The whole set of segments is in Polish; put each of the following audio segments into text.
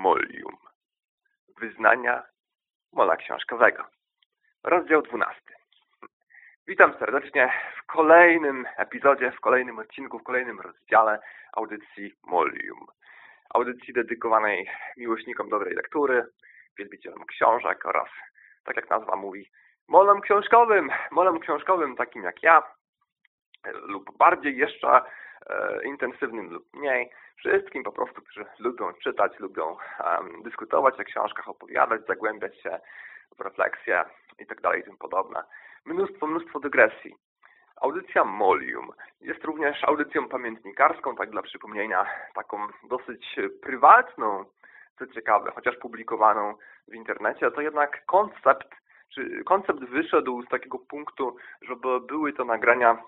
Molium. Wyznania Mola Książkowego. Rozdział 12. Witam serdecznie w kolejnym epizodzie, w kolejnym odcinku, w kolejnym rozdziale audycji Molium. Audycji dedykowanej miłośnikom dobrej lektury, wielbicielom książek oraz, tak jak nazwa mówi, molem książkowym, molem książkowym takim jak ja, lub bardziej jeszcze intensywnym lub mniej, wszystkim po prostu, którzy lubią czytać, lubią dyskutować o książkach, opowiadać, zagłębiać się w refleksję itd. Tak i tym podobne. Mnóstwo, mnóstwo dygresji. Audycja Molium jest również audycją pamiętnikarską, tak dla przypomnienia, taką dosyć prywatną, co ciekawe, chociaż publikowaną w internecie, to jednak koncept, czy koncept wyszedł z takiego punktu, żeby były to nagrania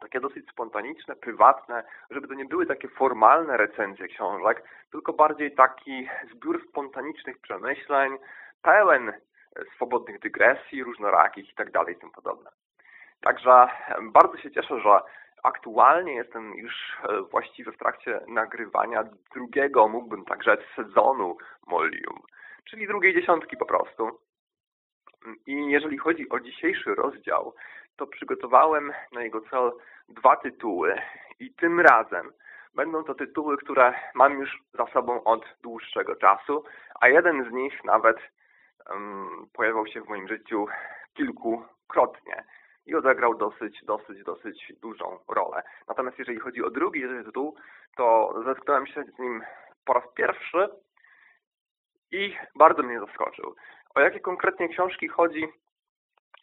takie dosyć spontaniczne, prywatne, żeby to nie były takie formalne recenzje książek, tylko bardziej taki zbiór spontanicznych przemyśleń, pełen swobodnych dygresji, różnorakich itd. Tak i tym podobne. Także bardzo się cieszę, że aktualnie jestem już e, właściwie w trakcie nagrywania drugiego, mógłbym tak rzec, sezonu Molium, czyli drugiej dziesiątki po prostu. I jeżeli chodzi o dzisiejszy rozdział, to przygotowałem na jego cel dwa tytuły i tym razem będą to tytuły, które mam już za sobą od dłuższego czasu, a jeden z nich nawet um, pojawiał się w moim życiu kilkukrotnie i odegrał dosyć, dosyć, dosyć dużą rolę. Natomiast jeżeli chodzi o drugi tytuł, to zetknąłem się z nim po raz pierwszy i bardzo mnie zaskoczył. O jakie konkretnie książki chodzi,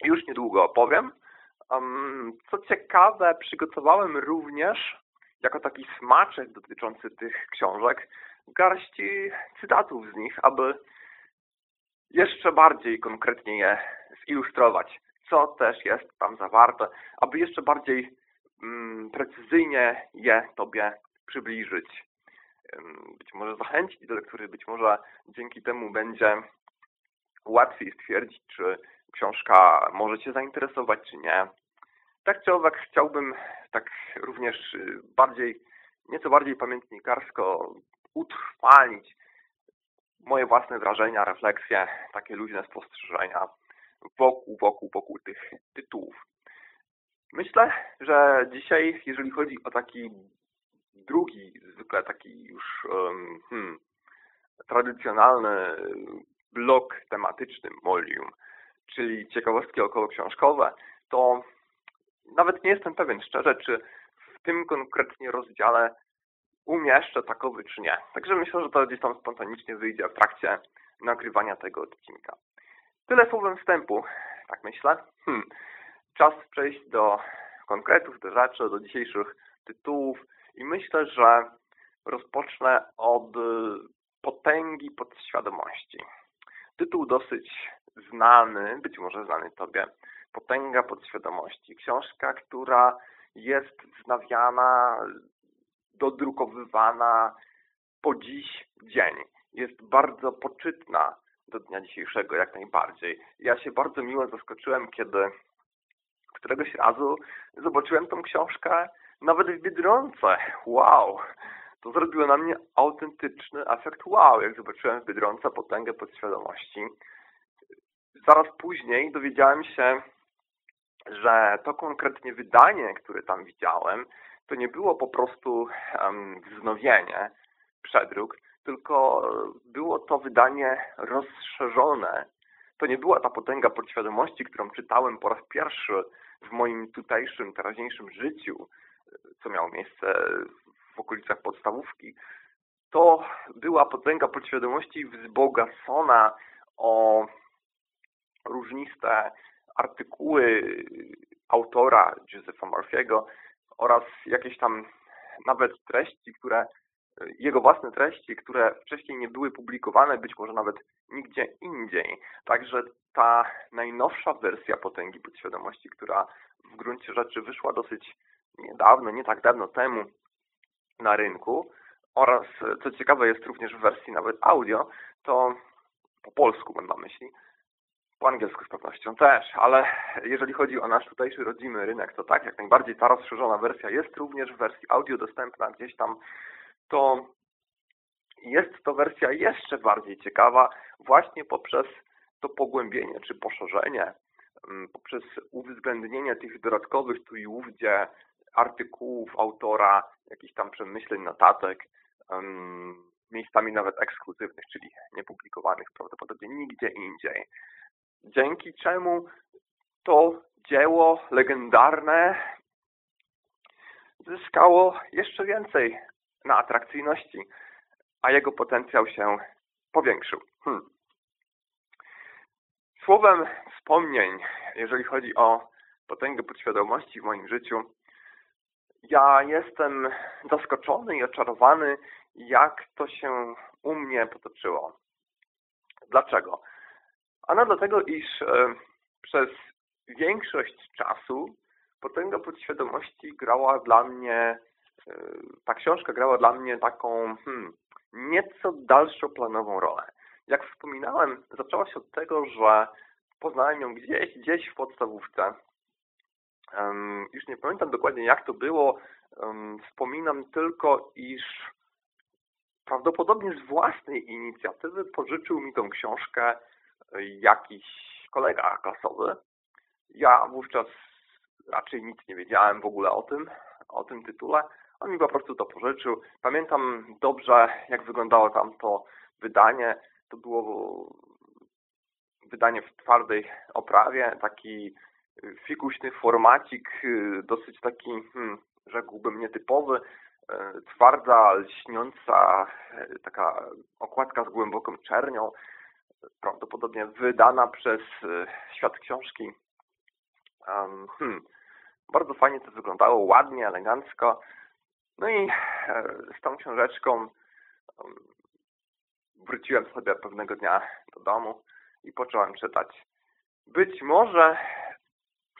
już niedługo opowiem, co ciekawe, przygotowałem również jako taki smaczek dotyczący tych książek garści cytatów z nich, aby jeszcze bardziej konkretnie je zilustrować, co też jest tam zawarte, aby jeszcze bardziej mm, precyzyjnie je Tobie przybliżyć. Być może zachęcić do lektury, być może dzięki temu będzie łatwiej stwierdzić, czy książka może Cię zainteresować, czy nie. Tak czy owak chciałbym tak również y, bardziej, nieco bardziej pamiętnikarsko utrwalić moje własne wrażenia, refleksje, takie luźne spostrzeżenia wokół, wokół, wokół tych tytułów. Myślę, że dzisiaj, jeżeli chodzi o taki drugi, zwykle taki już hmm, tradycjonalny blok tematyczny Molium, czyli ciekawostki około książkowe, to nawet nie jestem pewien szczerze, czy w tym konkretnie rozdziale umieszczę takowy, czy nie. Także myślę, że to gdzieś tam spontanicznie wyjdzie w trakcie nagrywania tego odcinka. Tyle słowem wstępu, tak myślę. Hmm. Czas przejść do konkretów, do rzeczy, do dzisiejszych tytułów i myślę, że rozpocznę od potęgi podświadomości. Tytuł dosyć znany, być może znany Tobie, Potęga podświadomości. Książka, która jest wznawiana, dodrukowywana po dziś dzień. Jest bardzo poczytna do dnia dzisiejszego, jak najbardziej. Ja się bardzo miło zaskoczyłem, kiedy któregoś razu zobaczyłem tą książkę nawet w Biedronce. Wow! To zrobiło na mnie autentyczny efekt wow, jak zobaczyłem w Biedronce potęgę podświadomości. Zaraz później dowiedziałem się, że to konkretnie wydanie, które tam widziałem, to nie było po prostu um, wznowienie, przedruk, tylko było to wydanie rozszerzone. To nie była ta potęga podświadomości, którą czytałem po raz pierwszy w moim tutejszym, teraźniejszym życiu, co miało miejsce w okolicach podstawówki. To była potęga podświadomości wzbogacona o różniste artykuły autora Josepha Murphy'ego oraz jakieś tam nawet treści, które jego własne treści, które wcześniej nie były publikowane, być może nawet nigdzie indziej. Także ta najnowsza wersja Potęgi Podświadomości, która w gruncie rzeczy wyszła dosyć niedawno, nie tak dawno temu na rynku oraz, co ciekawe jest również w wersji nawet audio, to po polsku mam na myśli, po angielsku z pewnością też, ale jeżeli chodzi o nasz tutejszy rodzimy rynek, to tak, jak najbardziej ta rozszerzona wersja jest również w wersji audio dostępna gdzieś tam, to Jest to wersja jeszcze bardziej ciekawa właśnie poprzez to pogłębienie czy poszerzenie, mm, poprzez uwzględnienie tych dodatkowych tu i ówdzie artykułów autora, jakichś tam przemyśleń, notatek, miejscami nawet ekskluzywnych, czyli niepublikowanych prawdopodobnie nigdzie indziej. Dzięki czemu to dzieło legendarne zyskało jeszcze więcej na atrakcyjności, a jego potencjał się powiększył. Hmm. Słowem wspomnień, jeżeli chodzi o potęgę podświadomości w moim życiu, ja jestem zaskoczony i oczarowany, jak to się u mnie potoczyło. Dlaczego? Ano dlatego, iż e, przez większość czasu potęga podświadomości grała dla mnie, e, ta książka grała dla mnie taką hmm, nieco dalszoplanową rolę. Jak wspominałem, zaczęła się od tego, że poznałem ją gdzieś, gdzieś w podstawówce. Um, już nie pamiętam dokładnie jak to było. Um, wspominam tylko, iż prawdopodobnie z własnej inicjatywy pożyczył mi tą książkę jakiś kolega klasowy. Ja wówczas raczej nic nie wiedziałem w ogóle o tym, o tym tytule. On mi po prostu to pożyczył. Pamiętam dobrze, jak wyglądało tam to wydanie. To było wydanie w twardej oprawie, taki fikuśny formacik, dosyć taki, hmm, rzekłbym, nietypowy, e, twarda, lśniąca, e, taka okładka z głęboką czernią, prawdopodobnie wydana przez e, Świat Książki. Hmm, bardzo fajnie to wyglądało, ładnie, elegancko. No i z tą książeczką wróciłem sobie pewnego dnia do domu i począłem czytać. Być może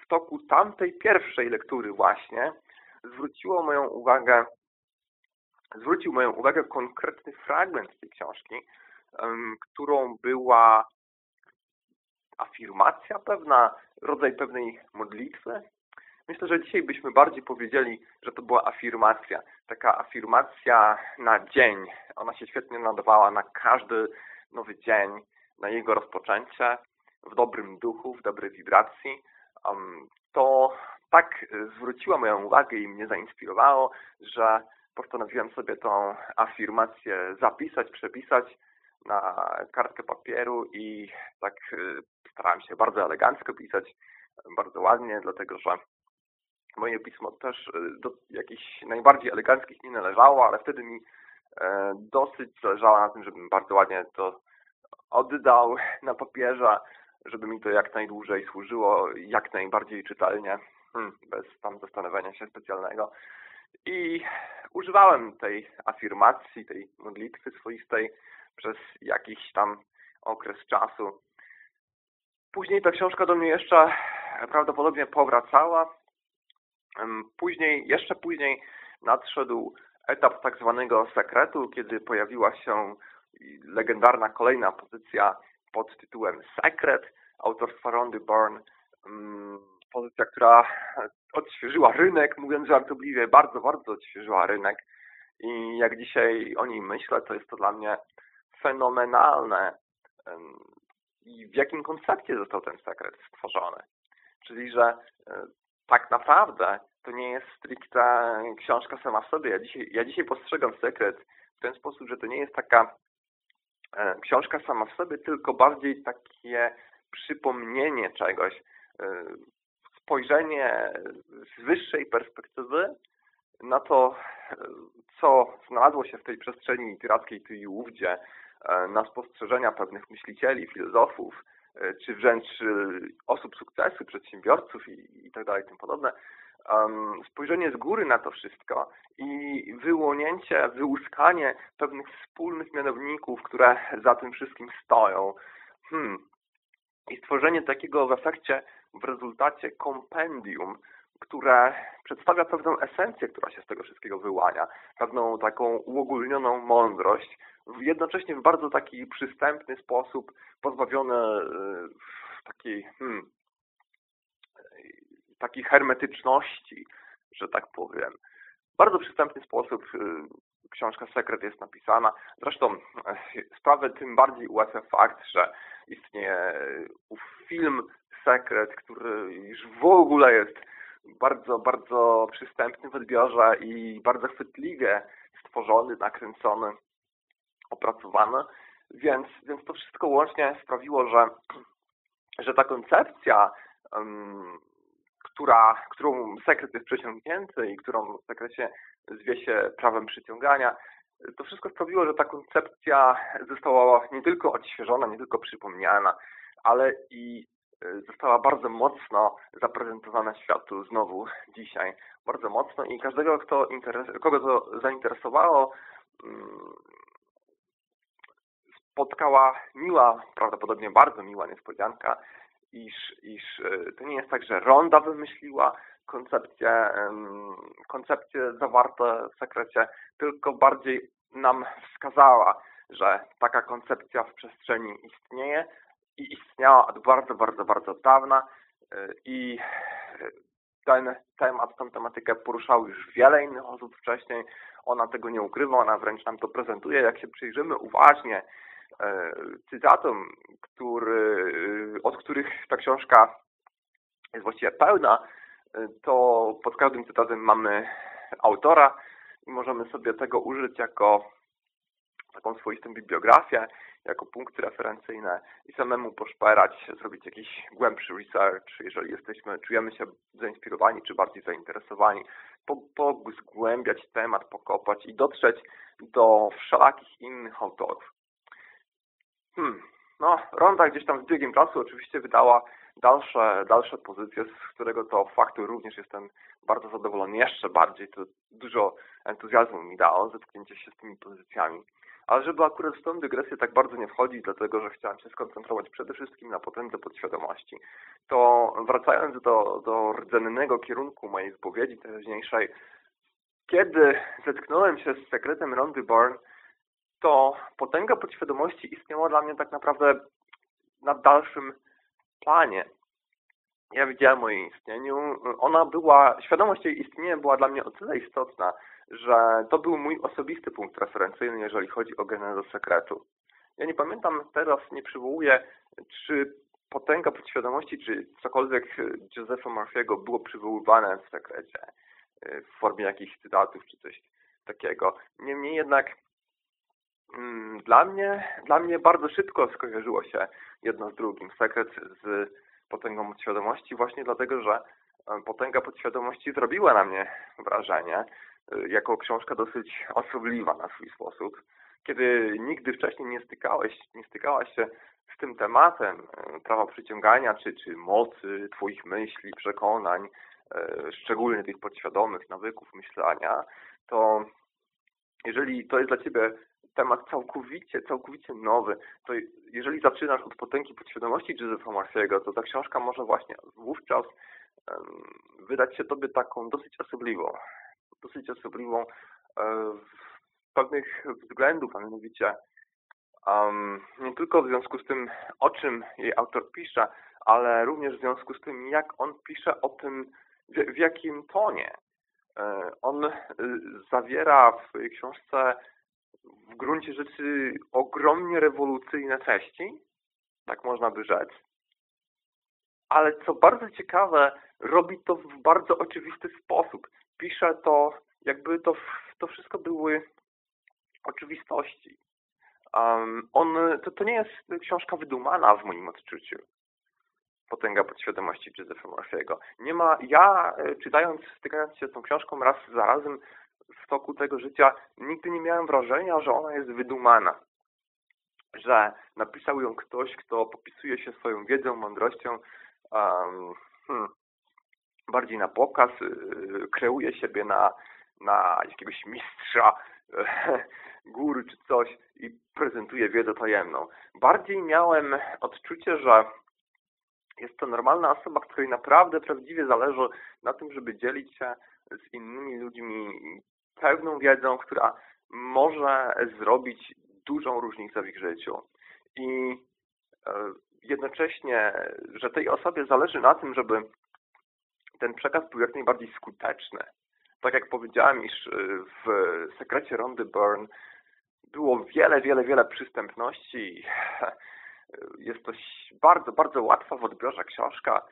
w toku tamtej pierwszej lektury właśnie zwróciło moją uwagę zwrócił moją uwagę konkretny fragment tej książki, którą była afirmacja pewna, rodzaj pewnej modlitwy. Myślę, że dzisiaj byśmy bardziej powiedzieli, że to była afirmacja. Taka afirmacja na dzień. Ona się świetnie nadawała na każdy nowy dzień, na jego rozpoczęcie w dobrym duchu, w dobrej wibracji. To tak zwróciła moją uwagę i mnie zainspirowało, że postanowiłem sobie tą afirmację zapisać, przepisać na kartkę papieru i tak y, starałem się bardzo elegancko pisać, bardzo ładnie, dlatego że moje pismo też y, do jakichś najbardziej eleganckich nie należało, ale wtedy mi e, dosyć zależało na tym, żebym bardzo ładnie to oddał na papierze, żeby mi to jak najdłużej służyło, jak najbardziej czytelnie, hmm, bez tam zastanawiania się specjalnego. I używałem tej afirmacji, tej modlitwy swoistej przez jakiś tam okres czasu. Później ta książka do mnie jeszcze prawdopodobnie powracała. Później, jeszcze później nadszedł etap tak zwanego sekretu, kiedy pojawiła się legendarna kolejna pozycja pod tytułem Secret autorstwa Rondy Byrne. Pozycja, która odświeżyła rynek, mówiąc żartobliwie, bardzo, bardzo odświeżyła rynek. I jak dzisiaj o niej myślę, to jest to dla mnie fenomenalne. I w jakim koncepcie został ten sekret stworzony. Czyli, że e, tak naprawdę to nie jest stricte książka sama w sobie. Ja dzisiaj, ja dzisiaj postrzegam sekret w ten sposób, że to nie jest taka e, książka sama w sobie, tylko bardziej takie przypomnienie czegoś, e, spojrzenie z wyższej perspektywy na to, co znalazło się w tej przestrzeni literackiej tu i ówdzie, na spostrzeżenia pewnych myślicieli, filozofów, e, czy wręcz e, osób sukcesu, przedsiębiorców i, i tak dalej, tym podobne. Spojrzenie z góry na to wszystko i wyłonięcie, wyłuskanie pewnych wspólnych mianowników, które za tym wszystkim stoją. Hmm. I stworzenie takiego w efekcie w rezultacie kompendium, które przedstawia pewną esencję, która się z tego wszystkiego wyłania, pewną taką uogólnioną mądrość, jednocześnie w bardzo taki przystępny sposób, pozbawione e, takiej, hmm, takiej hermetyczności, że tak powiem. W bardzo przystępny sposób e, książka Sekret jest napisana. Zresztą sprawę tym bardziej ułatwia fakt, że istnieje film Sekret, który już w ogóle jest bardzo, bardzo przystępny w odbiorze i bardzo chwytliwie stworzony, nakręcony, opracowany. Więc, więc to wszystko łącznie sprawiło, że, że ta koncepcja, um, która, którą sekret jest przeciągnięty i którą w zakresie zwie się prawem przyciągania, to wszystko sprawiło, że ta koncepcja została nie tylko odświeżona, nie tylko przypomniana, ale i e, została bardzo mocno zaprezentowana światu znowu dzisiaj. Bardzo mocno i każdego, kto kogo to zainteresowało, mm, spotkała miła, prawdopodobnie bardzo miła niespodzianka, iż, iż e, to nie jest tak, że Ronda wymyśliła koncepcje, koncepcje zawarte w sekrecie, tylko bardziej nam wskazała, że taka koncepcja w przestrzeni istnieje i istniała od bardzo, bardzo, bardzo dawna e, i ten temat, tę tematykę poruszało już wiele innych osób wcześniej. Ona tego nie ukrywa, ona wręcz nam to prezentuje. Jak się przyjrzymy uważnie cytatom, który, od których ta książka jest właściwie pełna, e, to pod każdym cytatem mamy autora i możemy sobie tego użyć jako taką swoistą bibliografię, jako punkty referencyjne i samemu poszperać, zrobić jakiś głębszy research, jeżeli jesteśmy, czujemy się zainspirowani czy bardziej zainteresowani, pogłębiać temat, pokopać i dotrzeć do wszelakich innych autorów. Hmm. No, Ronda gdzieś tam z biegiem czasu oczywiście wydała dalsze, dalsze pozycje, z którego to faktu również jestem bardzo zadowolony, jeszcze bardziej, to dużo entuzjazmu mi dało, zetknięcie się z tymi pozycjami. Ale żeby akurat w tą dygresję tak bardzo nie wchodzić, dlatego że chciałem się skoncentrować przede wszystkim na potędze podświadomości, to wracając do, do rdzennego kierunku mojej spowiedzi teraźniejszej, kiedy zetknąłem się z sekretem Rondy Byrne, to potęga podświadomości istniała dla mnie tak naprawdę na dalszym planie. Ja widziałem o jej istnieniu. Ona była, świadomość jej istnienia była dla mnie o tyle istotna, że to był mój osobisty punkt referencyjny, jeżeli chodzi o genezę sekretu. Ja nie pamiętam teraz, nie przywołuję, czy potęga podświadomości, czy cokolwiek Josepha Murphy'ego było przywoływane w sekrecie w formie jakichś cytatów, czy coś takiego. Niemniej jednak dla mnie, dla mnie bardzo szybko skojarzyło się jedno z drugim. Sekret z potęgą podświadomości właśnie dlatego, że potęga podświadomości zrobiła na mnie wrażenie. Y, jako książka dosyć osobliwa na swój sposób. Kiedy nigdy wcześniej nie stykałeś, nie stykałaś się z tym tematem y, prawa przyciągania, czy, czy mocy Twoich myśli, przekonań, szczególnie tych podświadomych nawyków myślenia, to jeżeli to jest dla Ciebie temat całkowicie, całkowicie nowy, to jeżeli zaczynasz od potęgi podświadomości Josepha Marsiego, to ta książka może właśnie wówczas wydać się Tobie taką dosyć osobliwą dosyć osobliwą z e, pewnych względów, a mianowicie um, nie tylko w związku z tym, o czym jej autor pisze, ale również w związku z tym, jak on pisze o tym, w, w jakim tonie. E, on e, zawiera w swojej książce w gruncie rzeczy ogromnie rewolucyjne treści, tak można by rzec, ale co bardzo ciekawe, robi to w bardzo oczywisty sposób pisze to, jakby to, to wszystko były oczywistości. Um, on, to, to nie jest książka wydumana w moim odczuciu. Potęga podświadomości Josepha Murphy'ego. Nie ma, ja e, czytając, stykając się z tą książką raz za razem w toku tego życia, nigdy nie miałem wrażenia, że ona jest wydumana. Że napisał ją ktoś, kto popisuje się swoją wiedzą, mądrością, um, hmm, bardziej na pokaz, y, kreuje siebie na, na jakiegoś mistrza góry czy coś i prezentuje wiedzę tajemną. Bardziej miałem odczucie, że jest to normalna osoba, której naprawdę prawdziwie zależy na tym, żeby dzielić się z innymi ludźmi pewną wiedzą, która może zrobić dużą różnicę w ich życiu. I e, jednocześnie, że tej osobie zależy na tym, żeby ten przekaz był jak najbardziej skuteczny, Tak jak powiedziałem, iż w sekrecie Rondy Byrne było wiele, wiele, wiele przystępności. Jest to bardzo, bardzo łatwa w odbiorze książka.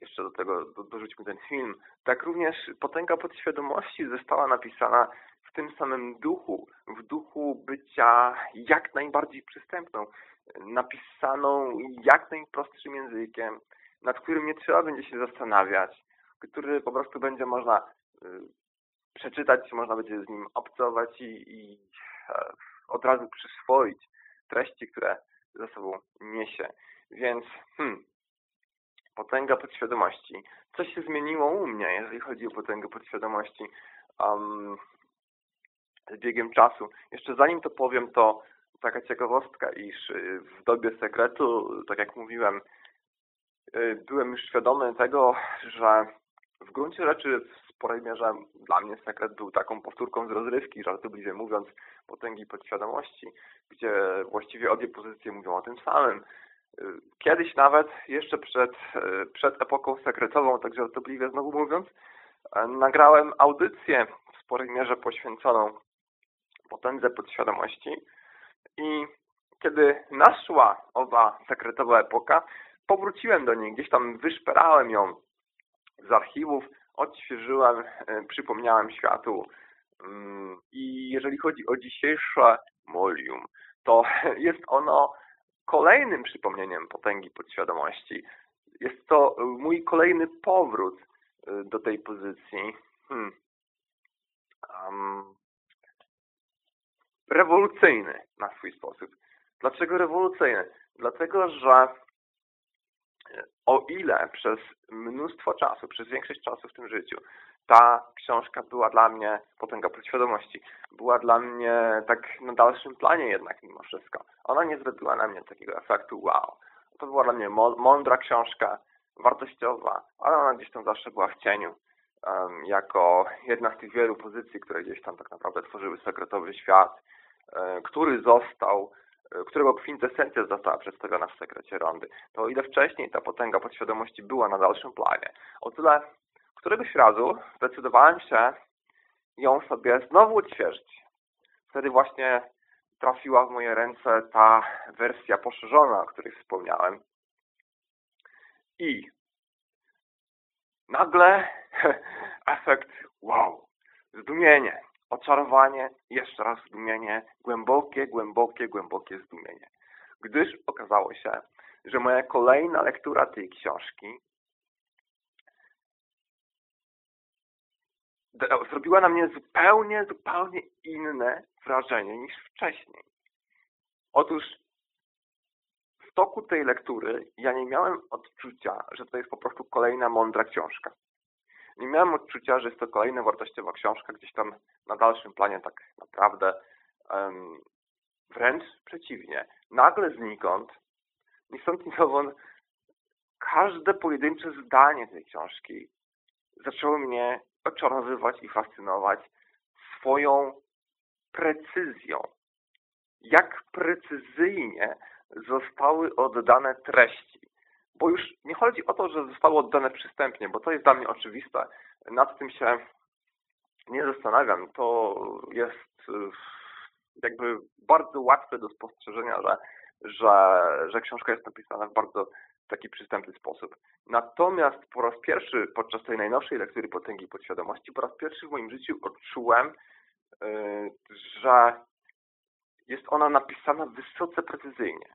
Jeszcze do tego do, dorzućmy ten film. Tak również Potęga Podświadomości została napisana w tym samym duchu, w duchu bycia jak najbardziej przystępną, napisaną jak najprostszym językiem, nad którym nie trzeba będzie się zastanawiać, który po prostu będzie można y, przeczytać, można będzie z nim obcować i, i e, od razu przyswoić treści, które ze sobą niesie. Więc hmm, potęga podświadomości. Co się zmieniło u mnie, jeżeli chodzi o potęgę podświadomości um, z biegiem czasu? Jeszcze zanim to powiem, to taka ciekawostka, iż y, w dobie sekretu, tak jak mówiłem, y, byłem już świadomy tego, że w gruncie rzeczy w sporej mierze dla mnie sekret był taką powtórką z rozrywki, żartobliwie mówiąc, potęgi podświadomości, gdzie właściwie obie pozycje mówią o tym samym. Kiedyś nawet, jeszcze przed, przed epoką sekretową, tak żartobliwie znowu mówiąc, nagrałem audycję w sporej mierze poświęconą potędze podświadomości i kiedy naszła owa sekretowa epoka, powróciłem do niej, gdzieś tam wyszperałem ją z archiwów, odświeżyłem, przypomniałem światu. Mm, I jeżeli chodzi o dzisiejsze Molium, to jest ono kolejnym przypomnieniem potęgi podświadomości. Jest to mój kolejny powrót e, do tej pozycji. Hmm. Um, rewolucyjny na swój sposób. Dlaczego rewolucyjny? Dlatego, że o ile przez mnóstwo czasu, przez większość czasu w tym życiu ta książka była dla mnie, Potęga Podświadomości, była dla mnie tak na dalszym planie jednak mimo wszystko. Ona nie zrobiła na mnie takiego efektu wow. To była dla mnie mądra książka, wartościowa, ale ona gdzieś tam zawsze była w cieniu. Um, jako jedna z tych wielu pozycji, które gdzieś tam tak naprawdę tworzyły sekretowy świat, um, który został którego kwintesencja została przedstawiona w sekrecie rondy. To o ile wcześniej ta potęga podświadomości była na dalszym planie, o tyle któregoś razu zdecydowałem się ją sobie znowu odświeżyć. Wtedy właśnie trafiła w moje ręce ta wersja poszerzona, o której wspomniałem. I nagle efekt wow, zdumienie oczarowanie, jeszcze raz zdumienie, głębokie, głębokie, głębokie zdumienie. Gdyż okazało się, że moja kolejna lektura tej książki zrobiła na mnie zupełnie, zupełnie inne wrażenie niż wcześniej. Otóż w toku tej lektury ja nie miałem odczucia, że to jest po prostu kolejna mądra książka nie miałem odczucia, że jest to kolejna wartościowa książka, gdzieś tam na dalszym planie tak naprawdę. Um, wręcz przeciwnie. Nagle znikąd, ni stąd ni zowąd, każde pojedyncze zdanie tej książki zaczęło mnie oczarowywać i fascynować swoją precyzją. Jak precyzyjnie zostały oddane treści bo już nie chodzi o to, że zostało oddane przystępnie, bo to jest dla mnie oczywiste. Nad tym się nie zastanawiam. To jest y, jakby bardzo łatwe do spostrzeżenia, że, że, że książka jest napisana w bardzo taki przystępny sposób. Natomiast po raz pierwszy podczas tej najnowszej lektury Potęgi Podświadomości, po raz pierwszy w moim życiu odczułem, yy, że jest ona napisana wysoce precyzyjnie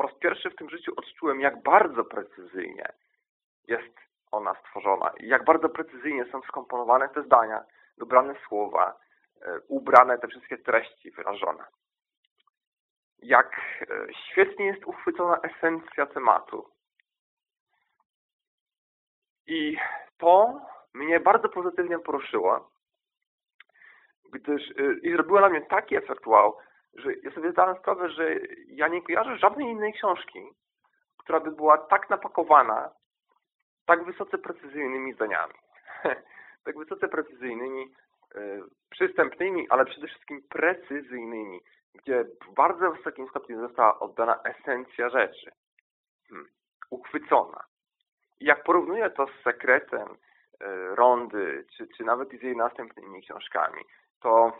po raz pierwszy w tym życiu odczułem, jak bardzo precyzyjnie jest ona stworzona i jak bardzo precyzyjnie są skomponowane te zdania, dobrane słowa, e, ubrane te wszystkie treści wyrażone. Jak e, świetnie jest uchwycona esencja tematu. I to mnie bardzo pozytywnie poruszyło, gdyż e, i zrobiło na mnie taki efekt wow, że ja sobie zdałem sprawę, że ja nie kojarzę żadnej innej książki, która by była tak napakowana tak wysoce precyzyjnymi zdaniami. tak wysoce precyzyjnymi, yy, przystępnymi, ale przede wszystkim precyzyjnymi, gdzie w bardzo wysokim stopniu została oddana esencja rzeczy. Hmm. Uchwycona. Jak porównuję to z sekretem, Rondy, czy, czy nawet z jej następnymi książkami, to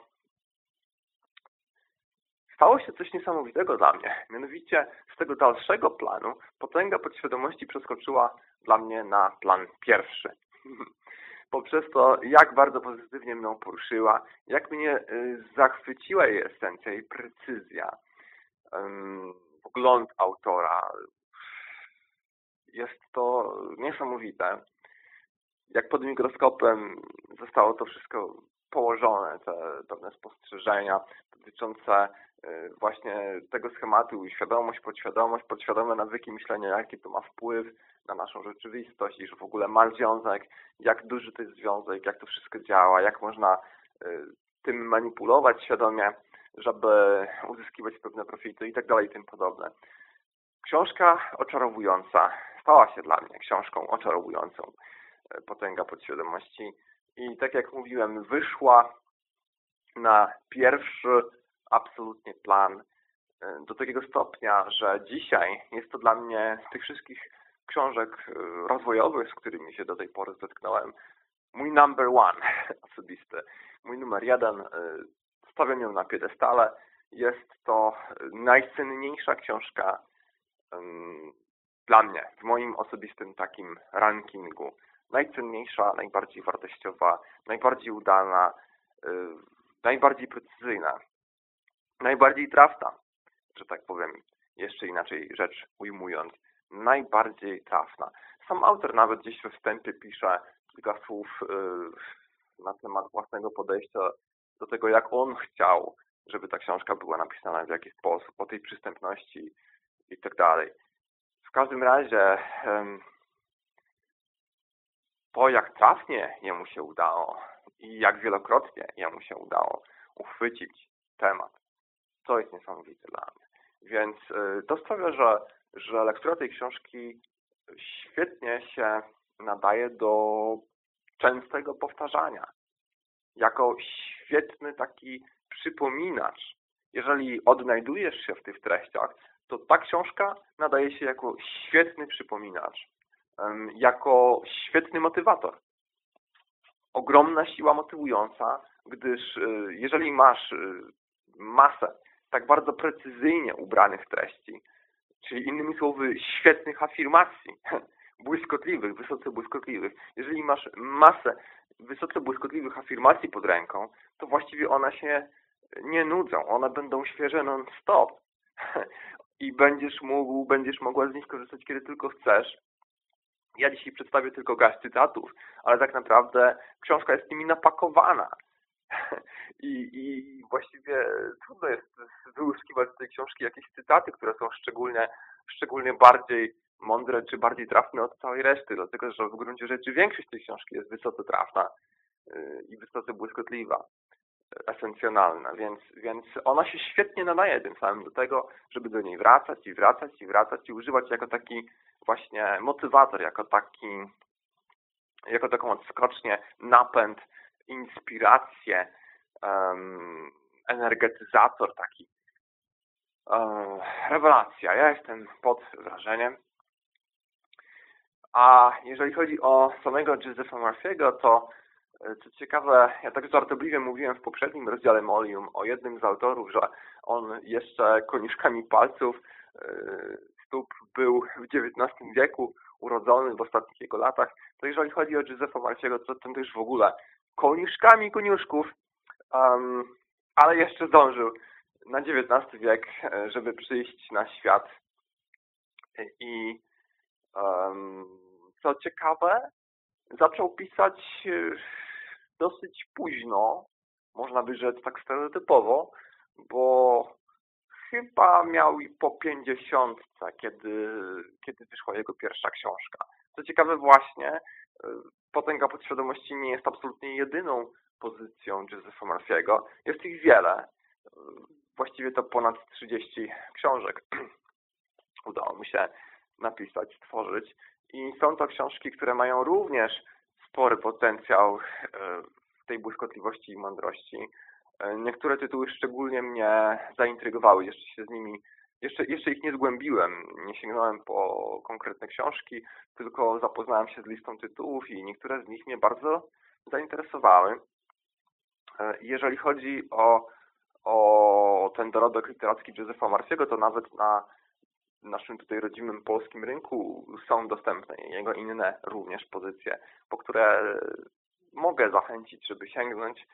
stało się coś niesamowitego dla mnie. Mianowicie z tego dalszego planu potęga podświadomości przeskoczyła dla mnie na plan pierwszy. Poprzez to, jak bardzo pozytywnie mną poruszyła, jak mnie y, zachwyciła jej esencja, jej precyzja, wgląd autora. Jest to niesamowite. Jak pod mikroskopem zostało to wszystko położone, te pewne spostrzeżenia dotyczące y, właśnie tego schematu, świadomość, podświadomość, podświadome nawyki myślenia, jaki to ma wpływ na naszą rzeczywistość i że w ogóle ma związek, jak duży to jest związek, jak to wszystko działa, jak można y, tym manipulować świadomie, żeby uzyskiwać pewne profity i tak dalej i tym podobne. Książka oczarowująca stała się dla mnie książką oczarowującą y, Potęga Podświadomości i tak jak mówiłem, wyszła na pierwszy absolutnie plan e, do takiego stopnia, że dzisiaj jest to dla mnie z tych wszystkich książek e, rozwojowych, z którymi się do tej pory zetknąłem, mój number one osobisty. Mój numer jeden, e, stawiam ją na piedestale. Jest to najcenniejsza książka dla mnie, w moim osobistym takim rankingu najcenniejsza, najbardziej wartościowa, najbardziej udana, yy, najbardziej precyzyjna, najbardziej trafna, że tak powiem, jeszcze inaczej rzecz ujmując, najbardziej trafna. Sam autor nawet gdzieś we wstępie pisze kilka słów yy, na temat własnego podejścia do tego, jak on chciał, żeby ta książka była napisana, w jaki sposób, o tej przystępności i tak dalej. W każdym razie to, jak trafnie jemu się udało i jak wielokrotnie jemu się udało uchwycić temat, to jest niesamowite dla mnie. Więc y, to sprawia, że, że lektura tej książki świetnie się nadaje do częstego powtarzania. Jako świetny taki przypominacz. Jeżeli odnajdujesz się w tych treściach, to ta książka nadaje się jako świetny przypominacz jako świetny motywator. Ogromna siła motywująca, gdyż y, jeżeli masz y, masę tak bardzo precyzyjnie ubranych treści, czyli innymi słowy świetnych afirmacji, błyskotliwych, wysoce błyskotliwych, jeżeli masz masę wysoce błyskotliwych afirmacji pod ręką, to właściwie one się nie nudzą, one będą świeże non-stop i będziesz mógł, będziesz mogła z nich korzystać kiedy tylko chcesz ja dzisiaj przedstawię tylko garść cytatów, ale tak naprawdę książka jest nimi napakowana. I, I właściwie trudno jest wyłuskiwać z tej książki jakieś cytaty, które są szczególnie, szczególnie bardziej mądre czy bardziej trafne od całej reszty, dlatego że w gruncie rzeczy większość tej książki jest wysoce trafna y, i wysoce błyskotliwa esencjonalna, więc, więc ona się świetnie nadaje tym samym do tego, żeby do niej wracać i wracać i wracać i używać jako taki właśnie motywator, jako taki jako taką odskocznię, napęd, inspirację, um, energetyzator taki. Um, rewelacja. Ja jestem pod wrażeniem. A jeżeli chodzi o samego Josepha Murphy'ego, to co ciekawe, ja tak żartobliwie mówiłem w poprzednim rozdziale Molium o jednym z autorów, że on jeszcze koniuszkami palców e, stóp był w XIX wieku, urodzony w ostatnich jego latach. To jeżeli chodzi o Józefa Marciego, to ten też w ogóle koniuszkami koniuszków, um, ale jeszcze zdążył na XIX wiek, e, żeby przyjść na świat. I um, co ciekawe, zaczął pisać e, dosyć późno, można by rzec tak stereotypowo, bo chyba miał po pięćdziesiątce, kiedy, kiedy wyszła jego pierwsza książka. Co ciekawe właśnie, e, Potęga Podświadomości nie jest absolutnie jedyną pozycją Josepha Murphy'ego. Jest ich wiele. E, właściwie to ponad 30 książek udało mu się napisać, stworzyć. I są to książki, które mają również spory potencjał e, tej błyskotliwości i mądrości. E, niektóre tytuły szczególnie mnie zaintrygowały, jeszcze się z nimi jeszcze, jeszcze ich nie zgłębiłem, nie sięgnąłem po konkretne książki, tylko zapoznałem się z listą tytułów i niektóre z nich mnie bardzo zainteresowały. E, jeżeli chodzi o, o ten dorobek literacki Józefa Marciego, to nawet na naszym tutaj rodzimym polskim rynku są dostępne jego inne również pozycje, po które mogę zachęcić, żeby sięgnąć.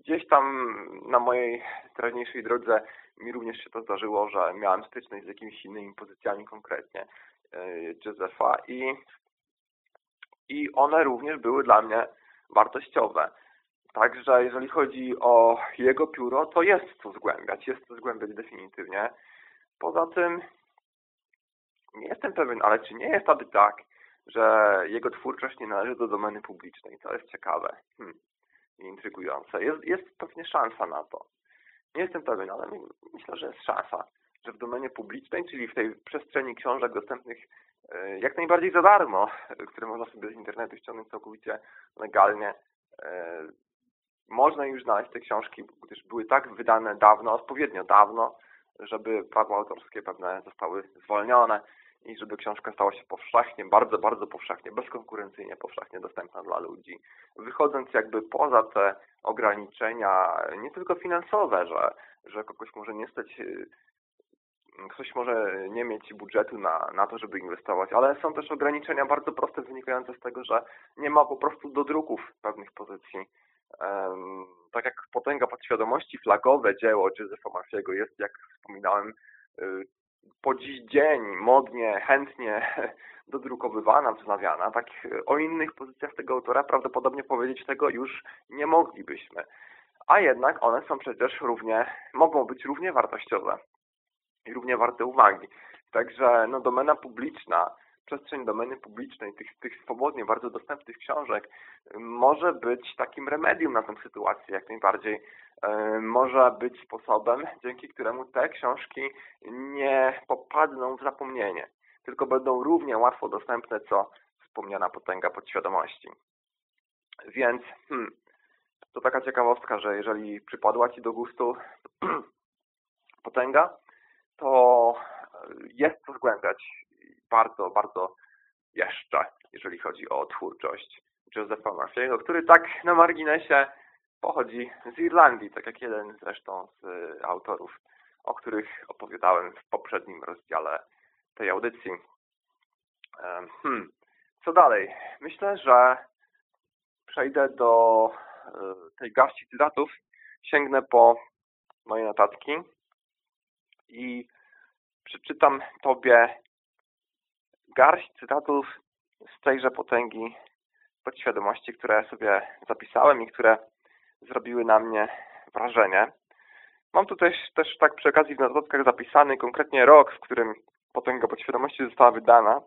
Gdzieś tam na mojej teraźniejszej drodze mi również się to zdarzyło, że miałem styczność z jakimiś innymi pozycjami konkretnie e, Józefa i, i one również były dla mnie wartościowe. Także jeżeli chodzi o jego pióro, to jest co zgłębiać, jest co zgłębiać definitywnie. Poza tym nie jestem pewien, ale czy nie jest aby tak, że jego twórczość nie należy do domeny publicznej? To jest ciekawe hmm. i intrygujące. Jest, jest pewnie szansa na to. Nie jestem pewien, ale myślę, że jest szansa, że w domenie publicznej, czyli w tej przestrzeni książek dostępnych e, jak najbardziej za darmo, które można sobie z internetu ściągnąć całkowicie legalnie, e, można już znaleźć te książki, gdyż były tak wydane dawno, odpowiednio dawno, żeby prawa autorskie pewne zostały zwolnione i żeby książka stała się powszechnie, bardzo, bardzo powszechnie, bezkonkurencyjnie powszechnie dostępna dla ludzi. Wychodząc jakby poza te ograniczenia, nie tylko finansowe, że, że kogoś może nie stać, y, ktoś może nie mieć budżetu na, na to, żeby inwestować, ale są też ograniczenia bardzo proste wynikające z tego, że nie ma po prostu do druków pewnych pozycji. Tak jak Potęga Podświadomości, flagowe dzieło Józefa Murphy'ego jest, jak wspominałem, y, po dziś dzień modnie, chętnie dodrukowywana, wznawiana, tak o innych pozycjach tego autora prawdopodobnie powiedzieć tego już nie moglibyśmy. A jednak one są przecież równie, mogą być równie wartościowe i równie warte uwagi. Także no, domena publiczna, przestrzeń domeny publicznej, tych, tych swobodnie bardzo dostępnych książek może być takim remedium na tę sytuację jak najbardziej. E, może być sposobem, dzięki któremu te książki nie popadną w zapomnienie, tylko będą równie łatwo dostępne, co wspomniana potęga podświadomości. Więc hmm, to taka ciekawostka, że jeżeli przypadła Ci do gustu potęga, to jest co zgłębiać bardzo, bardzo jeszcze, jeżeli chodzi o twórczość Josepha Murphy'ego, który tak na marginesie pochodzi z Irlandii, tak jak jeden zresztą z y, autorów, o których opowiadałem w poprzednim rozdziale tej audycji. Hmm. Co dalej? Myślę, że przejdę do y, tej garści cytatów, sięgnę po moje notatki i przeczytam Tobie garść cytatów z tejże potęgi podświadomości, które sobie zapisałem i które zrobiły na mnie wrażenie. Mam tu też, tak przy okazji w notatkach zapisany konkretnie rok, w którym Potęga Podświadomości została wydana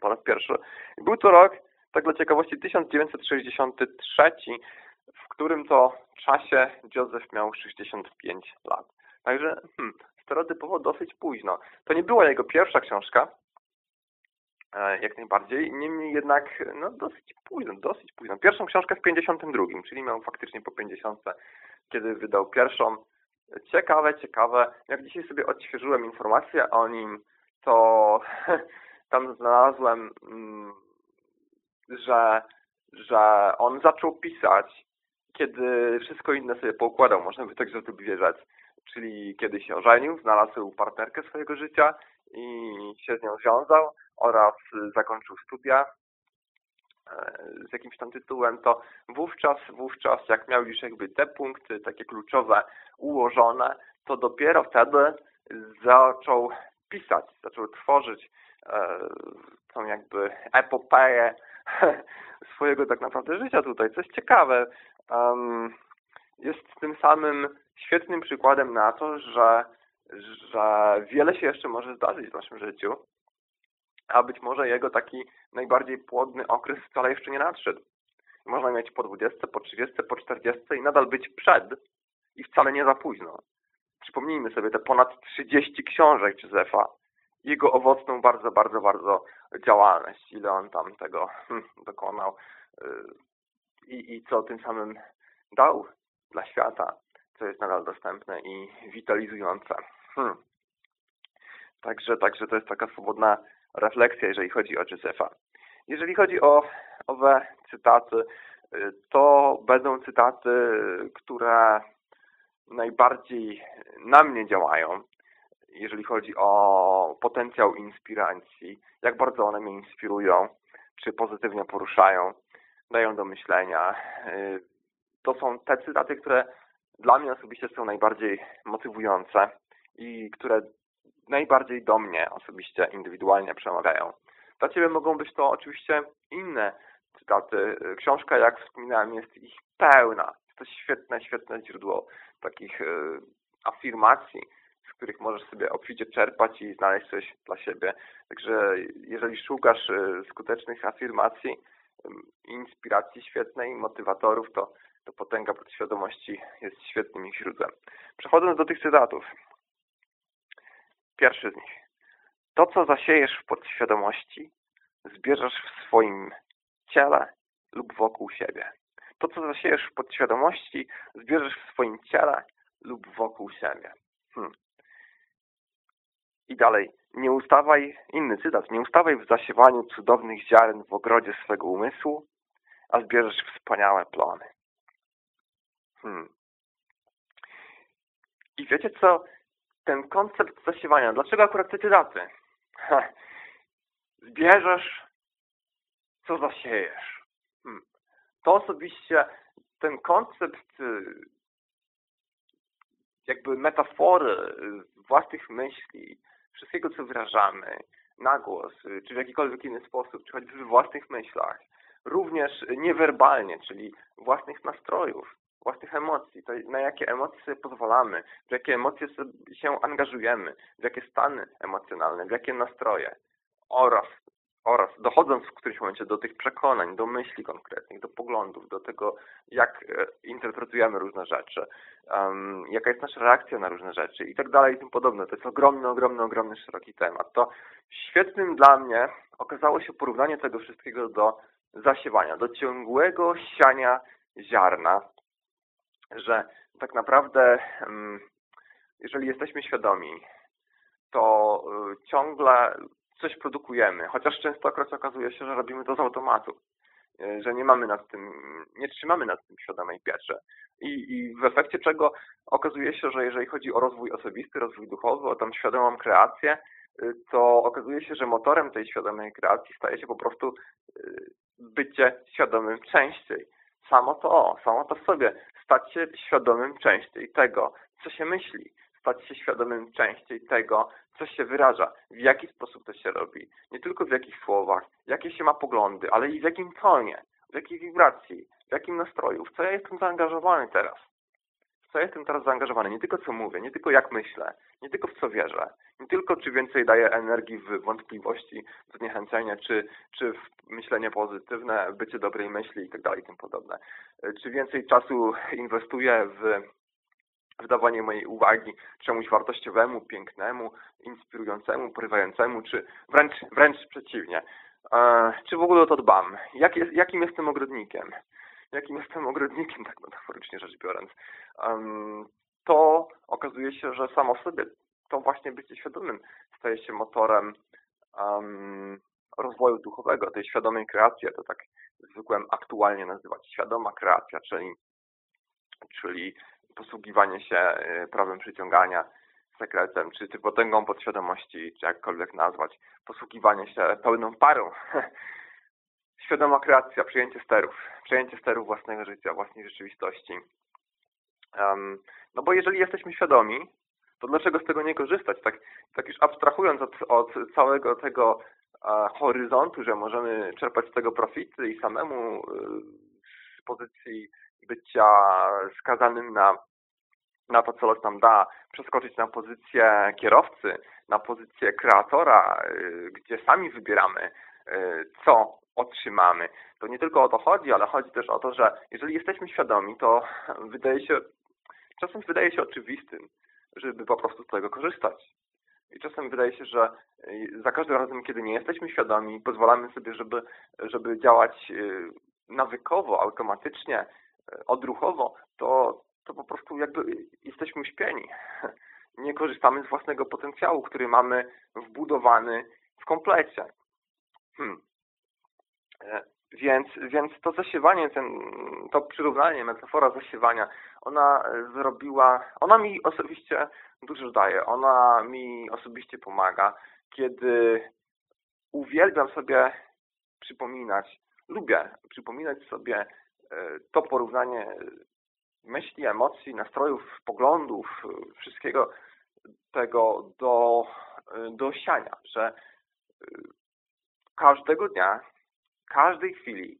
po raz pierwszy. Był to rok, tak dla ciekawości, 1963, w którym to czasie Joseph miał 65 lat. Także hmm, stereotypowo dosyć późno. To nie była jego pierwsza książka, jak najbardziej. Niemniej jednak no, dosyć późno, dosyć późno. Pierwszą książkę w 52, czyli miał faktycznie po 50, kiedy wydał pierwszą. Ciekawe, ciekawe. Jak dzisiaj sobie odświeżyłem informacje o nim, to tam znalazłem, mm, że, że on zaczął pisać, kiedy wszystko inne sobie poukładał, można by tak wierzać. Czyli kiedy się ożenił, znalazł partnerkę swojego życia i się z nią związał, oraz zakończył studia e, z jakimś tam tytułem, to wówczas, wówczas jak miał już jakby te punkty takie kluczowe ułożone, to dopiero wtedy zaczął pisać, zaczął tworzyć e, tą jakby epopeję swojego tak naprawdę życia tutaj. Co jest ciekawe, jest tym samym świetnym przykładem na to, że, że wiele się jeszcze może zdarzyć w naszym życiu a być może jego taki najbardziej płodny okres wcale jeszcze nie nadszedł. Można mieć po 20, po 30, po 40 i nadal być przed i wcale nie za późno. Przypomnijmy sobie te ponad 30 książek Józefa, jego owocną bardzo, bardzo, bardzo działalność, ile on tam tego hmm, dokonał yy, i, i co tym samym dał dla świata, co jest nadal dostępne i witalizujące. Hmm. Także, także to jest taka swobodna refleksja, jeżeli chodzi o Józefa. Jeżeli chodzi o owe cytaty, to będą cytaty, które najbardziej na mnie działają, jeżeli chodzi o potencjał inspiracji, jak bardzo one mnie inspirują, czy pozytywnie poruszają, dają do myślenia. To są te cytaty, które dla mnie osobiście są najbardziej motywujące i które najbardziej do mnie osobiście, indywidualnie przemawiają. Dla Ciebie mogą być to oczywiście inne cytaty. Książka, jak wspominałem, jest ich pełna. Jest to świetne, świetne źródło takich e, afirmacji, z których możesz sobie obficie czerpać i znaleźć coś dla siebie. Także jeżeli szukasz e, skutecznych afirmacji, inspiracji świetnej, motywatorów, to, to potęga podświadomości jest świetnym ich źródłem. Przechodząc do tych cytatów. Pierwszy z nich. To, co zasiejesz w podświadomości, zbierzesz w swoim ciele lub wokół siebie. To, co zasiejesz w podświadomości, zbierzesz w swoim ciele lub wokół siebie. Hmm. I dalej. Nie ustawaj, inny cytat, nie ustawaj w zasiewaniu cudownych ziaren w ogrodzie swego umysłu, a zbierzesz wspaniałe plony. Hmm. I wiecie co? Ten koncept zasiewania, dlaczego akurat te cytaty? Zbierzesz, co zasiejesz. Hmm. To osobiście, ten koncept y, jakby metafory własnych myśli, wszystkiego, co wyrażamy na głos, y, czy w jakikolwiek inny sposób, czy choćby we własnych myślach, również niewerbalnie, czyli własnych nastrojów, własnych emocji, to na jakie emocje sobie pozwalamy, w jakie emocje się angażujemy, w jakie stany emocjonalne, w jakie nastroje oraz, oraz dochodząc w którymś momencie do tych przekonań, do myśli konkretnych, do poglądów, do tego, jak e, interpretujemy różne rzeczy, um, jaka jest nasza reakcja na różne rzeczy i tak dalej i tym podobne. To jest ogromny, ogromny, ogromny, szeroki temat. To świetnym dla mnie okazało się porównanie tego wszystkiego do zasiewania, do ciągłego siania ziarna, że tak naprawdę jeżeli jesteśmy świadomi, to y, ciągle coś produkujemy, chociaż częstokroć okazuje się, że robimy to z automatu, y, że nie mamy nad tym, nie trzymamy nad tym świadomej pieczy. I, I w efekcie czego okazuje się, że jeżeli chodzi o rozwój osobisty, rozwój duchowy, o tą świadomą kreację, y, to okazuje się, że motorem tej świadomej kreacji staje się po prostu bycie świadomym częściej. Samo to, samo to w sobie. Stać się świadomym częściej tego, co się myśli. Stać się świadomym częściej tego, co się wyraża. W jaki sposób to się robi. Nie tylko w jakich słowach, jakie się ma poglądy, ale i w jakim tonie, w jakiej wibracji, w jakim nastroju, w co ja jestem zaangażowany teraz co jestem teraz zaangażowany, nie tylko co mówię, nie tylko jak myślę, nie tylko w co wierzę, nie tylko czy więcej daję energii w wątpliwości, w zniechęcenie, czy, czy w myślenie pozytywne, bycie dobrej myśli i tak dalej i tym podobne. Czy więcej czasu inwestuję w w dawanie mojej uwagi czemuś wartościowemu, pięknemu, inspirującemu, porywającemu, czy wręcz, wręcz przeciwnie. E, czy w ogóle o to dbam? Jak jest, jakim jestem ogrodnikiem? Jakim jestem ogrodnikiem, tak metaforycznie rzecz biorąc, to okazuje się, że samo sobie to właśnie bycie świadomym staje się motorem rozwoju duchowego, tej świadomej kreacji. To tak zwykłem aktualnie nazywać świadoma kreacja, czyli, czyli posługiwanie się e, prawem przyciągania, sekretem, czy, czy potęgą podświadomości, czy jakkolwiek nazwać, posługiwanie się pełną parą Świadoma kreacja, przyjęcie sterów. Przejęcie sterów własnego życia, własnej rzeczywistości. Um, no bo jeżeli jesteśmy świadomi, to dlaczego z tego nie korzystać? Tak, tak już abstrahując od, od całego tego e, horyzontu, że możemy czerpać z tego profity i samemu e, z pozycji bycia skazanym na, na to, co los nam da, przeskoczyć na pozycję kierowcy, na pozycję kreatora, e, gdzie sami wybieramy, e, co otrzymamy. To nie tylko o to chodzi, ale chodzi też o to, że jeżeli jesteśmy świadomi, to wydaje się, czasem wydaje się oczywistym, żeby po prostu z tego korzystać. I czasem wydaje się, że za każdym razem, kiedy nie jesteśmy świadomi, pozwalamy sobie, żeby, żeby działać y, nawykowo, automatycznie, y, odruchowo, to, to po prostu jakby jesteśmy uśpieni. nie korzystamy z własnego potencjału, który mamy wbudowany w komplecie. Hmm. E, więc, więc to zasiewanie, ten, to przyrównanie, metafora zasiewania, ona zrobiła, ona mi osobiście dużo daje, ona mi osobiście pomaga, kiedy uwielbiam sobie przypominać, lubię przypominać sobie e, to porównanie myśli, emocji, nastrojów, poglądów, wszystkiego tego do, do siania, że e, każdego dnia, każdej chwili,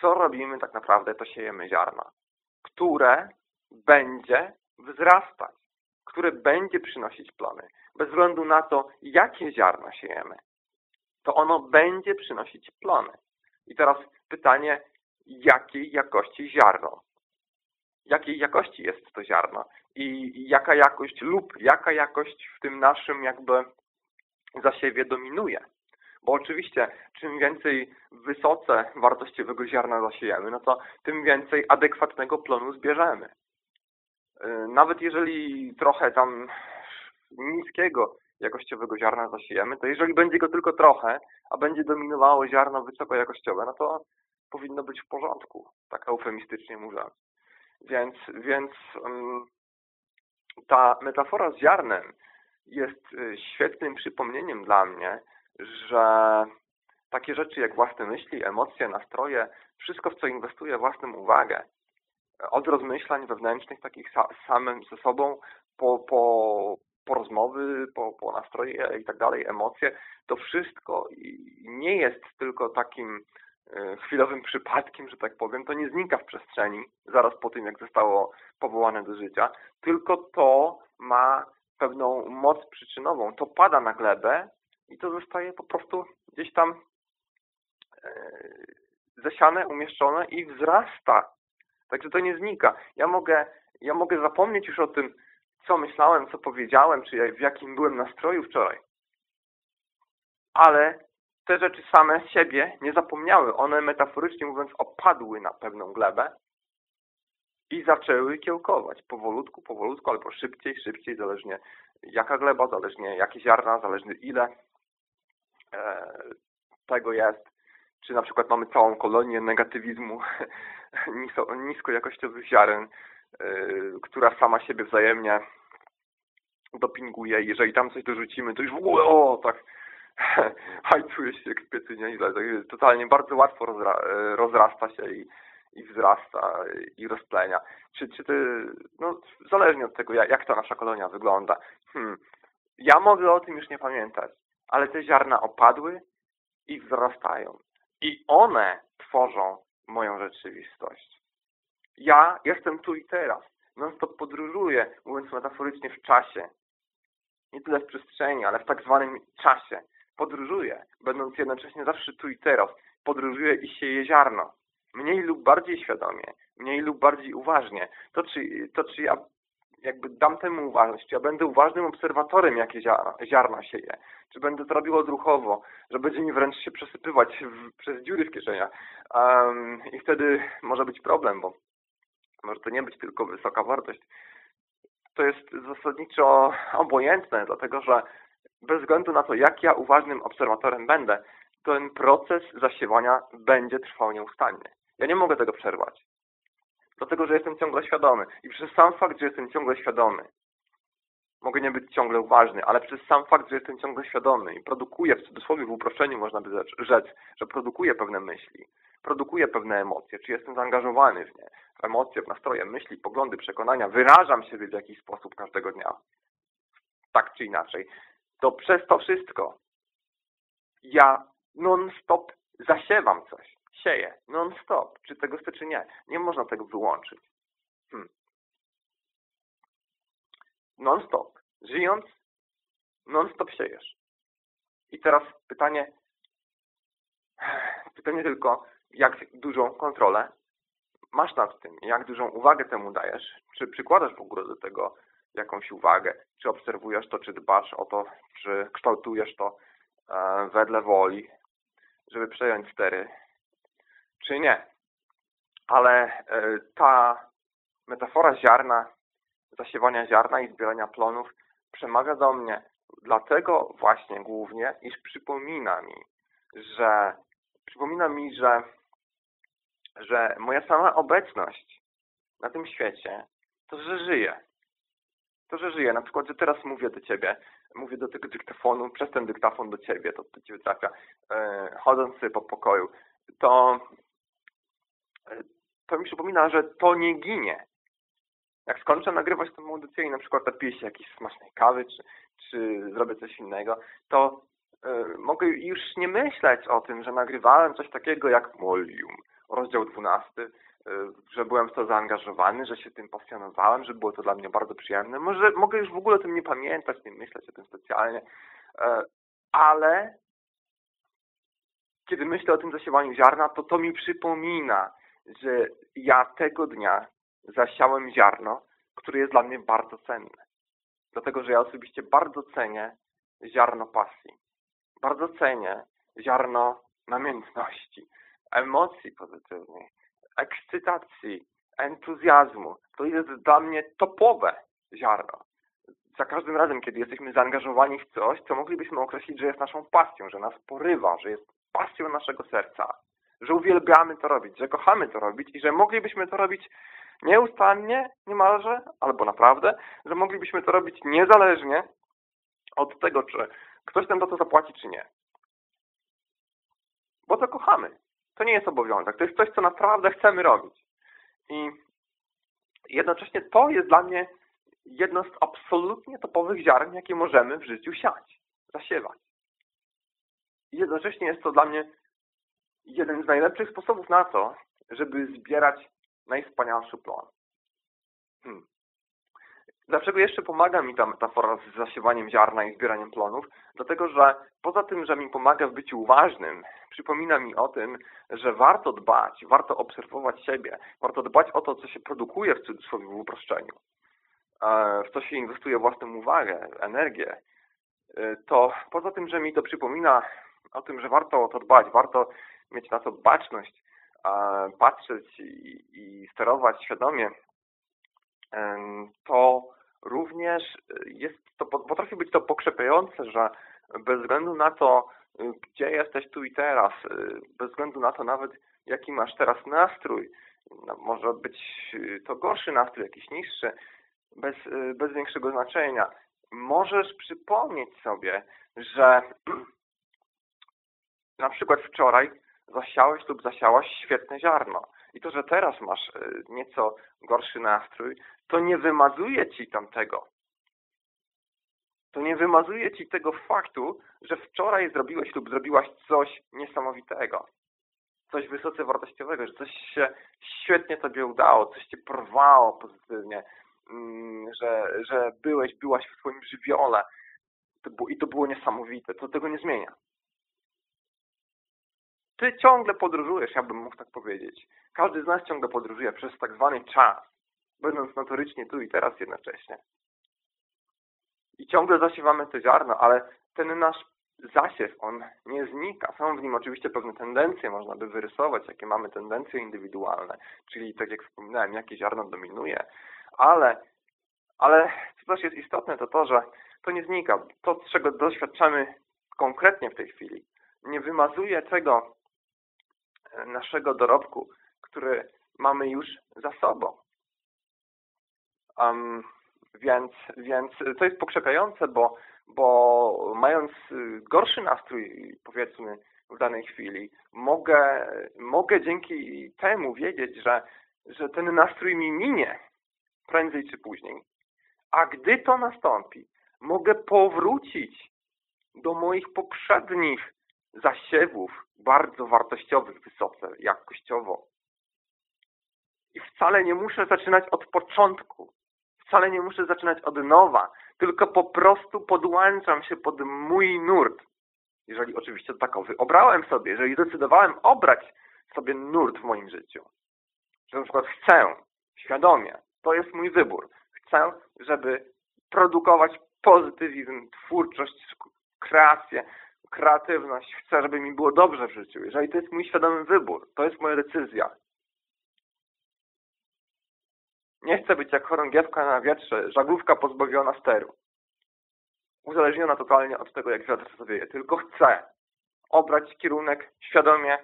co robimy tak naprawdę, to siejemy ziarna, które będzie wzrastać, które będzie przynosić plony. Bez względu na to, jakie ziarna siejemy, to ono będzie przynosić plony. I teraz pytanie, jakiej jakości ziarno? Jakiej jakości jest to ziarno? I jaka jakość lub jaka jakość w tym naszym jakby zasiewie dominuje? Bo oczywiście, czym więcej wysoce wartościowego ziarna zasiejemy, no to tym więcej adekwatnego plonu zbierzemy. Y, nawet jeżeli trochę tam niskiego jakościowego ziarna zasiejemy, to jeżeli będzie go tylko trochę, a będzie dominowało ziarno wysokojakościowe, no to powinno być w porządku, tak eufemistycznie mówiąc. Więc, więc ta metafora z ziarnem jest y, świetnym przypomnieniem dla mnie, że takie rzeczy jak własne myśli, emocje, nastroje, wszystko w co inwestuję własną uwagę, od rozmyślań wewnętrznych takich samym ze sobą, po, po, po rozmowy, po, po nastroje i tak dalej, emocje, to wszystko nie jest tylko takim e, chwilowym przypadkiem, że tak powiem, to nie znika w przestrzeni zaraz po tym, jak zostało powołane do życia, tylko to ma pewną moc przyczynową. To pada na glebę i to zostaje po prostu gdzieś tam e, zasiane, umieszczone i wzrasta. Także to nie znika. Ja mogę, ja mogę zapomnieć już o tym, co myślałem, co powiedziałem, czy w jakim byłem nastroju wczoraj. Ale te rzeczy same z siebie nie zapomniały. One metaforycznie mówiąc opadły na pewną glebę i zaczęły kiełkować. Powolutku, powolutku, albo szybciej, szybciej, zależnie jaka gleba, zależnie jakie ziarna, zależnie ile tego jest. Czy na przykład mamy całą kolonię negatywizmu nisko, niskojakościowych ziaren, yy, która sama siebie wzajemnie dopinguje. Jeżeli tam coś dorzucimy, to już w ogóle o, tak hajcuje się jak piecy nieźle. Tak, totalnie bardzo łatwo rozra rozrasta się i, i wzrasta i rozplenia. Czy, czy ty, no zależnie od tego, jak, jak ta nasza kolonia wygląda. Hmm. Ja mogę o tym już nie pamiętać, ale te ziarna opadły i wzrastają. I one tworzą moją rzeczywistość. Ja jestem tu i teraz. Non stop podróżuję, mówiąc metaforycznie, w czasie. Nie tyle w przestrzeni, ale w tak zwanym czasie. Podróżuję, będąc jednocześnie zawsze tu i teraz. Podróżuję i sieję ziarno. Mniej lub bardziej świadomie, mniej lub bardziej uważnie. To czy, to, czy ja jakby dam temu uważność, czy ja będę uważnym obserwatorem, jakie ziarna, ziarna sieje, czy będę to robił odruchowo, że będzie mi wręcz się przesypywać w, przez dziury w kieszeniach. Um, I wtedy może być problem, bo może to nie być tylko wysoka wartość. To jest zasadniczo obojętne, dlatego że bez względu na to, jak ja uważnym obserwatorem będę, ten proces zasiewania będzie trwał nieustannie. Ja nie mogę tego przerwać. Dlatego, że jestem ciągle świadomy. I przez sam fakt, że jestem ciągle świadomy, mogę nie być ciągle uważny, ale przez sam fakt, że jestem ciągle świadomy i produkuję, w cudzysłowie w uproszczeniu można by rzec, że produkuję pewne myśli, produkuję pewne emocje, czy jestem zaangażowany w nie, w emocje, w nastroje, myśli, poglądy, przekonania, wyrażam siebie w jakiś sposób każdego dnia, tak czy inaczej, to przez to wszystko ja non-stop zasiewam coś sieje non-stop, czy tego chce, czy nie. Nie można tego wyłączyć. Hmm. Non-stop. Żyjąc, non-stop siejesz. I teraz pytanie, pytanie tylko, jak dużą kontrolę masz nad tym, jak dużą uwagę temu dajesz, czy przykładasz w ogóle do tego jakąś uwagę, czy obserwujesz to, czy dbasz o to, czy kształtujesz to e, wedle woli, żeby przejąć stery czy nie. Ale e, ta metafora ziarna zasiewania ziarna i zbierania plonów przemawia do mnie dlatego właśnie głównie, iż przypomina mi, że przypomina mi, że, że moja sama obecność na tym świecie to, że żyję. To, że żyję. Na przykład, że teraz mówię do Ciebie, mówię do tego dyktafonu, przez ten dyktafon do Ciebie, to do Ciebie trafia, e, chodząc sobie po pokoju, to, to mi przypomina, że to nie ginie. Jak skończę nagrywać tę audycję i na przykład napiję się jakiejś smacznej kawy, czy, czy zrobię coś innego, to y, mogę już nie myśleć o tym, że nagrywałem coś takiego jak Molium, rozdział 12, y, że byłem w to zaangażowany, że się tym pasjonowałem, że było to dla mnie bardzo przyjemne. Może mogę już w ogóle o tym nie pamiętać, nie myśleć o tym specjalnie, y, ale kiedy myślę o tym zasiewaniu ziarna, to to mi przypomina, że ja tego dnia zasiałem ziarno, które jest dla mnie bardzo cenne. Dlatego, że ja osobiście bardzo cenię ziarno pasji. Bardzo cenię ziarno namiętności, emocji pozytywnej, ekscytacji, entuzjazmu. To jest dla mnie topowe ziarno. Za każdym razem, kiedy jesteśmy zaangażowani w coś, co moglibyśmy określić, że jest naszą pasją, że nas porywa, że jest pasją naszego serca, że uwielbiamy to robić, że kochamy to robić i że moglibyśmy to robić nieustannie niemalże, albo naprawdę, że moglibyśmy to robić niezależnie od tego, czy ktoś nam za to zapłaci, czy nie. Bo to kochamy. To nie jest obowiązek. To jest coś, co naprawdę chcemy robić. I jednocześnie to jest dla mnie jedno z absolutnie topowych ziarn, jakie możemy w życiu siać, zasiewać. I jednocześnie jest to dla mnie jeden z najlepszych sposobów na to, żeby zbierać najwspanialszy plan. Hmm. Dlaczego jeszcze pomaga mi ta metafora z zasiewaniem ziarna i zbieraniem plonów? Dlatego, że poza tym, że mi pomaga w byciu uważnym, przypomina mi o tym, że warto dbać, warto obserwować siebie, warto dbać o to, co się produkuje w cudzysłowie w uproszczeniu, e, w co się inwestuje własną uwagę, energię. E, to poza tym, że mi to przypomina o tym, że warto o to dbać, warto mieć na to baczność, patrzeć i, sterować świadomie, to również jest to, potrafi być to pokrzepiające, że bez względu na to, gdzie jesteś tu i teraz, bez względu na to nawet, jaki masz teraz nastrój, no, może być to gorszy nastrój, jakiś niższy, bez, bez większego znaczenia, możesz przypomnieć sobie, że na przykład wczoraj zasiałeś lub zasiałaś świetne ziarno. I to, że teraz masz e, nieco gorszy nastrój, to nie wymazuje ci tamtego. To nie wymazuje ci tego faktu, że wczoraj zrobiłeś lub zrobiłaś coś niesamowitego. Coś wysoce wartościowego, że coś się świetnie tobie udało, coś cię porwało pozytywnie, mm, że, że byłeś, byłaś w swoim żywiole i to było niesamowite. To tego nie zmienia. Ty ciągle podróżujesz, ja bym mógł tak powiedzieć. Każdy z nas ciągle podróżuje przez tak zwany czas, będąc notorycznie tu i teraz jednocześnie. I ciągle zasiewamy to ziarno, ale ten nasz zasiew, on nie znika. Są w nim oczywiście pewne tendencje, można by wyrysować, jakie mamy tendencje indywidualne, czyli tak jak wspominałem, jakie ziarno dominuje, ale, ale co też jest istotne, to to, że to nie znika. To, czego doświadczamy konkretnie w tej chwili, nie wymazuje tego, naszego dorobku, który mamy już za sobą. Um, więc, więc to jest pokrzepiające, bo, bo mając gorszy nastrój, powiedzmy, w danej chwili, mogę, mogę dzięki temu wiedzieć, że, że ten nastrój mi minie prędzej czy później. A gdy to nastąpi, mogę powrócić do moich poprzednich zasiewów bardzo wartościowych wysoce, jakościowo. I wcale nie muszę zaczynać od początku. Wcale nie muszę zaczynać od nowa, tylko po prostu podłączam się pod mój nurt. Jeżeli oczywiście takowy obrałem sobie, jeżeli zdecydowałem obrać sobie nurt w moim życiu. Że na przykład chcę, świadomie, to jest mój wybór. Chcę, żeby produkować pozytywizm, twórczość, kreację, kreatywność, chcę, żeby mi było dobrze w życiu, jeżeli to jest mój świadomy wybór, to jest moja decyzja, Nie chcę być jak chorągiewka na wietrze, żaglówka pozbawiona steru. Uzależniona totalnie od tego, jak wiatr zawieje. Tylko chcę obrać kierunek świadomie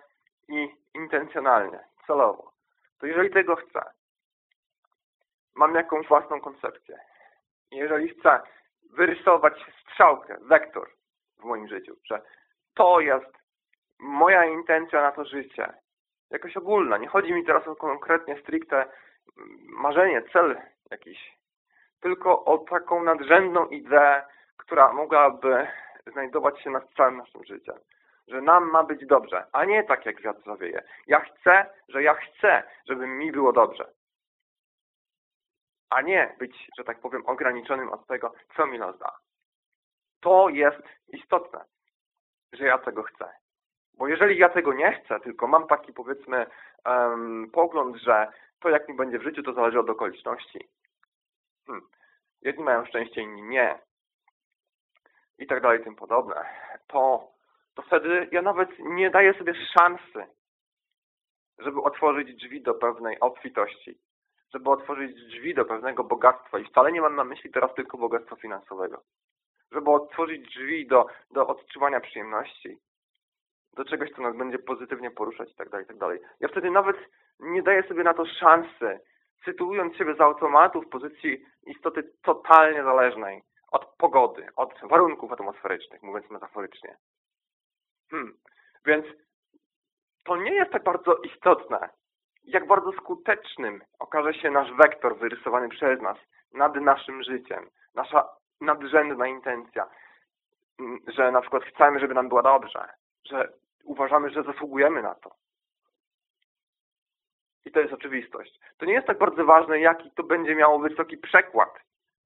i intencjonalnie, celowo. To jeżeli tego chcę, mam jakąś własną koncepcję. Jeżeli chcę wyrysować strzałkę, wektor w moim życiu, że to jest moja intencja na to życie, jakoś ogólna. Nie chodzi mi teraz o konkretnie, stricte marzenie, cel jakiś, tylko o taką nadrzędną ideę, która mogłaby znajdować się nad całym naszym życiem. Że nam ma być dobrze, a nie tak jak wiatr zawieje. Ja chcę, że ja chcę, żeby mi było dobrze. A nie być, że tak powiem, ograniczonym od tego, co mi los da. To jest istotne, że ja tego chcę. Bo jeżeli ja tego nie chcę, tylko mam taki powiedzmy um, pogląd, że to jak mi będzie w życiu, to zależy od okoliczności. Hmm. Jedni mają szczęście, inni nie. I tak dalej, tym podobne. To, to wtedy ja nawet nie daję sobie szansy, żeby otworzyć drzwi do pewnej obfitości. Żeby otworzyć drzwi do pewnego bogactwa. I wcale nie mam na myśli teraz tylko bogactwa finansowego. Żeby otworzyć drzwi do, do odczuwania przyjemności, do czegoś, co nas będzie pozytywnie poruszać itd., tak itd. Tak ja wtedy nawet nie daję sobie na to szansy, sytuując siebie z automatu w pozycji istoty totalnie zależnej od pogody, od warunków atmosferycznych, mówiąc metaforycznie. Hmm. Więc to nie jest tak bardzo istotne, jak bardzo skutecznym okaże się nasz wektor wyrysowany przez nas nad naszym życiem, nasza nadrzędna intencja, że na przykład chcemy, żeby nam było dobrze, że uważamy, że zasługujemy na to. I to jest oczywistość. To nie jest tak bardzo ważne, jaki to będzie miało wysoki przekład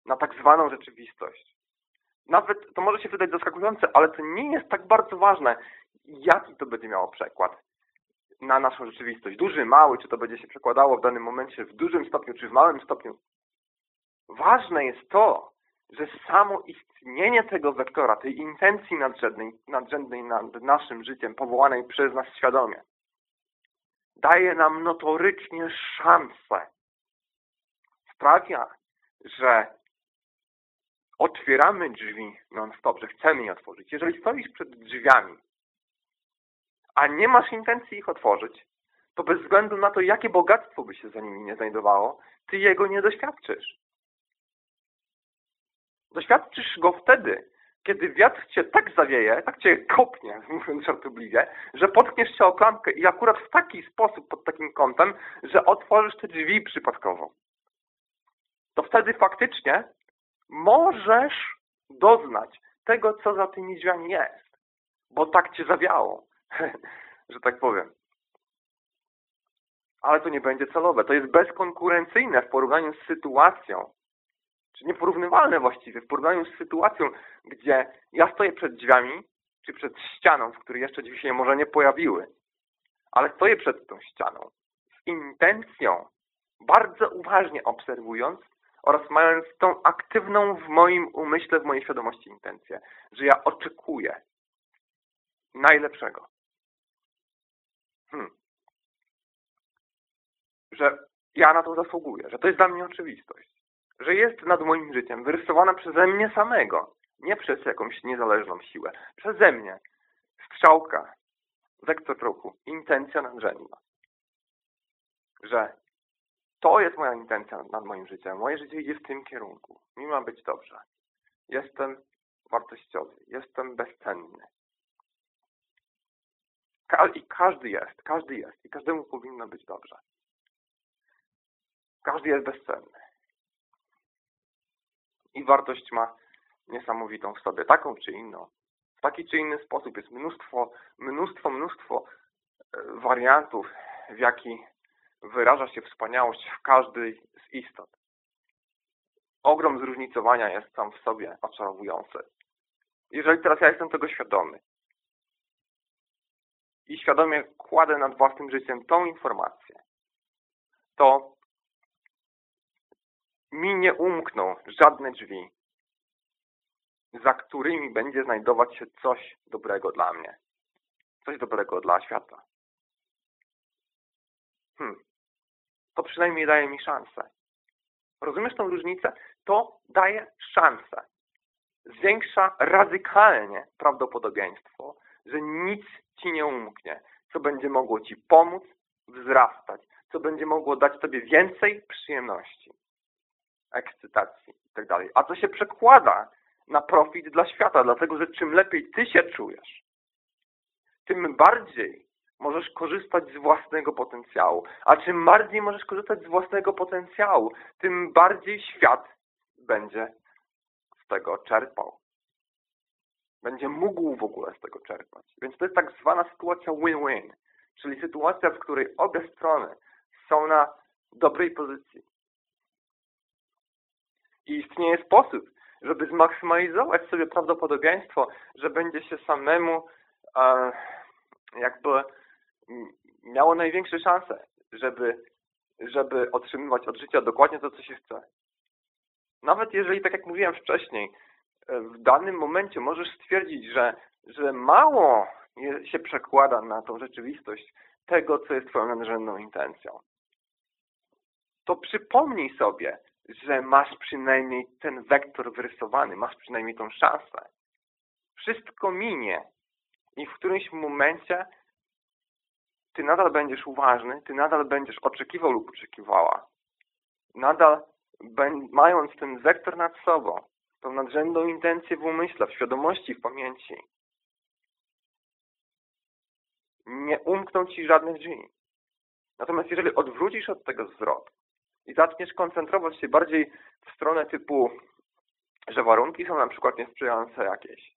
na tak zwaną rzeczywistość. Nawet to może się wydać zaskakujące, ale to nie jest tak bardzo ważne, jaki to będzie miało przekład na naszą rzeczywistość. Duży, mały, czy to będzie się przekładało w danym momencie w dużym stopniu, czy w małym stopniu. Ważne jest to, że samo istnienie tego wektora, tej intencji nadrzędnej, nadrzędnej nad naszym życiem, powołanej przez nas świadomie, daje nam notorycznie szansę. Sprawia, że otwieramy drzwi non-stop, że chcemy je otworzyć. Jeżeli stoisz przed drzwiami, a nie masz intencji ich otworzyć, to bez względu na to, jakie bogactwo by się za nimi nie znajdowało, ty jego nie doświadczysz. Doświadczysz go wtedy, kiedy wiatr cię tak zawieje, tak cię kopnie, mówiąc żartobliwie, że potkniesz się o klamkę i akurat w taki sposób, pod takim kątem, że otworzysz te drzwi przypadkowo. To wtedy faktycznie możesz doznać tego, co za tymi drzwiami jest. Bo tak cię zawiało, że tak powiem. Ale to nie będzie celowe. To jest bezkonkurencyjne w porównaniu z sytuacją, czy nieporównywalne właściwie w porównaniu z sytuacją, gdzie ja stoję przed drzwiami, czy przed ścianą, w której jeszcze drzwi się może nie pojawiły, ale stoję przed tą ścianą z intencją, bardzo uważnie obserwując oraz mając tą aktywną w moim umyśle, w mojej świadomości intencję, że ja oczekuję najlepszego. Hmm. Że ja na to zasługuję, że to jest dla mnie oczywistość że jest nad moim życiem wyrysowana przeze mnie samego, nie przez jakąś niezależną siłę, przeze mnie. Strzałka, wektor ruchu, intencja nadrzędna. Że to jest moja intencja nad moim życiem. Moje życie idzie w tym kierunku. Mi ma być dobrze. Jestem wartościowy. Jestem bezcenny. I każdy jest. Każdy jest. I każdemu powinno być dobrze. Każdy jest bezcenny i wartość ma niesamowitą w sobie, taką czy inną. W taki czy inny sposób jest mnóstwo, mnóstwo, mnóstwo e, wariantów, w jaki wyraża się wspaniałość w każdej z istot. Ogrom zróżnicowania jest sam w sobie oczarowujący. Jeżeli teraz ja jestem tego świadomy i świadomie kładę nad własnym życiem tą informację, to mi nie umkną żadne drzwi, za którymi będzie znajdować się coś dobrego dla mnie. Coś dobrego dla świata. Hmm. To przynajmniej daje mi szansę. Rozumiesz tą różnicę? To daje szansę. Zwiększa radykalnie prawdopodobieństwo, że nic ci nie umknie, co będzie mogło ci pomóc wzrastać, co będzie mogło dać tobie więcej przyjemności, ekscytacji itd. Tak A co się przekłada na profit dla świata, dlatego że czym lepiej ty się czujesz, tym bardziej możesz korzystać z własnego potencjału. A czym bardziej możesz korzystać z własnego potencjału, tym bardziej świat będzie z tego czerpał. Będzie mógł w ogóle z tego czerpać. Więc to jest tak zwana sytuacja win-win, czyli sytuacja, w której obie strony są na dobrej pozycji. Istnieje sposób, żeby zmaksymalizować sobie prawdopodobieństwo, że będzie się samemu e, jakby miało największe szanse, żeby, żeby otrzymywać od życia dokładnie to, co się chce. Nawet jeżeli, tak jak mówiłem wcześniej, e, w danym momencie możesz stwierdzić, że, że mało się przekłada na tą rzeczywistość tego, co jest Twoją nadrzędną intencją, to przypomnij sobie, że masz przynajmniej ten wektor wyrysowany, masz przynajmniej tą szansę. Wszystko minie i w którymś momencie ty nadal będziesz uważny, ty nadal będziesz oczekiwał lub oczekiwała. Nadal mając ten wektor nad sobą, tą nadrzędną intencję w umyśle, w świadomości, w pamięci, nie umkną ci żadnych drzwi. Natomiast jeżeli odwrócisz od tego wzrok i zaczniesz koncentrować się bardziej w stronę typu, że warunki są na przykład niesprzyjające jakieś,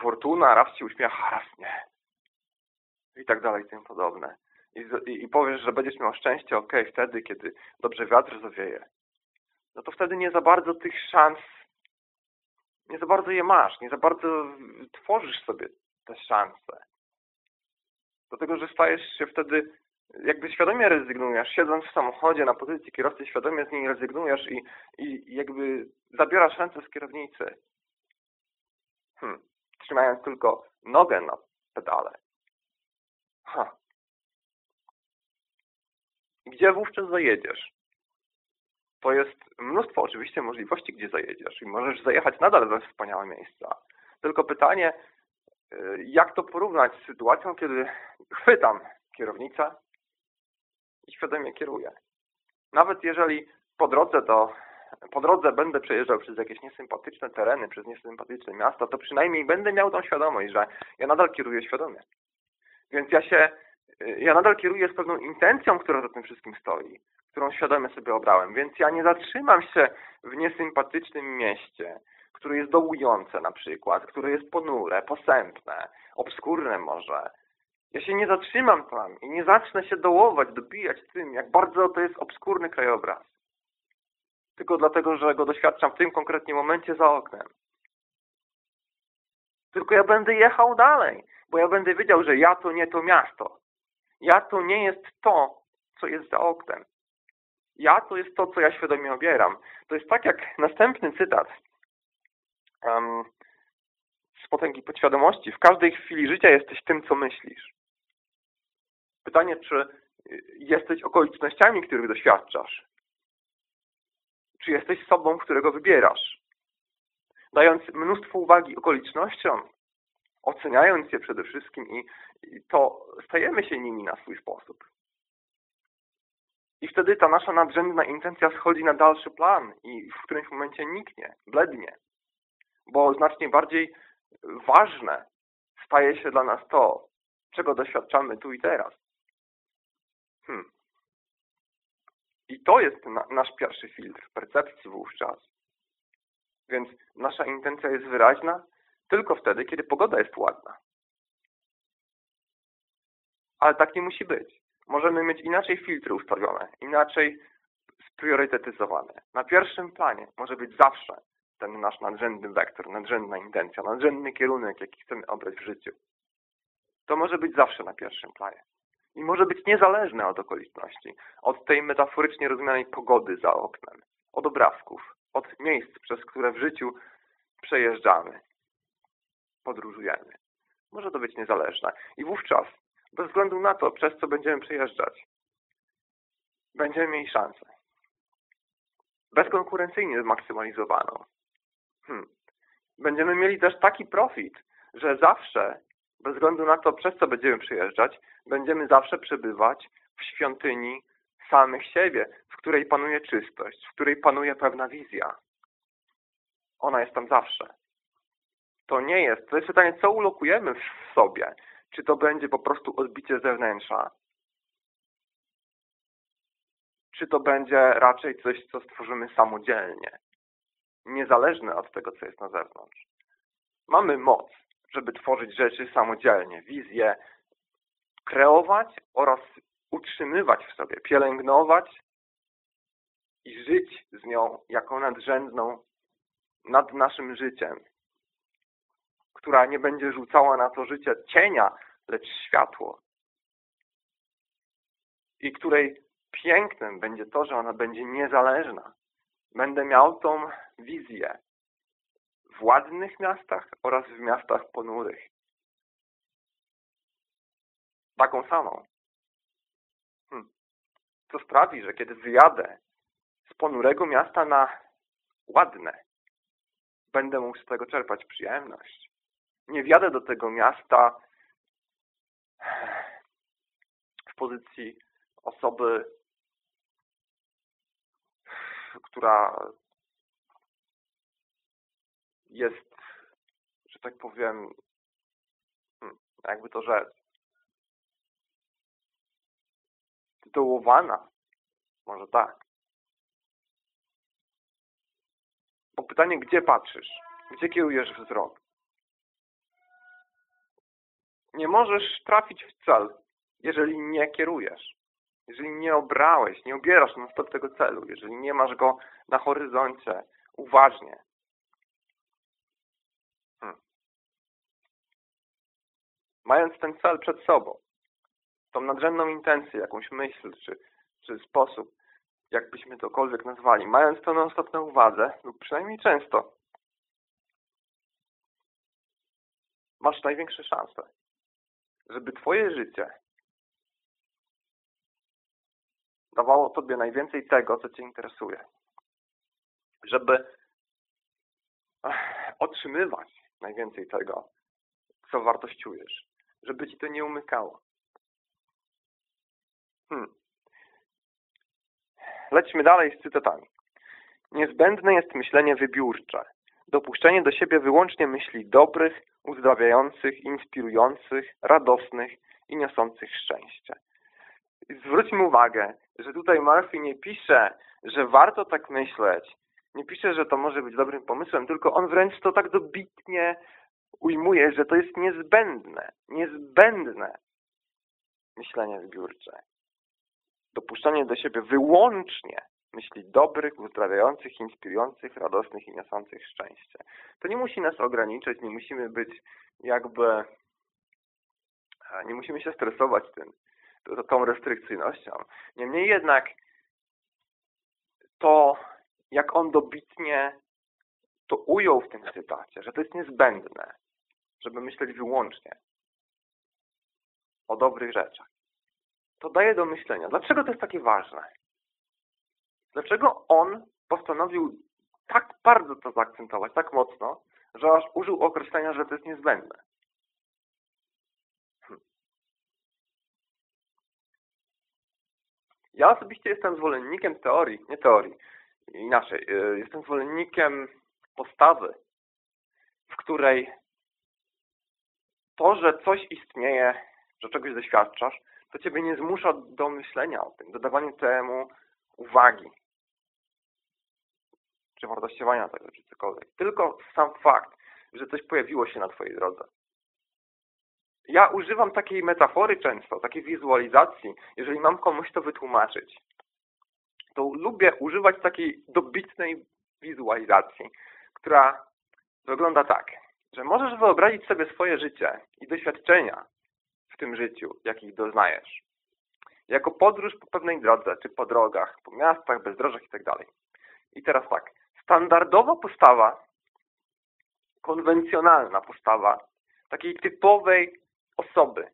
fortuna raz ci uśmiecha, raz nie, i tak dalej, i tym podobne. I, i, I powiesz, że będziesz miał szczęście, ok, wtedy, kiedy dobrze wiatr zawieje. No to wtedy nie za bardzo tych szans, nie za bardzo je masz, nie za bardzo tworzysz sobie te szanse. Dlatego, że stajesz się wtedy, jakby świadomie rezygnujesz, siedząc w samochodzie na pozycji kierowcy, świadomie z niej rezygnujesz i, i jakby zabierasz ręce z kierownicy. Hmm. Trzymając tylko nogę na pedale. Ha. Gdzie wówczas zajedziesz? To jest mnóstwo oczywiście możliwości, gdzie zajedziesz i możesz zajechać nadal we wspaniałe miejsca. Tylko pytanie, y, jak to porównać z sytuacją, kiedy chwytam kierownicę i świadomie kieruję. Nawet jeżeli po drodze to po drodze będę przejeżdżał przez jakieś niesympatyczne tereny, przez niesympatyczne miasta, to przynajmniej będę miał tą świadomość, że ja nadal kieruję świadomie. Więc ja się, ja nadal kieruję z pewną intencją, która za tym wszystkim stoi, którą świadomie sobie obrałem. Więc ja nie zatrzymam się w niesympatycznym mieście, które jest dołujące na przykład, które jest ponure, posępne, obskurne może. Ja się nie zatrzymam tam i nie zacznę się dołować, dobijać tym, jak bardzo to jest obskurny krajobraz. Tylko dlatego, że go doświadczam w tym konkretnym momencie za oknem. Tylko ja będę jechał dalej bo ja będę wiedział, że ja to nie to miasto. Ja to nie jest to, co jest za oknem. Ja to jest to, co ja świadomie obieram. To jest tak jak następny cytat um, z potęgi podświadomości. W każdej chwili życia jesteś tym, co myślisz. Pytanie, czy jesteś okolicznościami, których doświadczasz? Czy jesteś sobą, którego wybierasz? Dając mnóstwo uwagi okolicznościom, oceniając je przede wszystkim i, i to stajemy się nimi na swój sposób. I wtedy ta nasza nadrzędna intencja schodzi na dalszy plan i w którymś momencie niknie, blednie. Bo znacznie bardziej ważne staje się dla nas to, czego doświadczamy tu i teraz. Hmm. I to jest na, nasz pierwszy filtr percepcji wówczas. Więc nasza intencja jest wyraźna, tylko wtedy, kiedy pogoda jest ładna. Ale tak nie musi być. Możemy mieć inaczej filtry ustawione, inaczej spriorytetyzowane. Na pierwszym planie może być zawsze ten nasz nadrzędny wektor, nadrzędna intencja, nadrzędny kierunek, jaki chcemy obrać w życiu. To może być zawsze na pierwszym planie. I może być niezależne od okoliczności, od tej metaforycznie rozumianej pogody za oknem, od obrazków, od miejsc, przez które w życiu przejeżdżamy podróżujemy. Może to być niezależne. I wówczas, bez względu na to, przez co będziemy przejeżdżać, będziemy mieli szansę. bezkonkurencyjnie zmaksymalizowaną. Hmm. Będziemy mieli też taki profit, że zawsze, bez względu na to, przez co będziemy przyjeżdżać, będziemy zawsze przebywać w świątyni samych siebie, w której panuje czystość, w której panuje pewna wizja. Ona jest tam zawsze. To nie jest, to jest pytanie, co ulokujemy w sobie. Czy to będzie po prostu odbicie zewnętrza, czy to będzie raczej coś, co stworzymy samodzielnie, niezależne od tego, co jest na zewnątrz. Mamy moc, żeby tworzyć rzeczy samodzielnie, wizje kreować oraz utrzymywać w sobie, pielęgnować i żyć z nią jako nadrzędną nad naszym życiem, która nie będzie rzucała na to życie cienia, lecz światło. I której pięknym będzie to, że ona będzie niezależna. Będę miał tą wizję w ładnych miastach oraz w miastach ponurych. Taką samą. Co sprawi, że kiedy wyjadę z ponurego miasta na ładne, będę mógł z tego czerpać przyjemność. Nie wjadę do tego miasta w pozycji osoby która jest, że tak powiem, hmm, jakby to rzec, tytułowana, może tak. Bo pytanie, gdzie patrzysz? Gdzie kierujesz wzrok? Nie możesz trafić w cel, jeżeli nie kierujesz jeżeli nie obrałeś, nie obierasz na stop tego celu, jeżeli nie masz go na horyzoncie uważnie, hmm. Mając ten cel przed sobą, tą nadrzędną intencję, jakąś myśl, czy, czy sposób, jakbyśmy tokolwiek nazwali, mając to na na uwadze, lub przynajmniej często, masz największe szanse, żeby Twoje życie dawało Tobie najwięcej tego, co Cię interesuje. Żeby otrzymywać najwięcej tego, co wartościujesz. Żeby Ci to nie umykało. Hmm. Lećmy dalej z cytatami. Niezbędne jest myślenie wybiórcze. Dopuszczenie do siebie wyłącznie myśli dobrych, uzdrawiających, inspirujących, radosnych i niosących szczęście. Zwróćmy uwagę, że tutaj Murphy nie pisze, że warto tak myśleć. Nie pisze, że to może być dobrym pomysłem, tylko on wręcz to tak dobitnie ujmuje, że to jest niezbędne, niezbędne myślenie zbiórcze. Dopuszczanie do siebie wyłącznie myśli dobrych, uzdrawiających, inspirujących, radosnych i niosących szczęście. To nie musi nas ograniczyć, nie musimy być jakby, nie musimy się stresować tym tą restrykcyjnością. Niemniej jednak to, jak on dobitnie to ujął w tym cytacie, że to jest niezbędne, żeby myśleć wyłącznie o dobrych rzeczach, to daje do myślenia. Dlaczego to jest takie ważne? Dlaczego on postanowił tak bardzo to zaakcentować, tak mocno, że aż użył określenia, że to jest niezbędne? Ja osobiście jestem zwolennikiem teorii, nie teorii, inaczej, y, jestem zwolennikiem postawy, w której to, że coś istnieje, że czegoś doświadczasz, to Ciebie nie zmusza do myślenia o tym, do dawania temu uwagi, czy wartościowania tego, czy cokolwiek. Tylko sam fakt, że coś pojawiło się na Twojej drodze, ja używam takiej metafory często, takiej wizualizacji, jeżeli mam komuś to wytłumaczyć. To lubię używać takiej dobitnej wizualizacji, która wygląda tak, że możesz wyobrazić sobie swoje życie i doświadczenia w tym życiu, jakich doznajesz. Jako podróż po pewnej drodze, czy po drogach, po miastach, bezdrożach itd. Tak I teraz tak, standardowa postawa, konwencjonalna postawa takiej typowej osoby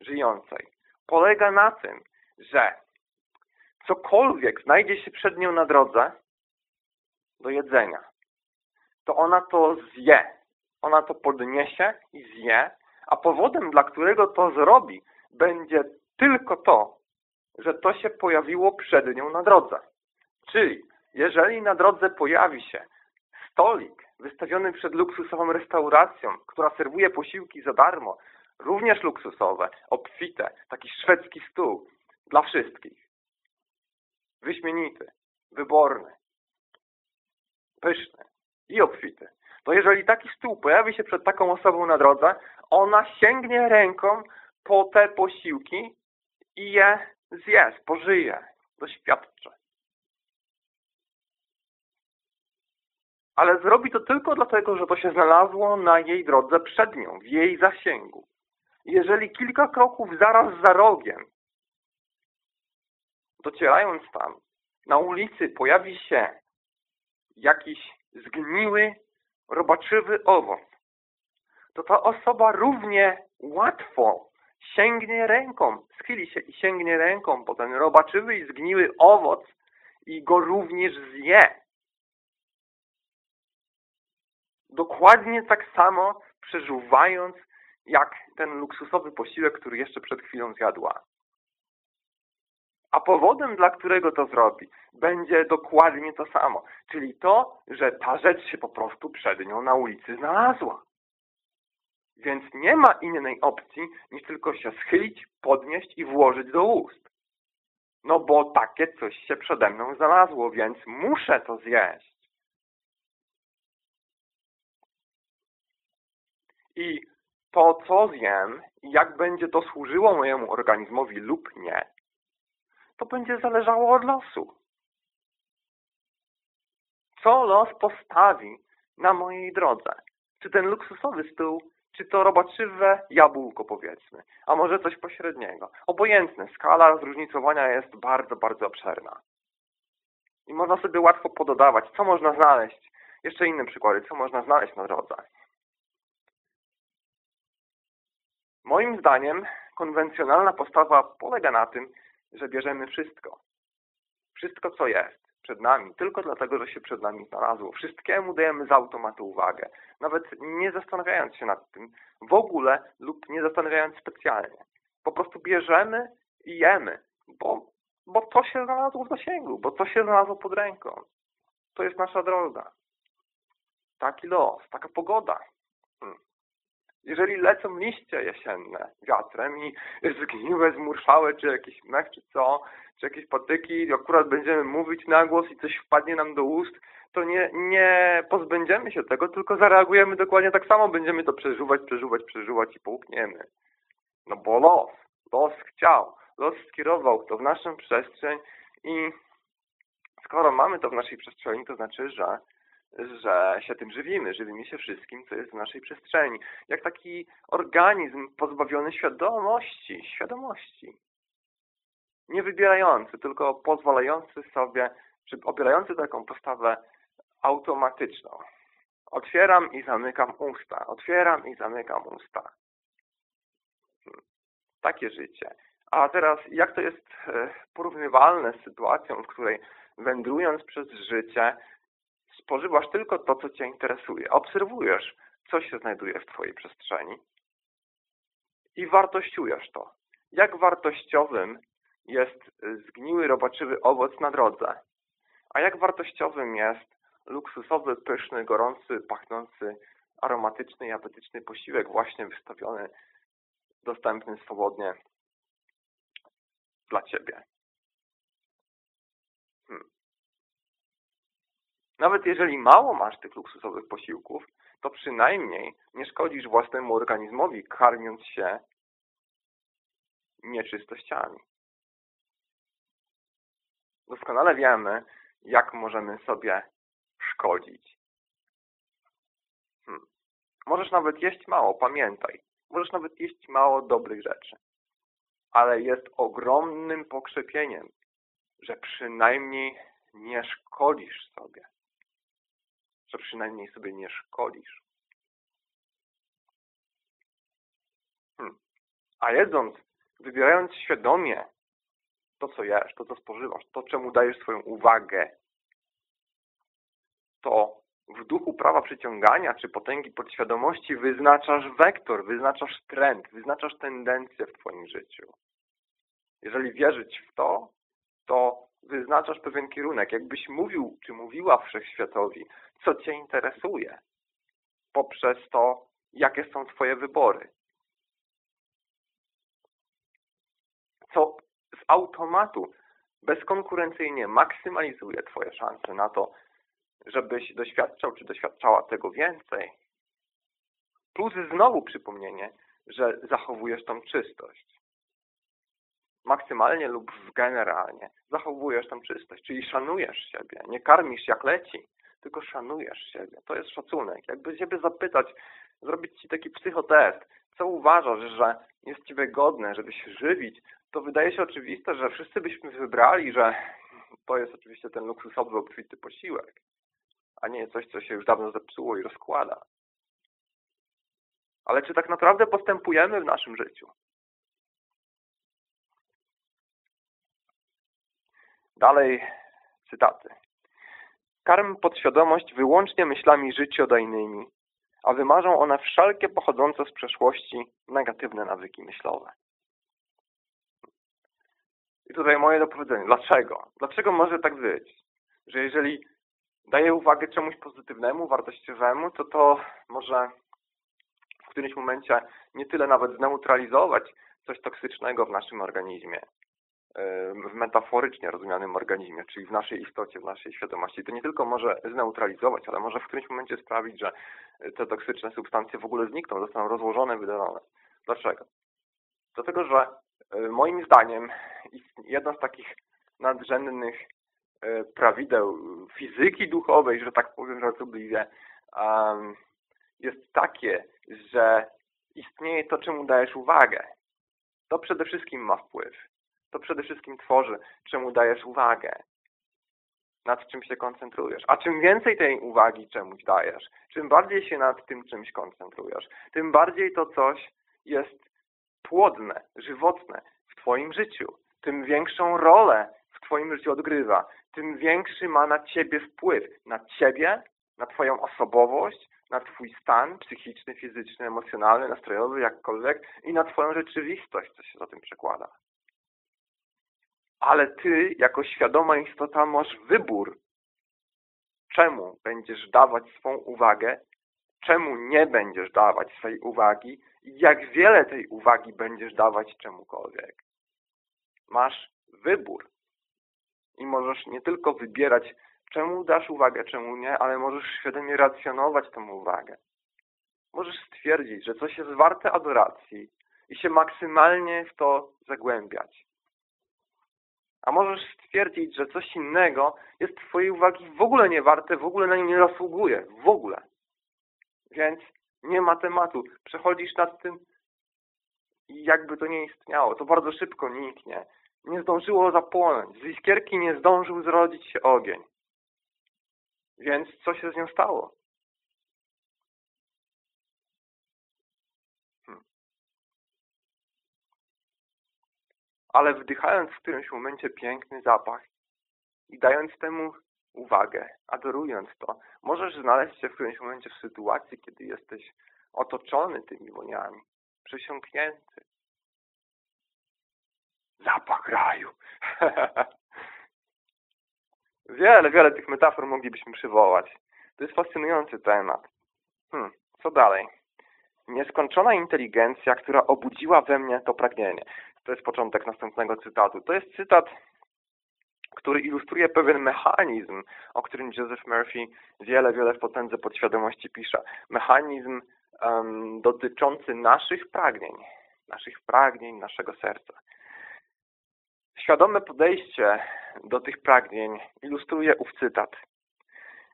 żyjącej polega na tym, że cokolwiek znajdzie się przed nią na drodze, do jedzenia, to ona to zje. Ona to podniesie i zje, a powodem, dla którego to zrobi, będzie tylko to, że to się pojawiło przed nią na drodze. Czyli, jeżeli na drodze pojawi się stolik wystawiony przed luksusową restauracją, która serwuje posiłki za darmo, również luksusowe, obfite, taki szwedzki stół dla wszystkich. Wyśmienity, wyborny, pyszny i obfity. To jeżeli taki stół pojawi się przed taką osobą na drodze, ona sięgnie ręką po te posiłki i je zje, spożyje, doświadczy. Ale zrobi to tylko dlatego, że to się znalazło na jej drodze przed nią, w jej zasięgu. Jeżeli kilka kroków zaraz za rogiem, docierając tam, na ulicy pojawi się jakiś zgniły, robaczywy owoc, to ta osoba równie łatwo sięgnie ręką, schyli się i sięgnie ręką po ten robaczywy i zgniły owoc i go również zje. Dokładnie tak samo przeżuwając jak ten luksusowy posiłek, który jeszcze przed chwilą zjadła. A powodem, dla którego to zrobi, będzie dokładnie to samo. Czyli to, że ta rzecz się po prostu przed nią na ulicy znalazła. Więc nie ma innej opcji, niż tylko się schylić, podnieść i włożyć do ust. No bo takie coś się przede mną znalazło, więc muszę to zjeść. I to, co zjem jak będzie to służyło mojemu organizmowi lub nie, to będzie zależało od losu. Co los postawi na mojej drodze? Czy ten luksusowy stół, czy to robaczywe jabłko powiedzmy, a może coś pośredniego. Obojętne, skala zróżnicowania jest bardzo, bardzo obszerna. I można sobie łatwo pododawać, co można znaleźć. Jeszcze inne przykłady, co można znaleźć na drodze. Moim zdaniem konwencjonalna postawa polega na tym, że bierzemy wszystko. Wszystko, co jest przed nami, tylko dlatego, że się przed nami znalazło. Wszystkiemu dajemy z automatu uwagę, nawet nie zastanawiając się nad tym w ogóle lub nie zastanawiając specjalnie. Po prostu bierzemy i jemy, bo, bo to się znalazło w zasięgu, bo to się znalazło pod ręką. To jest nasza droga. Taki los, taka pogoda. Jeżeli lecą liście jesienne wiatrem i zgniłe, zmurszałe, czy jakiś mech, czy co, czy jakieś patyki akurat będziemy mówić na głos i coś wpadnie nam do ust, to nie, nie pozbędziemy się tego, tylko zareagujemy dokładnie tak samo, będziemy to przeżuwać, przeżuwać, przeżuwać i połkniemy. No bo los, los chciał, los skierował to w naszą przestrzeń i skoro mamy to w naszej przestrzeni, to znaczy, że że się tym żywimy, żywimy się wszystkim, co jest w naszej przestrzeni. Jak taki organizm pozbawiony świadomości, świadomości. Nie wybierający, tylko pozwalający sobie, czy obierający taką postawę automatyczną. Otwieram i zamykam usta. Otwieram i zamykam usta. Hmm. Takie życie. A teraz, jak to jest e, porównywalne z sytuacją, w której wędrując przez życie, spożywasz tylko to, co Cię interesuje. Obserwujesz, co się znajduje w Twojej przestrzeni i wartościujesz to. Jak wartościowym jest zgniły, robaczywy owoc na drodze, a jak wartościowym jest luksusowy, pyszny, gorący, pachnący, aromatyczny i apetyczny posiłek właśnie wystawiony, dostępny swobodnie dla Ciebie. Nawet jeżeli mało masz tych luksusowych posiłków, to przynajmniej nie szkodzisz własnemu organizmowi, karmiąc się nieczystościami. Doskonale wiemy, jak możemy sobie szkodzić. Hmm. Możesz nawet jeść mało, pamiętaj. Możesz nawet jeść mało dobrych rzeczy. Ale jest ogromnym pokrzepieniem, że przynajmniej nie szkodzisz sobie że przynajmniej sobie nie szkolisz. Hmm. A jedząc, wybierając świadomie to, co jesz, to, co spożywasz, to, czemu dajesz swoją uwagę, to w duchu prawa przyciągania czy potęgi podświadomości wyznaczasz wektor, wyznaczasz trend, wyznaczasz tendencję w Twoim życiu. Jeżeli wierzyć w to, to wyznaczasz pewien kierunek. Jakbyś mówił, czy mówiła wszechświatowi, co Cię interesuje, poprzez to, jakie są Twoje wybory. Co z automatu bezkonkurencyjnie maksymalizuje Twoje szanse na to, żebyś doświadczał czy doświadczała tego więcej. Plus znowu przypomnienie, że zachowujesz tą czystość. Maksymalnie lub generalnie zachowujesz tą czystość, czyli szanujesz siebie. Nie karmisz jak leci, tylko szanujesz siebie. To jest szacunek. Jakby siebie zapytać, zrobić Ci taki psychotest, co uważasz, że jest Ciebie godne, żeby się żywić, to wydaje się oczywiste, że wszyscy byśmy wybrali, że to jest oczywiście ten luksusowy, obfity posiłek a nie coś, co się już dawno zepsuło i rozkłada. Ale czy tak naprawdę postępujemy w naszym życiu? Dalej cytaty. Karm podświadomość wyłącznie myślami życiodajnymi, a wymarzą one wszelkie pochodzące z przeszłości negatywne nawyki myślowe. I tutaj moje dopowiedzenie. Dlaczego? Dlaczego może tak być? Że jeżeli daje uwagę czemuś pozytywnemu, wartościowemu, to to może w którymś momencie nie tyle nawet zneutralizować coś toksycznego w naszym organizmie, w metaforycznie rozumianym organizmie, czyli w naszej istocie, w naszej świadomości. To nie tylko może zneutralizować, ale może w którymś momencie sprawić, że te toksyczne substancje w ogóle znikną, zostaną rozłożone, wydalone. Dlaczego? Dlatego, że moim zdaniem jedna z takich nadrzędnych E, prawideł fizyki duchowej, że tak powiem żartobliwie, um, jest takie, że istnieje to, czemu dajesz uwagę. To przede wszystkim ma wpływ. To przede wszystkim tworzy, czemu dajesz uwagę. Nad czym się koncentrujesz. A czym więcej tej uwagi czemuś dajesz, czym bardziej się nad tym czymś koncentrujesz, tym bardziej to coś jest płodne, żywotne w Twoim życiu. Tym większą rolę w Twoim życiu odgrywa tym większy ma na Ciebie wpływ. Na Ciebie, na Twoją osobowość, na Twój stan psychiczny, fizyczny, emocjonalny, nastrojowy, jakkolwiek i na Twoją rzeczywistość, co się za tym przekłada. Ale Ty, jako świadoma istota, masz wybór, czemu będziesz dawać swą uwagę, czemu nie będziesz dawać swojej uwagi i jak wiele tej uwagi będziesz dawać czemukolwiek. Masz wybór i możesz nie tylko wybierać, czemu dasz uwagę, czemu nie, ale możesz świadomie racjonować tę uwagę. Możesz stwierdzić, że coś jest warte adoracji i się maksymalnie w to zagłębiać. A możesz stwierdzić, że coś innego jest Twojej uwagi w ogóle nie warte, w ogóle na nie nie zasługuje. W ogóle. Więc nie ma tematu. Przechodzisz nad tym i jakby to nie istniało. To bardzo szybko niknie nie zdążyło zapłonąć. Z iskierki nie zdążył zrodzić się ogień. Więc co się z nią stało? Ale wdychając w którymś momencie piękny zapach i dając temu uwagę, adorując to, możesz znaleźć się w którymś momencie w sytuacji, kiedy jesteś otoczony tymi woniami, przesiąknięty, Zapach raju. wiele, wiele tych metafor moglibyśmy przywołać. To jest fascynujący temat. Hmm, co dalej? Nieskończona inteligencja, która obudziła we mnie to pragnienie. To jest początek następnego cytatu. To jest cytat, który ilustruje pewien mechanizm, o którym Joseph Murphy wiele, wiele w potędze podświadomości pisze. Mechanizm um, dotyczący naszych pragnień, naszych pragnień, naszego serca. Świadome podejście do tych pragnień ilustruje ów cytat.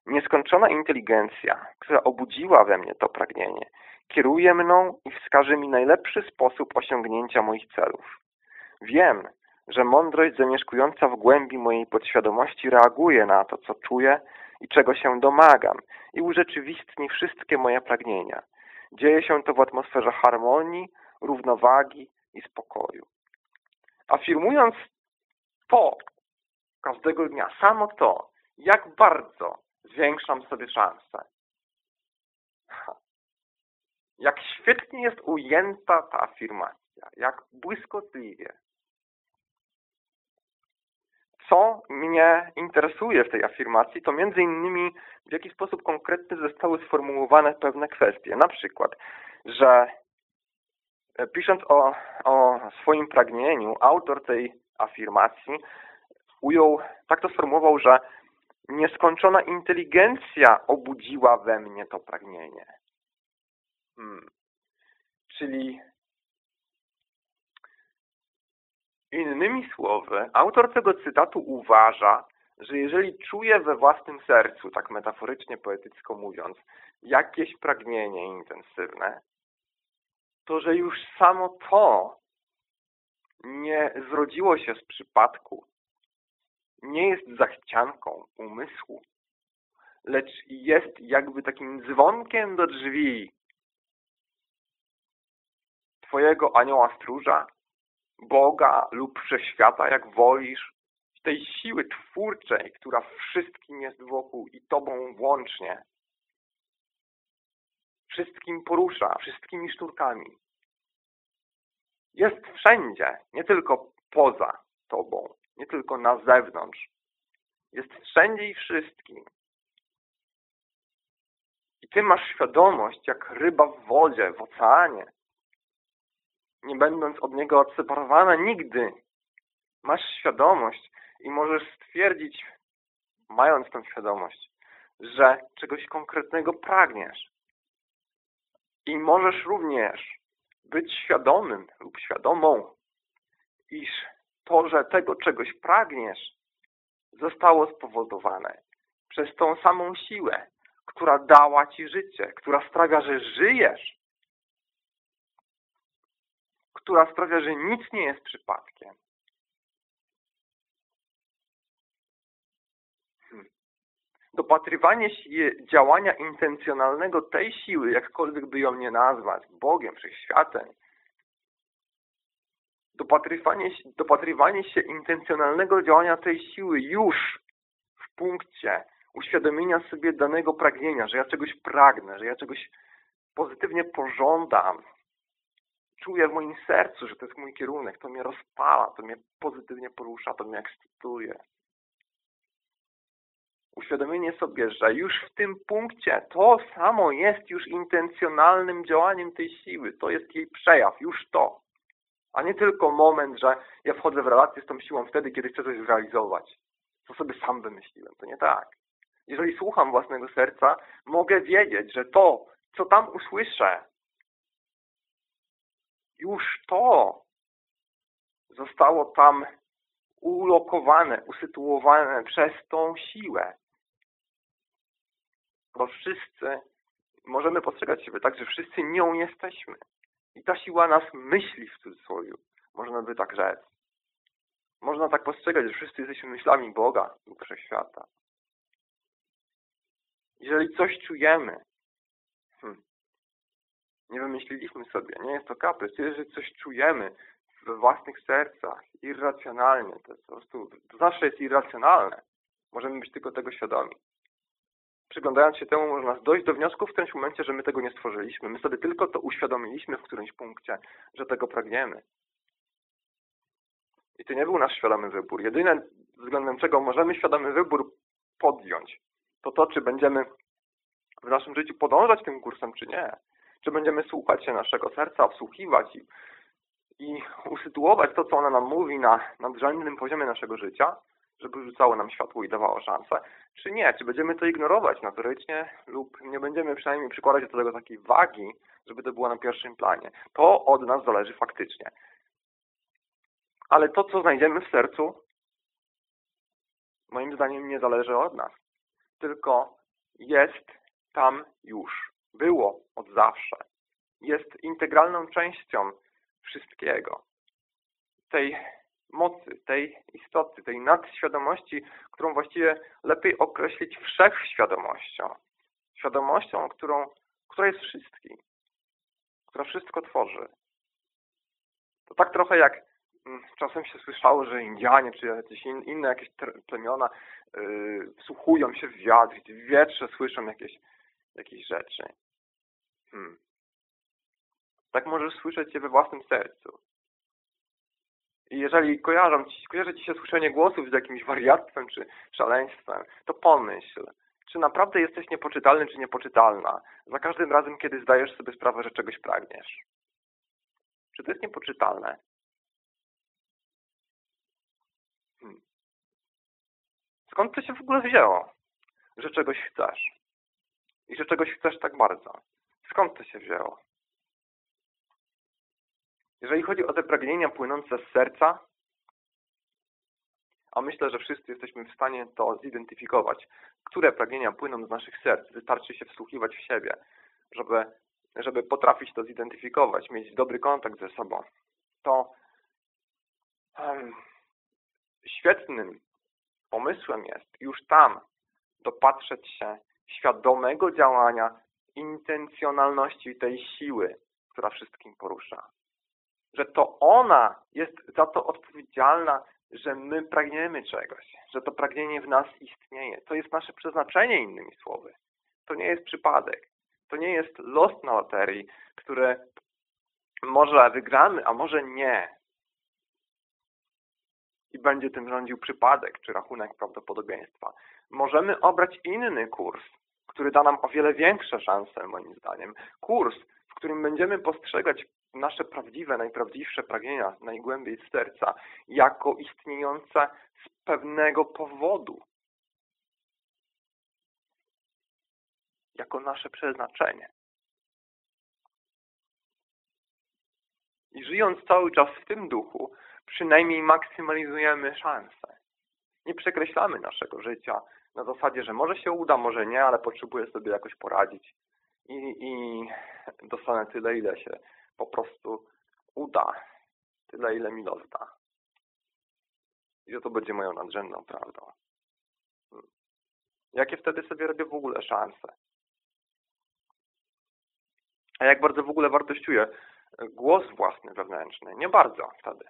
Nieskończona inteligencja, która obudziła we mnie to pragnienie, kieruje mną i wskaże mi najlepszy sposób osiągnięcia moich celów. Wiem, że mądrość zamieszkująca w głębi mojej podświadomości reaguje na to, co czuję i czego się domagam i urzeczywistni wszystkie moje pragnienia. Dzieje się to w atmosferze harmonii, równowagi i spokoju. Afirmując to każdego dnia, samo to, jak bardzo zwiększam sobie szanse. Jak świetnie jest ujęta ta afirmacja, jak błyskotliwie. Co mnie interesuje w tej afirmacji, to między innymi w jaki sposób konkretny zostały sformułowane pewne kwestie. Na przykład, że e, pisząc o, o swoim pragnieniu, autor tej afirmacji ujął, tak to sformułował, że nieskończona inteligencja obudziła we mnie to pragnienie. Hmm. Czyli innymi słowy, autor tego cytatu uważa, że jeżeli czuje we własnym sercu, tak metaforycznie, poetycko mówiąc, jakieś pragnienie intensywne, to że już samo to nie zrodziło się z przypadku, nie jest zachcianką umysłu, lecz jest jakby takim dzwonkiem do drzwi Twojego anioła stróża, Boga lub wszechświata, jak wolisz, tej siły twórczej, która wszystkim jest wokół i Tobą włącznie. Wszystkim porusza, wszystkimi szturkami. Jest wszędzie, nie tylko poza Tobą, nie tylko na zewnątrz. Jest wszędzie i wszystkim. I Ty masz świadomość, jak ryba w wodzie, w oceanie, nie będąc od niego odseparowana nigdy. Masz świadomość i możesz stwierdzić, mając tę świadomość, że czegoś konkretnego pragniesz. I możesz również być świadomym lub świadomą, iż to, że tego czegoś pragniesz, zostało spowodowane przez tą samą siłę, która dała Ci życie, która sprawia, że żyjesz, która sprawia, że nic nie jest przypadkiem. Hmm. Dopatrywanie się działania intencjonalnego tej siły, jakkolwiek by ją nie nazwać, Bogiem, Wszechświatem, dopatrywanie, dopatrywanie się intencjonalnego działania tej siły już w punkcie uświadomienia sobie danego pragnienia, że ja czegoś pragnę, że ja czegoś pozytywnie pożądam, czuję w moim sercu, że to jest mój kierunek, to mnie rozpala, to mnie pozytywnie porusza, to mnie ekscytuje. Uświadomienie sobie, że już w tym punkcie to samo jest już intencjonalnym działaniem tej siły. To jest jej przejaw, już to. A nie tylko moment, że ja wchodzę w relację z tą siłą wtedy, kiedy chcę coś zrealizować. Co sobie sam wymyśliłem. To nie tak. Jeżeli słucham własnego serca, mogę wiedzieć, że to, co tam usłyszę, już to zostało tam ulokowane, usytuowane przez tą siłę. Bo wszyscy możemy postrzegać siebie tak, że wszyscy nią jesteśmy. I ta siła nas myśli w cudzysłowie. Można by tak rzec. Można tak postrzegać, że wszyscy jesteśmy myślami Boga lub Wszechświata. Jeżeli coś czujemy, hmm, nie wymyśliliśmy sobie. Nie jest to kaprys. Jeżeli coś czujemy we własnych sercach irracjonalnie, to jest po prostu, to zawsze jest irracjonalne. Możemy być tylko tego świadomi. Przyglądając się temu, można dojść do wniosku w którymś momencie, że my tego nie stworzyliśmy. My sobie tylko to uświadomiliśmy w którymś punkcie, że tego pragniemy. I to nie był nasz świadomy wybór. Jedyne względem czego możemy świadomy wybór podjąć, to to, czy będziemy w naszym życiu podążać tym kursem, czy nie czy będziemy słuchać się naszego serca, wsłuchiwać i, i usytuować to, co ona nam mówi na nadrzędnym poziomie naszego życia, żeby rzucało nam światło i dawało szansę, czy nie, czy będziemy to ignorować notorycznie lub nie będziemy przynajmniej przykładać do tego takiej wagi, żeby to było na pierwszym planie. To od nas zależy faktycznie. Ale to, co znajdziemy w sercu, moim zdaniem nie zależy od nas, tylko jest tam już było od zawsze. Jest integralną częścią wszystkiego. Tej mocy, tej istoty, tej nadświadomości, którą właściwie lepiej określić wszechświadomością. Świadomością, którą, która jest wszystkim, która wszystko tworzy. To tak trochę jak mm, czasem się słyszało, że Indianie czy jakieś inne jakieś plemiona yy, wsłuchują się w wiatr w wietrze słyszą jakieś, jakieś rzeczy. Hmm. Tak możesz słyszeć je we własnym sercu. I jeżeli kojarzą ci, kojarzy ci się słyszenie głosów z jakimś wariactwem czy szaleństwem, to pomyśl, czy naprawdę jesteś niepoczytalny czy niepoczytalna za każdym razem, kiedy zdajesz sobie sprawę, że czegoś pragniesz. Czy to jest niepoczytalne? Hmm. Skąd to się w ogóle wzięło, że czegoś chcesz? I że czegoś chcesz tak bardzo? Skąd to się wzięło? Jeżeli chodzi o te pragnienia płynące z serca, a myślę, że wszyscy jesteśmy w stanie to zidentyfikować, które pragnienia płyną z naszych serc. Wystarczy się wsłuchiwać w siebie, żeby, żeby potrafić to zidentyfikować, mieć dobry kontakt ze sobą. To um, świetnym pomysłem jest już tam dopatrzeć się świadomego działania, intencjonalności tej siły, która wszystkim porusza że to ona jest za to odpowiedzialna, że my pragniemy czegoś, że to pragnienie w nas istnieje. To jest nasze przeznaczenie, innymi słowy. To nie jest przypadek. To nie jest los na loterii, które może wygramy, a może nie. I będzie tym rządził przypadek, czy rachunek prawdopodobieństwa. Możemy obrać inny kurs, który da nam o wiele większe szanse, moim zdaniem. Kurs, w którym będziemy postrzegać nasze prawdziwe, najprawdziwsze pragnienia najgłębiej z serca jako istniejące z pewnego powodu. Jako nasze przeznaczenie. I żyjąc cały czas w tym duchu, przynajmniej maksymalizujemy szanse. Nie przekreślamy naszego życia na zasadzie, że może się uda, może nie, ale potrzebuję sobie jakoś poradzić i, i dostanę tyle, ile się po prostu uda tyle, ile mi los da. I to będzie moją nadrzędną prawdą. Hmm. Jakie wtedy sobie robię w ogóle szanse? A jak bardzo w ogóle wartościuję głos własny wewnętrzny? Nie bardzo wtedy.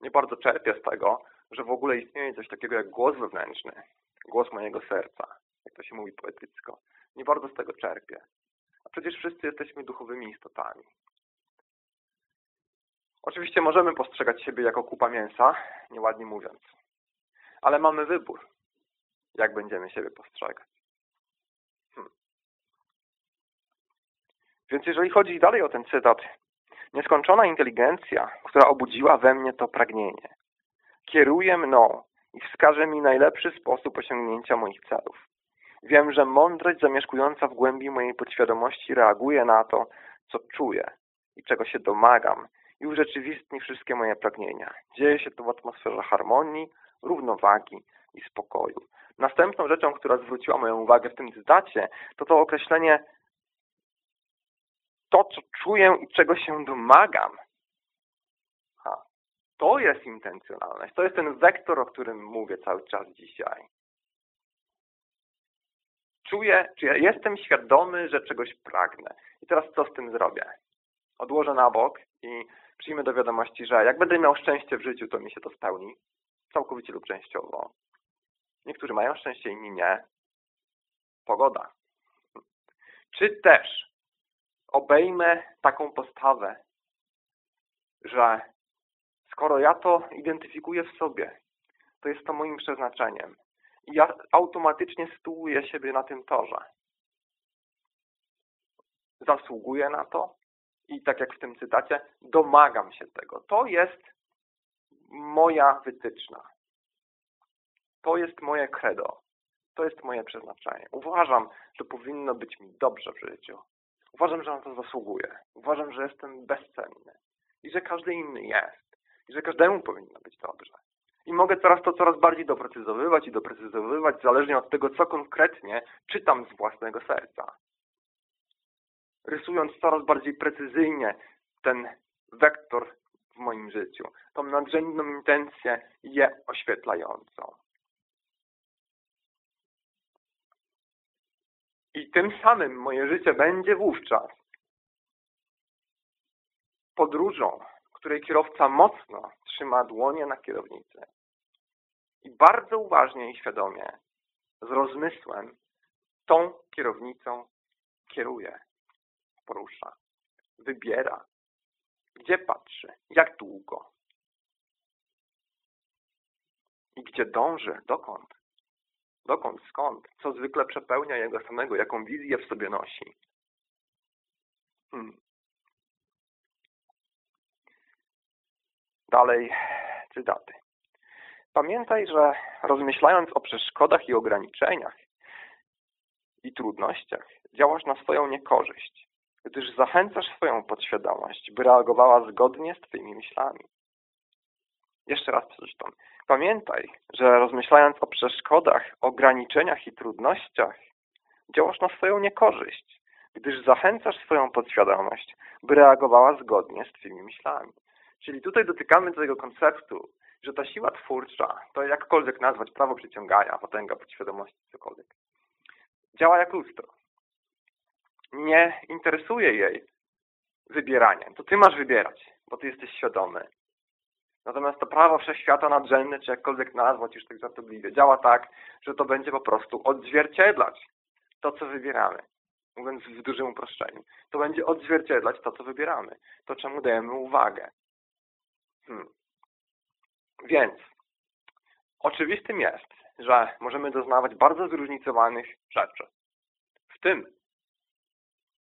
Nie bardzo czerpię z tego, że w ogóle istnieje coś takiego jak głos wewnętrzny. Głos mojego serca, jak to się mówi poetycko. Nie bardzo z tego czerpię. A przecież wszyscy jesteśmy duchowymi istotami. Oczywiście możemy postrzegać siebie jako kupa mięsa, nieładnie mówiąc. Ale mamy wybór, jak będziemy siebie postrzegać. Hmm. Więc jeżeli chodzi dalej o ten cytat, nieskończona inteligencja, która obudziła we mnie to pragnienie, kieruje mną i wskaże mi najlepszy sposób osiągnięcia moich celów. Wiem, że mądrość zamieszkująca w głębi mojej podświadomości reaguje na to, co czuję i czego się domagam i urzeczywistni wszystkie moje pragnienia. Dzieje się to w atmosferze harmonii, równowagi i spokoju. Następną rzeczą, która zwróciła moją uwagę w tym cytacie, to to określenie to, co czuję i czego się domagam. To jest intencjonalność. To jest ten wektor, o którym mówię cały czas dzisiaj. Czuję, czy ja jestem świadomy, że czegoś pragnę. I teraz co z tym zrobię? Odłożę na bok i przyjmę do wiadomości, że jak będę miał szczęście w życiu, to mi się to spełni. Całkowicie lub częściowo. Niektórzy mają szczęście, inni nie. Pogoda. Czy też obejmę taką postawę, że skoro ja to identyfikuję w sobie, to jest to moim przeznaczeniem. I ja automatycznie sytuuję siebie na tym torze. Zasługuję na to, i tak jak w tym cytacie, domagam się tego. To jest moja wytyczna. To jest moje credo. To jest moje przeznaczenie. Uważam, że powinno być mi dobrze w życiu. Uważam, że na to zasługuję. Uważam, że jestem bezcenny. I że każdy inny jest. I że każdemu powinno być dobrze. I mogę teraz to coraz bardziej doprecyzowywać i doprecyzowywać, zależnie od tego, co konkretnie czytam z własnego serca rysując coraz bardziej precyzyjnie ten wektor w moim życiu, tą nadrzędną intencję je oświetlającą. I tym samym moje życie będzie wówczas podróżą, której kierowca mocno trzyma dłonie na kierownicy i bardzo uważnie i świadomie, z rozmysłem, tą kierownicą kieruje, porusza, wybiera, gdzie patrzy, jak długo i gdzie dąży, dokąd, dokąd, skąd, co zwykle przepełnia jego samego, jaką wizję w sobie nosi. Hmm. Dalej cytaty. Pamiętaj, że rozmyślając o przeszkodach i ograniczeniach i trudnościach, działasz na swoją niekorzyść, gdyż zachęcasz swoją podświadomość, by reagowała zgodnie z Twoimi myślami. Jeszcze raz przeczytam. Pamiętaj, że rozmyślając o przeszkodach, ograniczeniach i trudnościach, działasz na swoją niekorzyść, gdyż zachęcasz swoją podświadomość, by reagowała zgodnie z Twoimi myślami. Czyli tutaj dotykamy tego konceptu, że ta siła twórcza, to jakkolwiek nazwać prawo przyciągania, potęga podświadomości, cokolwiek, działa jak lustro. Nie interesuje jej wybieranie. To ty masz wybierać, bo ty jesteś świadomy. Natomiast to prawo wszechświata nadrzędne, czy jakkolwiek nazwać już tak żartobliwie, działa tak, że to będzie po prostu odzwierciedlać to, co wybieramy. Mówiąc w dużym uproszczeniu. To będzie odzwierciedlać to, co wybieramy. To, czemu dajemy uwagę. Hmm. Więc oczywistym jest, że możemy doznawać bardzo zróżnicowanych rzeczy. W tym,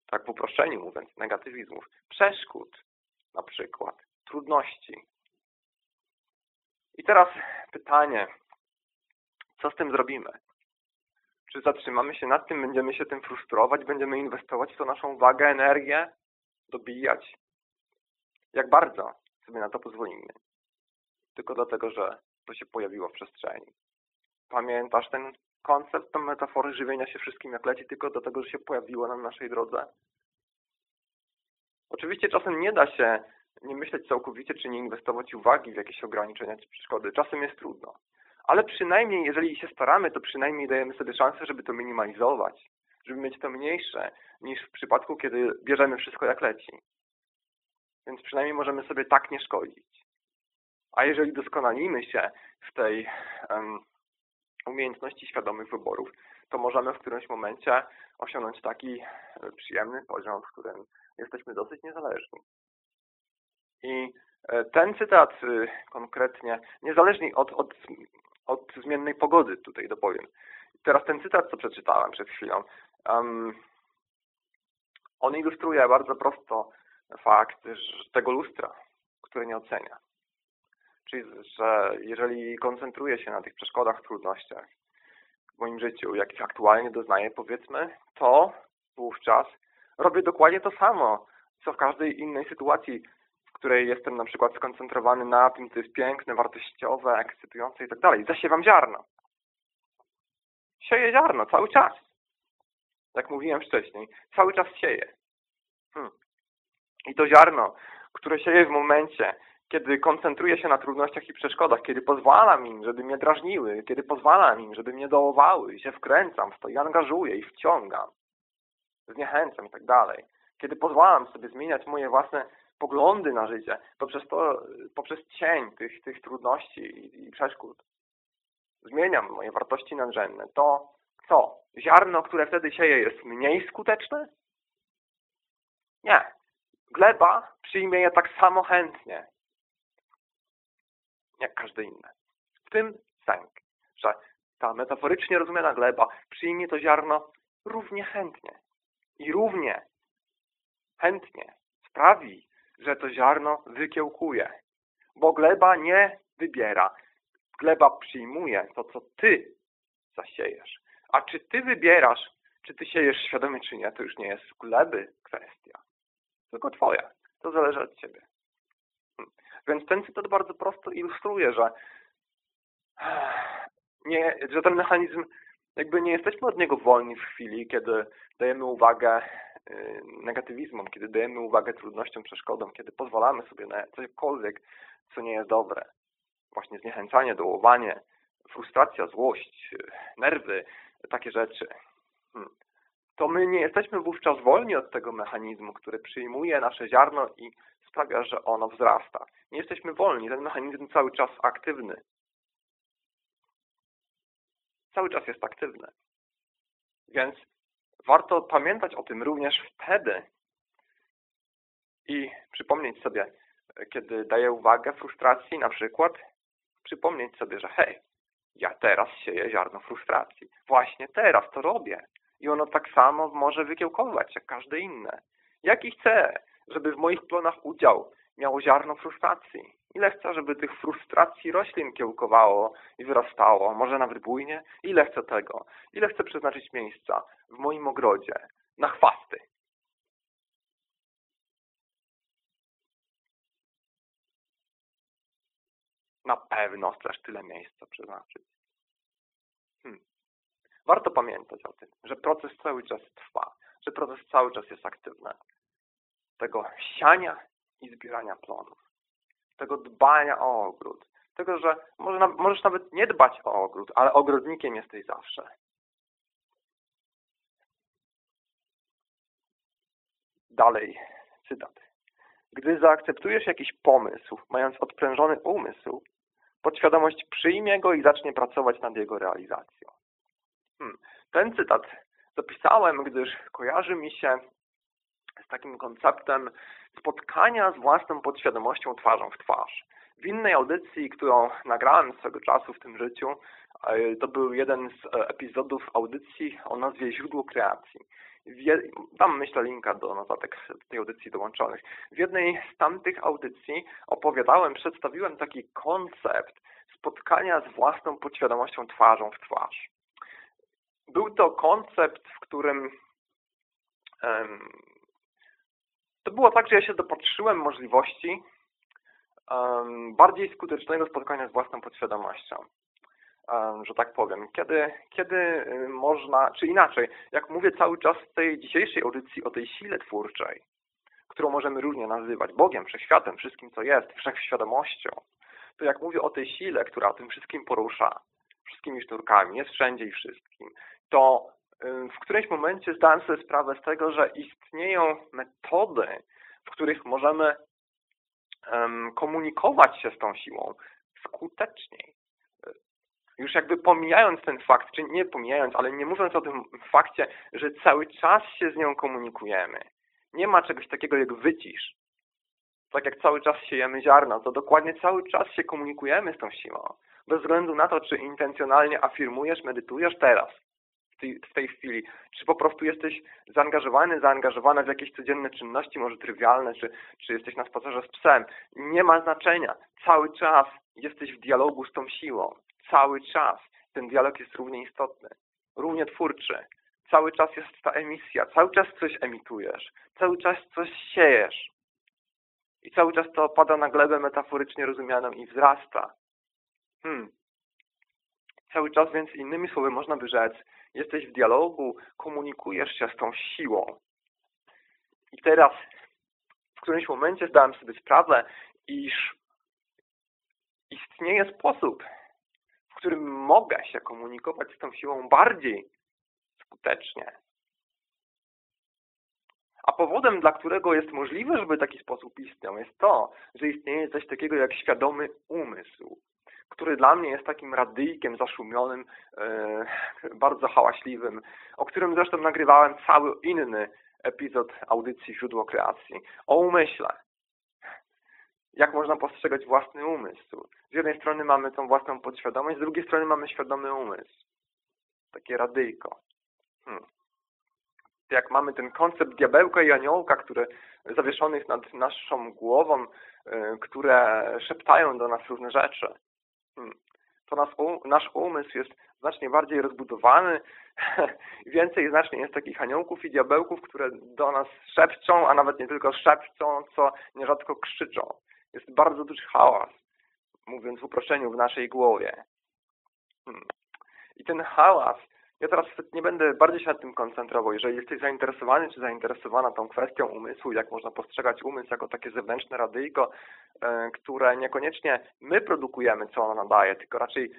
tak w uproszczeniu mówiąc, negatywizmów, przeszkód na przykład, trudności. I teraz pytanie, co z tym zrobimy? Czy zatrzymamy się nad tym, będziemy się tym frustrować, będziemy inwestować w to naszą uwagę, energię, dobijać? Jak bardzo sobie na to pozwolimy? tylko dlatego, że to się pojawiło w przestrzeni. Pamiętasz ten koncept, tę metafory żywienia się wszystkim jak leci, tylko dlatego, że się pojawiło na naszej drodze? Oczywiście czasem nie da się nie myśleć całkowicie, czy nie inwestować uwagi w jakieś ograniczenia czy przeszkody. Czasem jest trudno. Ale przynajmniej, jeżeli się staramy, to przynajmniej dajemy sobie szansę, żeby to minimalizować, żeby mieć to mniejsze niż w przypadku, kiedy bierzemy wszystko jak leci. Więc przynajmniej możemy sobie tak nie szkodzić. A jeżeli doskonalimy się w tej um, umiejętności świadomych wyborów, to możemy w którymś momencie osiągnąć taki e, przyjemny poziom, w którym jesteśmy dosyć niezależni. I e, ten cytat y, konkretnie, niezależnie od, od, od zmiennej pogody, tutaj dopowiem. Teraz ten cytat, co przeczytałem przed chwilą, um, on ilustruje bardzo prosto fakt że tego lustra, które nie ocenia. Czyli, że jeżeli koncentruję się na tych przeszkodach, trudnościach w moim życiu, jakich aktualnie doznaję, powiedzmy, to wówczas robię dokładnie to samo, co w każdej innej sytuacji, w której jestem na przykład skoncentrowany na tym, co jest piękne, wartościowe, ekscytujące i tak dalej. Zasiewam ziarno. Sieję ziarno cały czas. Jak mówiłem wcześniej, cały czas sieję. Hmm. I to ziarno, które sieję w momencie, kiedy koncentruję się na trudnościach i przeszkodach, kiedy pozwalam im, żeby mnie drażniły, kiedy pozwalam im, żeby mnie dołowały i się wkręcam w to i angażuję i wciągam, zniechęcam i tak dalej. Kiedy pozwalam sobie zmieniać moje własne poglądy na życie poprzez to, poprzez cień tych, tych trudności i, i przeszkód. Zmieniam moje wartości nadrzędne. To co? Ziarno, które wtedy sieje jest mniej skuteczne? Nie. Gleba przyjmie je tak samo chętnie jak każde inne. W tym sęk, że ta metaforycznie rozumiana gleba przyjmie to ziarno równie chętnie i równie chętnie sprawi, że to ziarno wykiełkuje. Bo gleba nie wybiera. Gleba przyjmuje to, co ty zasiejesz. A czy ty wybierasz, czy ty siejesz świadomie, czy nie, to już nie jest gleby kwestia. Tylko twoja. To zależy od ciebie. Więc ten cytat bardzo prosto ilustruje, że, nie, że ten mechanizm, jakby nie jesteśmy od niego wolni w chwili, kiedy dajemy uwagę y, negatywizmom, kiedy dajemy uwagę trudnościom, przeszkodom, kiedy pozwalamy sobie na cokolwiek, co nie jest dobre. Właśnie zniechęcanie, dołowanie, frustracja, złość, nerwy, takie rzeczy. Hmm. To my nie jesteśmy wówczas wolni od tego mechanizmu, który przyjmuje nasze ziarno i sprawia, że ono wzrasta. Nie jesteśmy wolni, ten mechanizm cały czas aktywny. Cały czas jest aktywny. Więc warto pamiętać o tym również wtedy i przypomnieć sobie, kiedy daję uwagę frustracji, na przykład przypomnieć sobie, że hej, ja teraz sieję ziarno frustracji. Właśnie teraz to robię. I ono tak samo może wykiełkować jak każde inne. Jaki chcę, żeby w moich plonach udział miało ziarno frustracji? Ile chcę, żeby tych frustracji roślin kiełkowało i wyrastało, może nawet bujnie? Ile chcę tego? Ile chcę przeznaczyć miejsca w moim ogrodzie na chwasty? Na pewno chcesz tyle miejsca przeznaczyć. Hmm. Warto pamiętać o tym, że proces cały czas trwa, że proces cały czas jest aktywny. Tego siania i zbierania plonów, tego dbania o ogród, tego, że może, możesz nawet nie dbać o ogród, ale ogrodnikiem jesteś zawsze. Dalej, cytat. Gdy zaakceptujesz jakiś pomysł, mając odprężony umysł, podświadomość przyjmie go i zacznie pracować nad jego realizacją. Hmm. Ten cytat zapisałem, gdyż kojarzy mi się z takim konceptem spotkania z własną podświadomością twarzą w twarz. W innej audycji, którą nagrałem swego czasu w tym życiu, e, to był jeden z e, epizodów audycji o nazwie Źródło Kreacji. Dam, myślę, linka do notatek tej audycji dołączonych. W jednej z tamtych audycji opowiadałem, przedstawiłem taki koncept spotkania z własną podświadomością twarzą w twarz. Był to koncept, w którym to było tak, że ja się dopatrzyłem możliwości bardziej skutecznego spotkania z własną podświadomością że tak powiem. Kiedy, kiedy y, można, czy inaczej, jak mówię cały czas w tej dzisiejszej audycji o tej sile twórczej, którą możemy różnie nazywać Bogiem, Wszechświatem, wszystkim co jest, Wszechświadomością, to jak mówię o tej sile, która tym wszystkim porusza, wszystkimi szturkami, jest wszędzie i wszystkim, to y, w którymś momencie zdałem sobie sprawę z tego, że istnieją metody, w których możemy komunikować się z tą siłą skuteczniej już jakby pomijając ten fakt, czy nie pomijając, ale nie mówiąc o tym fakcie, że cały czas się z nią komunikujemy. Nie ma czegoś takiego jak wycisz. Tak jak cały czas siejemy ziarno, to dokładnie cały czas się komunikujemy z tą siłą. Bez względu na to, czy intencjonalnie afirmujesz, medytujesz teraz, w tej, chwili, czy po prostu jesteś zaangażowany, zaangażowana w jakieś codzienne czynności, może trywialne, czy, czy jesteś na spacerze z psem. Nie ma znaczenia. Cały czas jesteś w dialogu z tą siłą cały czas. Ten dialog jest równie istotny, równie twórczy. Cały czas jest ta emisja, cały czas coś emitujesz, cały czas coś siejesz. I cały czas to opada na glebę metaforycznie rozumianą i wzrasta. Hmm. Cały czas więc innymi słowy można by rzec, jesteś w dialogu, komunikujesz się z tą siłą. I teraz w którymś momencie zdałem sobie sprawę, iż istnieje sposób, którym mogę się komunikować z tą siłą bardziej skutecznie. A powodem, dla którego jest możliwe, żeby taki sposób istniał, jest to, że istnieje coś takiego jak świadomy umysł, który dla mnie jest takim radyjkiem zaszumionym, e, bardzo hałaśliwym, o którym zresztą nagrywałem cały inny epizod audycji Źródło Kreacji, o umyśle jak można postrzegać własny umysł. Z jednej strony mamy tą własną podświadomość, z drugiej strony mamy świadomy umysł. Takie radyjko. Hmm. Jak mamy ten koncept diabełka i aniołka, które zawieszonych nad naszą głową, yy, które szeptają do nas różne rzeczy. Hmm. To nas, nasz umysł jest znacznie bardziej rozbudowany. Więcej znacznie jest takich aniołków i diabełków, które do nas szepczą, a nawet nie tylko szepczą, co nierzadko krzyczą jest bardzo duży hałas, mówiąc w uproszczeniu, w naszej głowie. Hmm. I ten hałas, ja teraz nie będę bardziej się nad tym koncentrował. Jeżeli jesteś zainteresowany czy zainteresowana tą kwestią umysłu, jak można postrzegać umysł jako takie zewnętrzne radyjko, e, które niekoniecznie my produkujemy, co ono nadaje, tylko raczej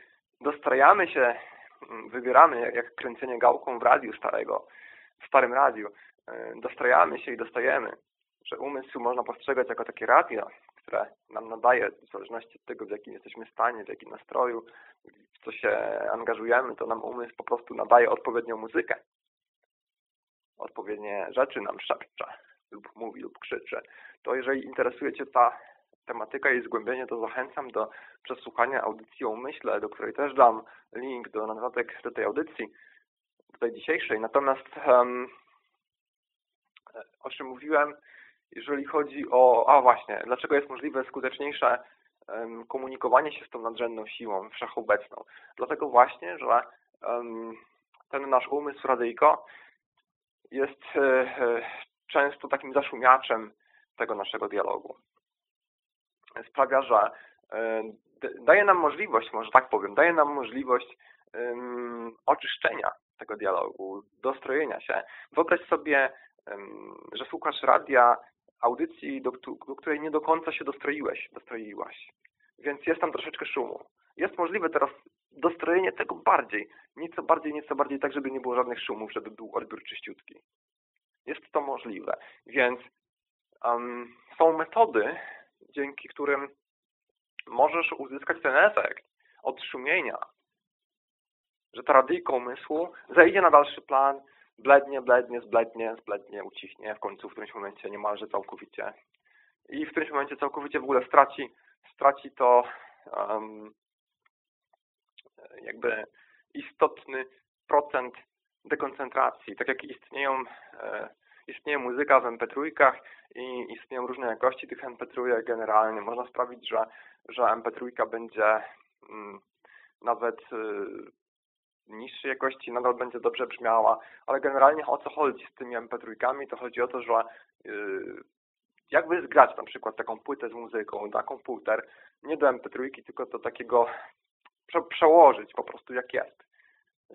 dostrajamy się, mm, wybieramy, jak kręcenie gałką w radiu starego, w starym radiu, e, dostrajamy się i dostajemy że umysł można postrzegać jako takie radio, które nam nadaje, w zależności od tego, w jakim jesteśmy stanie, w jakim nastroju, w co się angażujemy, to nam umysł po prostu nadaje odpowiednią muzykę. Odpowiednie rzeczy nam szepcze, lub mówi, lub krzyczy. To jeżeli interesuje Cię ta tematyka i zgłębienie, to zachęcam do przesłuchania audycji o umyśle, do której też dam link do notatek do tej audycji, tej dzisiejszej. Natomiast um, o czym mówiłem, jeżeli chodzi o, a właśnie, dlaczego jest możliwe skuteczniejsze komunikowanie się z tą nadrzędną siłą wszechobecną? Dlatego właśnie, że ten nasz umysł radyjko jest e, e, często takim zaszumiaczem tego naszego dialogu. Sprawia, że e, daje nam możliwość, może tak powiem, daje nam możliwość oczyszczenia tego dialogu, dostrojenia się. Wyobraź sobie, że słuchasz radia, audycji, do, do, której nie do końca się dostroiłeś, dostroiłaś. Więc jest tam troszeczkę szumu. Jest możliwe teraz dostrojenie tego bardziej, nieco bardziej, nieco bardziej tak, żeby nie było żadnych szumów, żeby był odbiór czyściutki. Jest to możliwe. Więc um, są metody, dzięki którym możesz uzyskać ten efekt od szumienia, że ta radyjka umysłu zejdzie na dalszy plan, blednie, blednie, zblednie, zblednie, ucichnie, w końcu w którymś momencie niemalże całkowicie. I w którymś momencie całkowicie w ogóle straci, straci to um, jakby istotny procent dekoncentracji. Tak jak istnieją, e, istnieje muzyka w MP3 i istnieją różne jakości tych MP3 generalnie, można sprawić, że, że MP3 będzie mm, nawet y, niższej jakości nadal będzie dobrze brzmiała, ale generalnie o co chodzi z tymi MP3? To chodzi o to, że yy, jakby zgrać na przykład taką płytę z muzyką na komputer, nie do MP3, tylko do takiego prze przełożyć po prostu jak jest.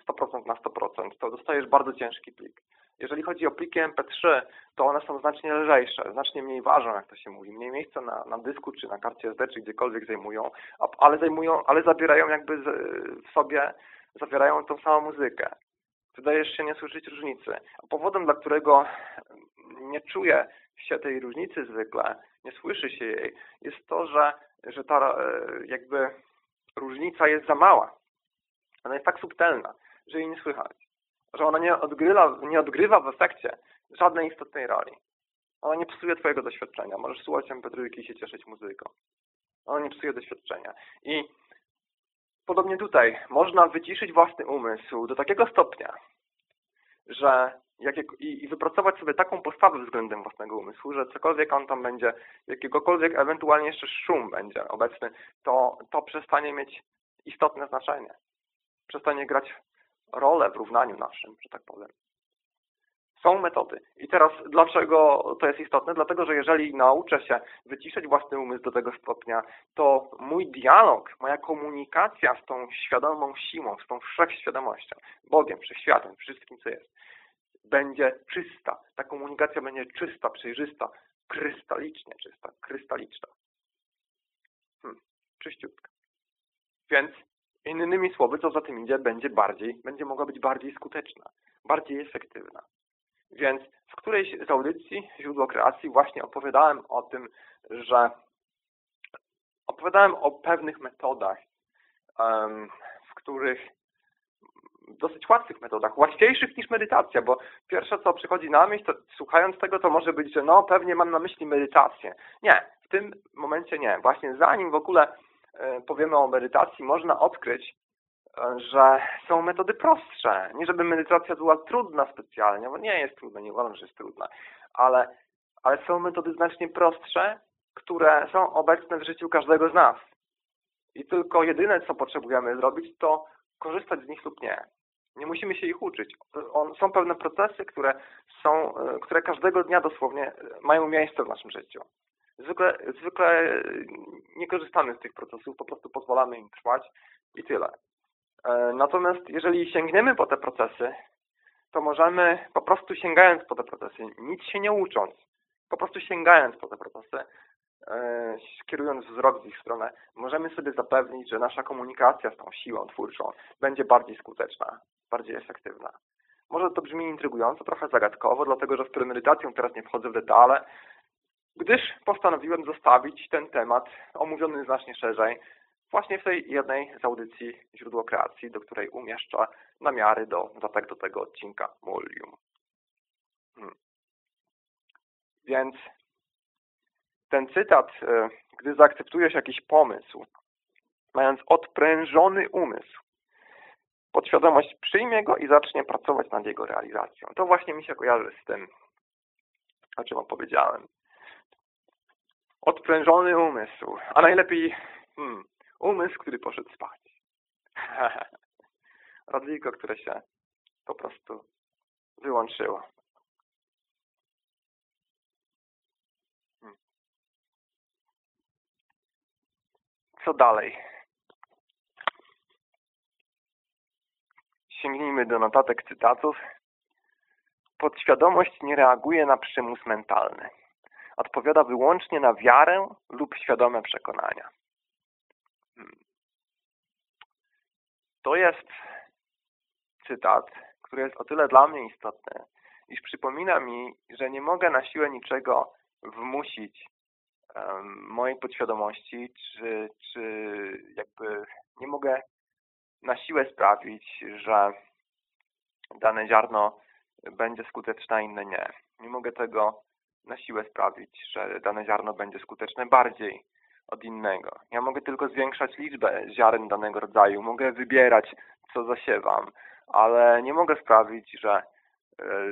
100% na 100%, to dostajesz bardzo ciężki plik. Jeżeli chodzi o pliki MP3, to one są znacznie lżejsze, znacznie mniej ważą, jak to się mówi, mniej miejsca na, na dysku, czy na karcie SD, czy gdziekolwiek zajmują, ale zajmują, ale zabierają jakby w sobie zawierają tą samą muzykę. Wydajesz się nie słyszeć różnicy. A powodem, dla którego nie czuje się tej różnicy zwykle, nie słyszy się jej, jest to, że, że ta e, jakby różnica jest za mała. Ona jest tak subtelna, że jej nie słychać. Że ona nie odgrywa, nie odgrywa w efekcie żadnej istotnej roli. Ona nie psuje Twojego doświadczenia. Możesz słuchać mp i się cieszyć muzyką. Ona nie psuje doświadczenia. I Podobnie tutaj, można wyciszyć własny umysł do takiego stopnia, że jak, i, i wypracować sobie taką postawę względem własnego umysłu, że cokolwiek on tam będzie, jakiegokolwiek ewentualnie jeszcze szum będzie obecny, to, to przestanie mieć istotne znaczenie. Przestanie grać rolę w równaniu naszym, że tak powiem. Są metody. I teraz dlaczego to jest istotne? Dlatego, że jeżeli nauczę się wyciszać własny umysł do tego stopnia, to mój dialog, moja komunikacja z tą świadomą siłą, z tą wszechświadomością, Bogiem, wszechświatem, wszystkim, co jest, będzie czysta. Ta komunikacja będzie czysta, przejrzysta, krystalicznie czysta, krystaliczna. Hmm, czyściutka. Więc innymi słowy, co za tym idzie, będzie bardziej, będzie mogła być bardziej skuteczna, bardziej efektywna. Więc w którejś z audycji Źródło Kreacji właśnie opowiadałem o tym, że opowiadałem o pewnych metodach, w których dosyć łatwych metodach, łatwiejszych niż medytacja, bo pierwsze co przychodzi na myśl, to słuchając tego, to może być, że no pewnie mam na myśli medytację. Nie, w tym momencie nie. Właśnie zanim w ogóle e, powiemy o medytacji, można odkryć, że są metody prostsze. Nie żeby medytacja była trudna specjalnie, bo nie jest trudna, nie uważam, że jest trudna, ale, ale są metody znacznie prostsze, które są obecne w życiu każdego z nas. I tylko jedyne, co potrzebujemy zrobić, to korzystać z nich lub nie. Nie musimy się ich uczyć. są pewne procesy, które, są, które każdego dnia dosłownie mają miejsce w naszym życiu. Zwykle, zwykle nie korzystamy z tych procesów, po prostu pozwalamy im trwać i tyle. E, natomiast jeżeli sięgniemy po te procesy, to możemy po prostu sięgając po te procesy, nic się nie ucząc, po prostu sięgając po te procesy, e, kierując wzrok w ich stronę, możemy sobie zapewnić, że nasza komunikacja z tą siłą twórczą będzie bardziej skuteczna, bardziej efektywna. Może to brzmi intrygująco, trochę zagadkowo, dlatego że z premedytacją teraz nie wchodzę w detale, gdyż postanowiłem zostawić ten temat omówiony znacznie szerzej właśnie w tej jednej z audycji Źródło Kreacji, do której umieszczę namiary do do tego odcinka Molium. Hmm. Więc ten cytat, e, gdy zaakceptujesz jakiś pomysł, mając odprężony umysł, podświadomość przyjmie go i zacznie pracować nad jego realizacją. To właśnie mi się kojarzy z tym, o czym opowiedziałem. Odprężony umysł, a najlepiej hmm, umysł, który poszedł spać. Rodliko, które się po prostu wyłączyło. Hmm. Co dalej? Sięgnijmy do notatek cytatów. Podświadomość nie reaguje na przymus mentalny. Odpowiada wyłącznie na wiarę lub świadome przekonania. To jest cytat, który jest o tyle dla mnie istotny, iż przypomina mi, że nie mogę na siłę niczego wmusić um, mojej podświadomości, czy, czy jakby nie mogę na siłę sprawić, że dane ziarno będzie skuteczne, a inne nie. Nie mogę tego na siłę sprawić, że dane ziarno będzie skuteczne bardziej od innego. Ja mogę tylko zwiększać liczbę ziaren danego rodzaju, mogę wybierać, co zasiewam, ale nie mogę sprawić, że,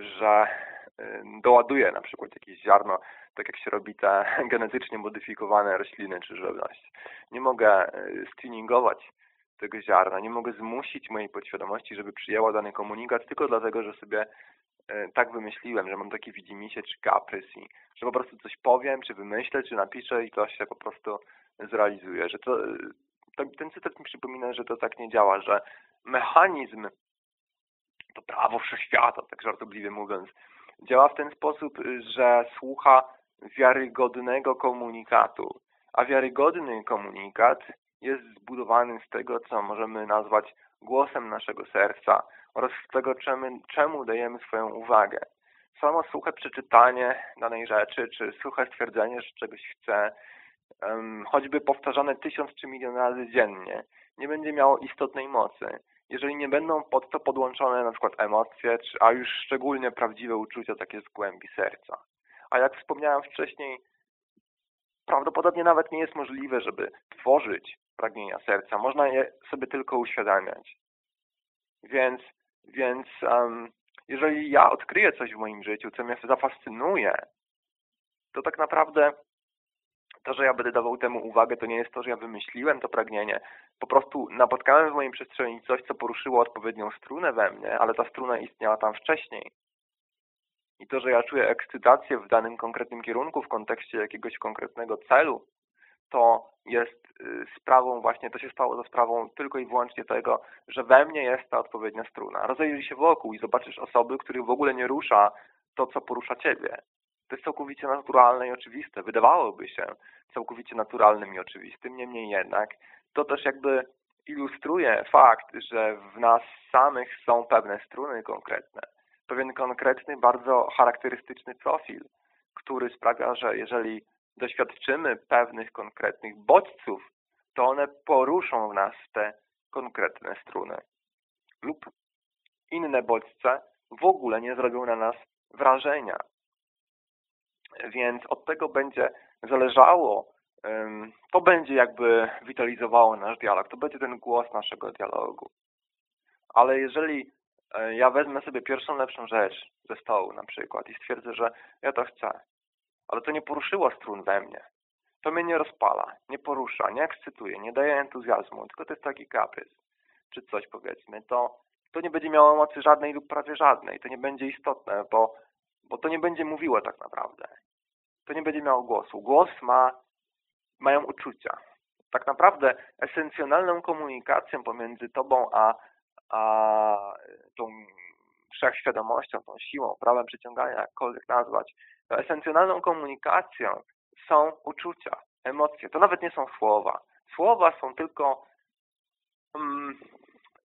że doładuję na przykład jakieś ziarno, tak jak się robi te genetycznie modyfikowane rośliny czy żywność. Nie mogę streamingować tego ziarna. Nie mogę zmusić mojej podświadomości, żeby przyjęła dany komunikat tylko dlatego, że sobie e, tak wymyśliłem, że mam takie widzimisię czy kaprys i że po prostu coś powiem, czy wymyślę, czy napiszę i to się po prostu zrealizuje. Że to, to, ten cytat mi przypomina, że to tak nie działa, że mechanizm, to prawo wszechświata, tak żartobliwie mówiąc, działa w ten sposób, że słucha wiarygodnego komunikatu. A wiarygodny komunikat jest zbudowany z tego, co możemy nazwać głosem naszego serca oraz z tego, czemu, czemu dajemy swoją uwagę. Samo suche przeczytanie danej rzeczy, czy suche stwierdzenie, że czegoś chcę, um, choćby powtarzane tysiąc czy milion razy dziennie, nie będzie miało istotnej mocy, jeżeli nie będą pod to podłączone na przykład emocje, czy, a już szczególnie prawdziwe uczucia takie z głębi serca. A jak wspomniałem wcześniej, prawdopodobnie nawet nie jest możliwe, żeby tworzyć pragnienia serca. Można je sobie tylko uświadamiać. Więc, więc um, jeżeli ja odkryję coś w moim życiu, co mnie zafascynuje, to tak naprawdę to, że ja będę dawał temu uwagę, to nie jest to, że ja wymyśliłem to pragnienie. Po prostu napotkałem w mojej przestrzeni coś, co poruszyło odpowiednią strunę we mnie, ale ta struna istniała tam wcześniej. I to, że ja czuję ekscytację w danym konkretnym kierunku, w kontekście jakiegoś konkretnego celu, to jest y, sprawą właśnie, to się stało za sprawą tylko i wyłącznie tego, że we mnie jest ta odpowiednia struna. Rozejrzyj się wokół i zobaczysz osoby, których w ogóle nie rusza to, co porusza Ciebie. To jest całkowicie naturalne i oczywiste. Wydawałoby się całkowicie naturalnym i oczywistym, niemniej jednak to też jakby ilustruje fakt, że w nas samych są pewne struny konkretne. Pewien konkretny, bardzo charakterystyczny profil, który sprawia, że jeżeli doświadczymy pewnych konkretnych bodźców, to one poruszą w nas te konkretne struny. Lub inne bodźce w ogóle nie zrobią na nas wrażenia. Więc od tego będzie zależało, to będzie jakby witalizowało nasz dialog, to będzie ten głos naszego dialogu. Ale jeżeli e, ja wezmę sobie pierwszą lepszą rzecz ze stołu na przykład i stwierdzę, że ja to chcę, ale to nie poruszyło strun we mnie. To mnie nie rozpala, nie porusza, nie ekscytuje, nie daje entuzjazmu, tylko to jest taki kaprys, czy coś powiedzmy. To, to nie będzie miało mocy żadnej lub prawie żadnej. To nie będzie istotne, bo, bo to nie będzie mówiło tak naprawdę. To nie będzie miało głosu. Głos ma, mają uczucia. Tak naprawdę esencjonalną komunikacją pomiędzy tobą a, a tą wszechświadomością, tą siłą, prawem przyciągania, jakkolwiek nazwać, esencjonalną komunikacją są uczucia, emocje. To nawet nie są słowa. Słowa są tylko um,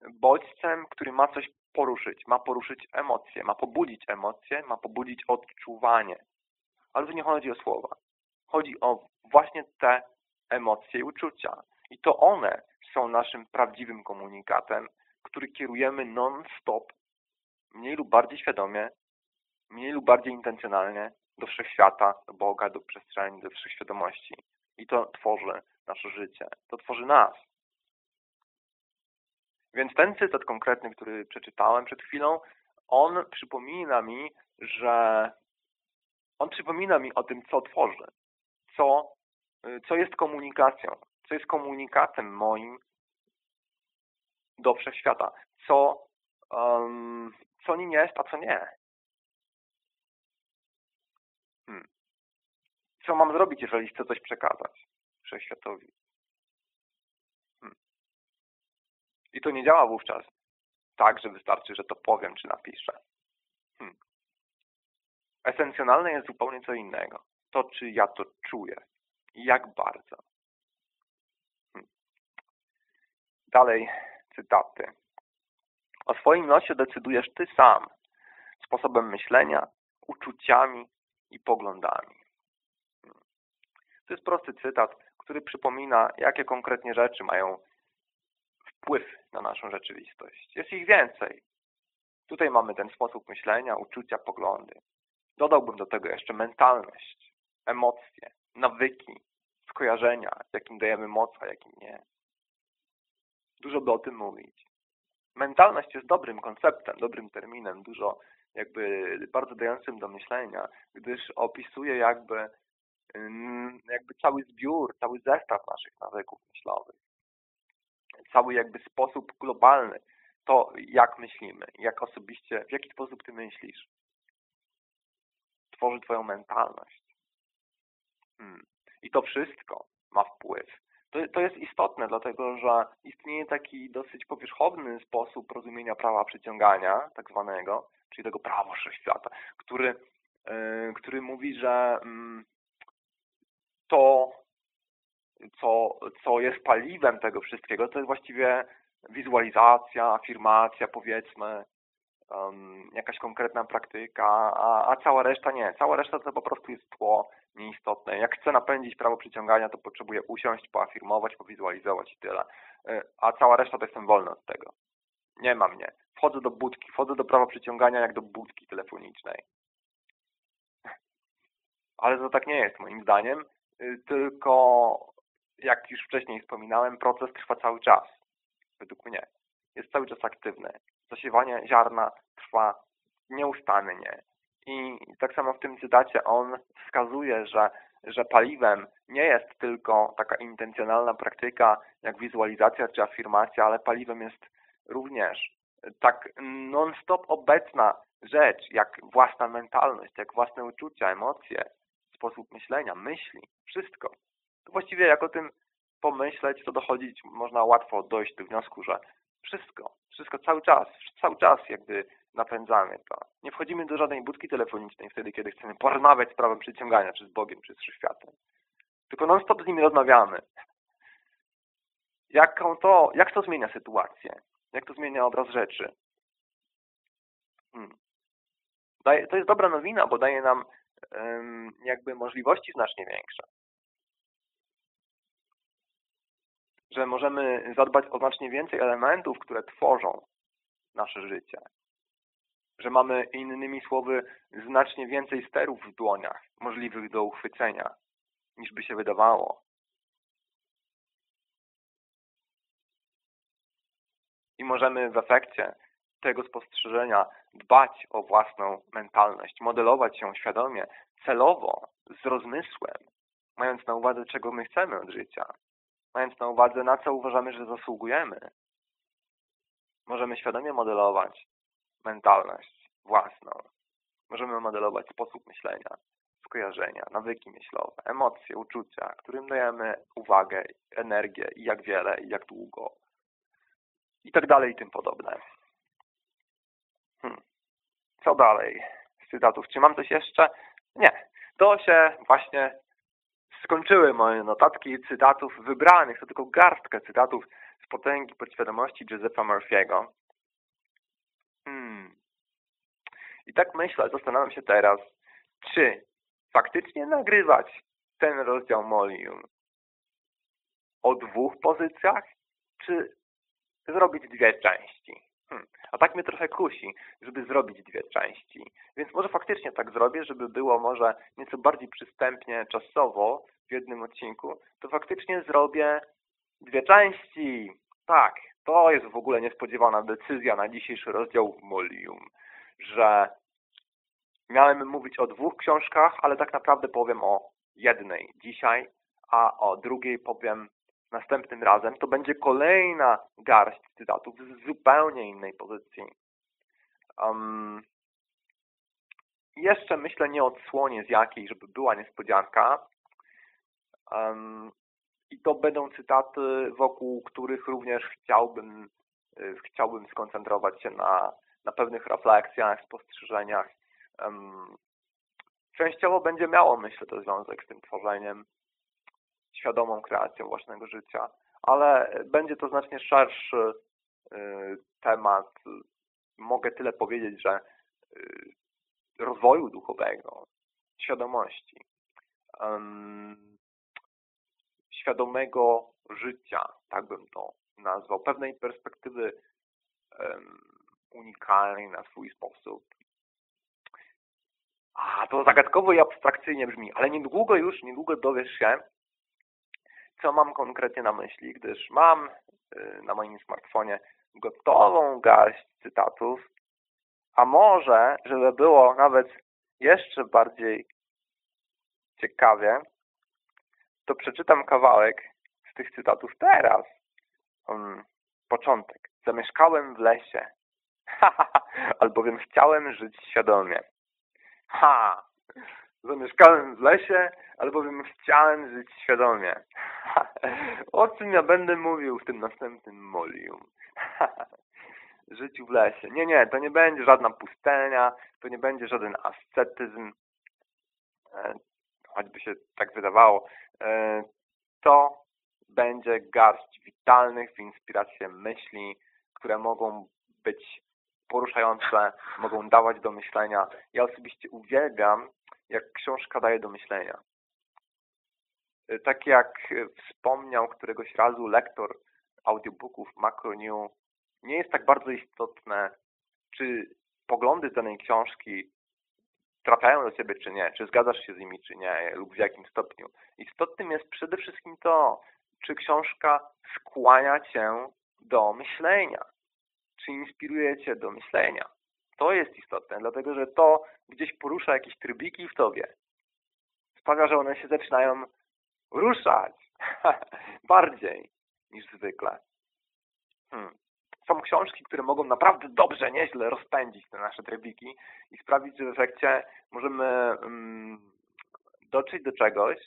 bodźcem, który ma coś poruszyć, ma poruszyć emocje, ma pobudzić emocje, ma pobudzić odczuwanie. Ale tu nie chodzi o słowa. Chodzi o właśnie te emocje i uczucia. I to one są naszym prawdziwym komunikatem, który kierujemy non-stop, mniej lub bardziej świadomie, mniej lub bardziej intencjonalnie do wszechświata, do Boga, do przestrzeni, do wszechświadomości. I to tworzy nasze życie. To tworzy nas. Więc ten cytat konkretny, który przeczytałem przed chwilą, on przypomina mi, że on przypomina mi o tym, co tworzy, co, co jest komunikacją, co jest komunikatem moim do wszechświata, co, um, co nim jest, a co nie. Hmm. Co mam zrobić, jeżeli chcę coś przekazać wszechświatowi? Hmm. I to nie działa wówczas tak, że wystarczy, że to powiem czy napiszę. Hmm. Esencjonalne jest zupełnie co innego. To, czy ja to czuję i jak bardzo. Hmm. Dalej cytaty. O swoim losie decydujesz ty sam, sposobem myślenia, uczuciami i poglądami. To jest prosty cytat, który przypomina, jakie konkretnie rzeczy mają wpływ na naszą rzeczywistość. Jest ich więcej. Tutaj mamy ten sposób myślenia, uczucia, poglądy. Dodałbym do tego jeszcze mentalność, emocje, nawyki, skojarzenia, jakim dajemy moc, a jakim nie. Dużo by o tym mówić. Mentalność jest dobrym konceptem, dobrym terminem, dużo jakby bardzo dającym do myślenia, gdyż opisuje jakby, jakby cały zbiór, cały zestaw naszych nawyków myślowych. Cały jakby sposób globalny, to jak myślimy, jak osobiście, w jaki sposób ty myślisz, tworzy twoją mentalność. Hmm. I to wszystko ma wpływ. To, to jest istotne, dlatego że istnieje taki dosyć powierzchowny sposób rozumienia prawa przyciągania, tak zwanego, czyli tego prawa wszechświata, który, yy, który mówi, że to, co, co jest paliwem tego wszystkiego, to jest właściwie wizualizacja, afirmacja, powiedzmy, um, jakaś konkretna praktyka, a, a cała reszta nie. Cała reszta to po prostu jest tło nieistotne. Jak chcę napędzić prawo przyciągania, to potrzebuję usiąść, poafirmować, powizualizować i tyle. E, a cała reszta to jestem wolny od tego. Nie ma mnie. Wchodzę do budki, wchodzę do prawa przyciągania jak do budki telefonicznej. Ale to tak nie jest moim zdaniem, tylko jak już wcześniej wspominałem, proces trwa cały czas. Według mnie. Jest cały czas aktywny zasiewanie ziarna trwa nieustannie. I tak samo w tym cytacie on wskazuje, że, że paliwem nie jest tylko taka intencjonalna praktyka jak wizualizacja czy afirmacja, ale paliwem jest również tak non-stop obecna rzecz, jak własna mentalność, jak własne uczucia, emocje, sposób myślenia, myśli, wszystko. To właściwie jak o tym pomyśleć, to dochodzić można łatwo dojść do wniosku, że wszystko, wszystko cały czas, cały czas jakby napędzamy to. Nie wchodzimy do żadnej budki telefonicznej wtedy, kiedy chcemy porozmawiać z prawem przyciągania, czy z Bogiem, czy z światem. Tylko non-stop z nimi rozmawiamy. Jaką to, jak to zmienia sytuację? Jak to zmienia obraz rzeczy? Hmm. Daje, to jest dobra nowina, bo daje nam jakby możliwości znacznie większe. że możemy zadbać o znacznie więcej elementów, które tworzą nasze życie. Że mamy innymi słowy znacznie więcej sterów w dłoniach, możliwych do uchwycenia, niż by się wydawało. I możemy w efekcie tego spostrzeżenia dbać o własną mentalność, modelować ją świadomie, celowo, z rozmysłem, mając na uwadze, czego my chcemy od życia, mając na uwadze, na co uważamy, że zasługujemy, możemy świadomie modelować mentalność własną. Możemy modelować sposób myślenia, skojarzenia, nawyki myślowe, emocje, uczucia, którym dajemy uwagę, energię i jak wiele, i jak długo. I tak dalej, i tym podobne. Hmm. Co dalej z cytatów? Czy mam coś jeszcze? Nie. To się właśnie skończyły moje notatki cytatów wybranych, to tylko garstka cytatów z potęgi podświadomości Josepha Murphy'ego. Hmm. I tak myślę, zastanawiam się teraz, czy faktycznie nagrywać ten rozdział Molium o dwóch pozycjach, czy zrobić dwie części? Hmm. A tak mnie trochę kusi, żeby zrobić dwie części. Więc może faktycznie tak zrobię, żeby było może nieco bardziej przystępnie czasowo w jednym odcinku, to faktycznie zrobię dwie części. Tak, to jest w ogóle niespodziewana decyzja na dzisiejszy rozdział w Molium, że miałem mówić o dwóch książkach, ale tak naprawdę powiem o jednej dzisiaj, a o drugiej powiem następnym razem. To będzie kolejna garść cytatów z zupełnie innej pozycji. Um, jeszcze myślę nie odsłonię z jakiej, żeby była niespodzianka. Um, I to będą cytaty, wokół których również chciałbym, y, chciałbym skoncentrować się na, na pewnych refleksjach, spostrzeżeniach. Um, częściowo będzie miało, myślę, to związek z tym tworzeniem, świadomą kreacją własnego życia, ale będzie to znacznie szerszy y, temat. Mogę tyle powiedzieć, że y, rozwoju duchowego, świadomości, świadomego życia, tak bym to nazwał, pewnej perspektywy unikalnej na swój sposób. A, to zagadkowo i abstrakcyjnie brzmi, ale niedługo już, niedługo dowiesz się, co mam konkretnie na myśli, gdyż mam y, na moim smartfonie gotową garść cytatów, a może, żeby było nawet jeszcze bardziej ciekawie, to przeczytam kawałek z tych cytatów teraz. Um, początek. Zamieszkałem w lesie. Albowiem chciałem żyć świadomie. Ha! Zamieszkałem w lesie, albowiem chciałem żyć świadomie. o czym ja będę mówił w tym następnym molium? Życiu w lesie. Nie, nie, to nie będzie żadna pustelnia, to nie będzie żaden ascetyzm, e, choćby się tak wydawało. E, to będzie garść witalnych w inspirację myśli, które mogą być poruszające, mogą dawać do myślenia. Ja osobiście uwielbiam jak książka daje do myślenia. Y, tak jak wspomniał któregoś razu lektor audiobooków Macronew, nie jest tak bardzo istotne, czy poglądy z danej książki trafiają do Ciebie, czy nie, czy zgadzasz się z nimi, czy nie, lub w jakim stopniu. Istotnym jest przede wszystkim to, czy książka skłania Cię do myślenia, czy inspiruje Cię do myślenia. To jest istotne, dlatego że to gdzieś porusza jakieś trybiki w tobie. Sprawia, że one się zaczynają ruszać bardziej niż zwykle. Hmm. Są książki, które mogą naprawdę dobrze, nieźle rozpędzić te nasze trybiki i sprawić, że w efekcie możemy um, dotrzeć do czegoś,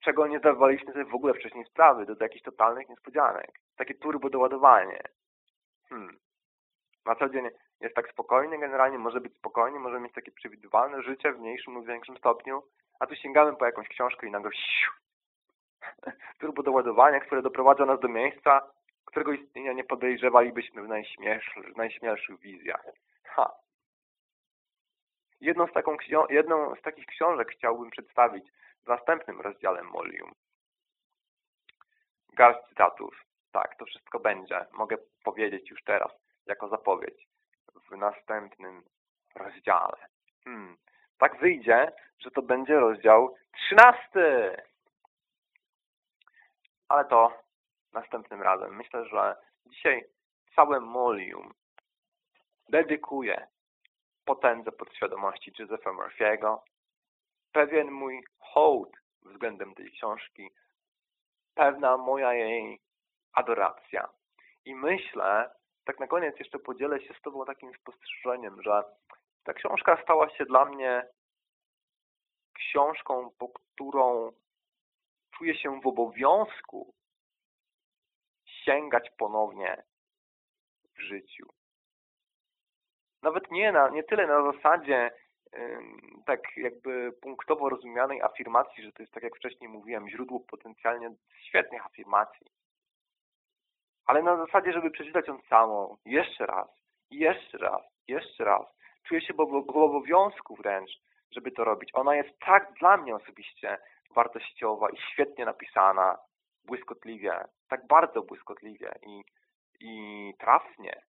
czego nie zdawaliśmy sobie w ogóle wcześniej sprawy, do, do jakichś totalnych niespodzianek. Takie turbo doładowanie. Hmm na co dzień jest tak spokojnie, generalnie może być spokojnie, może mieć takie przewidywalne życie w mniejszym lub większym stopniu, a tu sięgamy po jakąś książkę i nagle siu, turbo doładowania, które doprowadza nas do miejsca, którego istnienia nie podejrzewalibyśmy w, w najśmielszych wizjach. Ha. Jedną z, taką, jedną z takich książek chciałbym przedstawić w następnym rozdziale Molium. Garść cytatów. Tak, to wszystko będzie. Mogę powiedzieć już teraz jako zapowiedź w następnym rozdziale. Hmm. Tak wyjdzie, że to będzie rozdział trzynasty. Ale to następnym razem. Myślę, że dzisiaj całe molium dedykuję potędze podświadomości Josepha Murphy'ego. Pewien mój hołd względem tej książki, pewna moja jej adoracja. I myślę, tak na koniec jeszcze podzielę się z Tobą takim spostrzeżeniem, że ta książka stała się dla mnie książką, po którą czuję się w obowiązku sięgać ponownie w życiu. Nawet nie, na, nie tyle na zasadzie tak jakby punktowo rozumianej afirmacji, że to jest tak jak wcześniej mówiłem, źródło potencjalnie świetnych afirmacji ale na zasadzie, żeby przeczytać ją samą, jeszcze raz, jeszcze raz, jeszcze raz. Czuję się w obowiązku wręcz, żeby to robić. Ona jest tak dla mnie osobiście wartościowa i świetnie napisana, błyskotliwie, tak bardzo błyskotliwie i, i trafnie,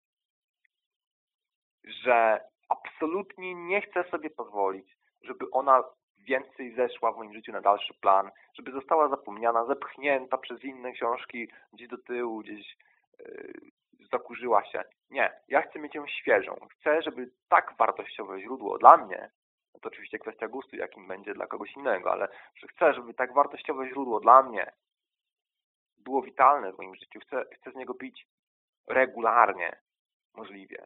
że absolutnie nie chcę sobie pozwolić, żeby ona więcej zeszła w moim życiu na dalszy plan, żeby została zapomniana, zepchnięta przez inne książki gdzieś do tyłu, gdzieś zakurzyła się. Nie, ja chcę mieć ją świeżą. Chcę, żeby tak wartościowe źródło dla mnie, no to oczywiście kwestia gustu, jakim będzie dla kogoś innego, ale chcę, żeby tak wartościowe źródło dla mnie było witalne w moim życiu. Chcę, chcę z niego pić regularnie, możliwie.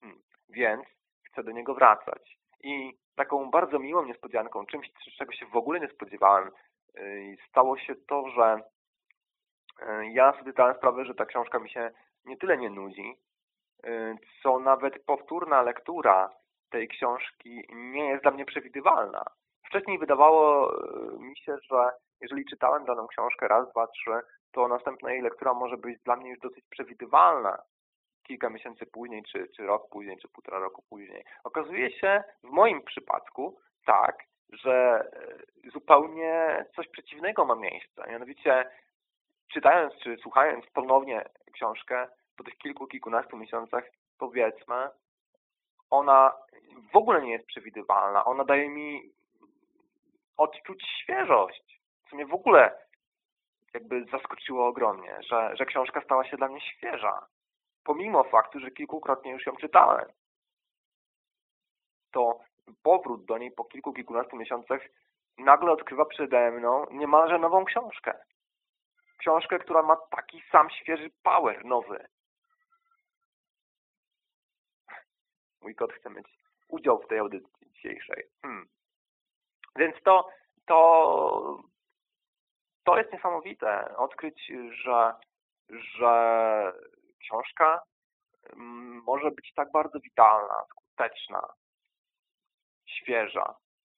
Hmm. Więc chcę do niego wracać. I taką bardzo miłą niespodzianką, czymś, czego się w ogóle nie spodziewałem, yy, stało się to, że ja sobie dałem sprawę, że ta książka mi się nie tyle nie nudzi, yy, co nawet powtórna lektura tej książki nie jest dla mnie przewidywalna. Wcześniej wydawało mi się, że jeżeli czytałem daną książkę raz, dwa, trzy, to następna jej lektura może być dla mnie już dosyć przewidywalna kilka miesięcy później, czy, czy rok później, czy półtora roku później. Okazuje się w moim przypadku tak, że e, zupełnie coś przeciwnego ma miejsce. Mianowicie czytając czy słuchając ponownie książkę po tych kilku, kilkunastu miesiącach, powiedzmy, ona w ogóle nie jest przewidywalna. Ona daje mi odczuć świeżość, co mnie w ogóle jakby zaskoczyło ogromnie, że, że książka stała się dla mnie świeża pomimo faktu, że kilkukrotnie już ją czytałem. To powrót do niej po kilku, kilkunastu miesiącach nagle odkrywa przede mną niemalże nową książkę. Książkę, która ma taki sam świeży power nowy. Mój kot chce mieć udział w tej audycji dzisiejszej. Hmm. Więc to, to, to jest niesamowite. Odkryć, że, że książka mm, może być tak bardzo witalna, skuteczna, świeża,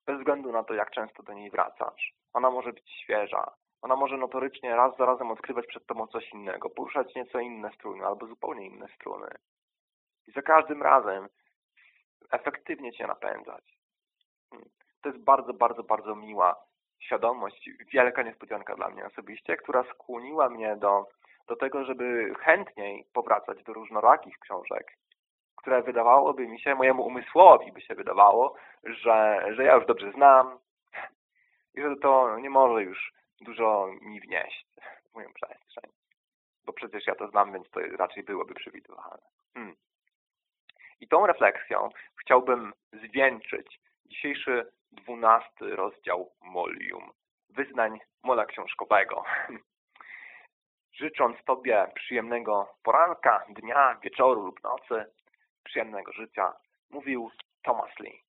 bez względu na to, jak często do niej wracasz. Ona może być świeża. Ona może notorycznie raz za razem odkrywać przed tobą coś innego, poruszać nieco inne struny albo zupełnie inne struny. I za każdym razem efektywnie cię napędzać. Hmm. To jest bardzo, bardzo, bardzo miła świadomość, wielka niespodzianka dla mnie osobiście, która skłoniła mnie do do tego, żeby chętniej powracać do różnorakich książek, które wydawałoby mi się, mojemu umysłowi by się wydawało, że, że ja już dobrze znam i że to nie może już dużo mi wnieść w moją przestrzeń. Bo przecież ja to znam, więc to raczej byłoby przewidywalne. Hmm. I tą refleksją chciałbym zwieńczyć dzisiejszy dwunasty rozdział Molium, wyznań mola książkowego. życząc Tobie przyjemnego poranka, dnia, wieczoru lub nocy, przyjemnego życia, mówił Thomas Lee.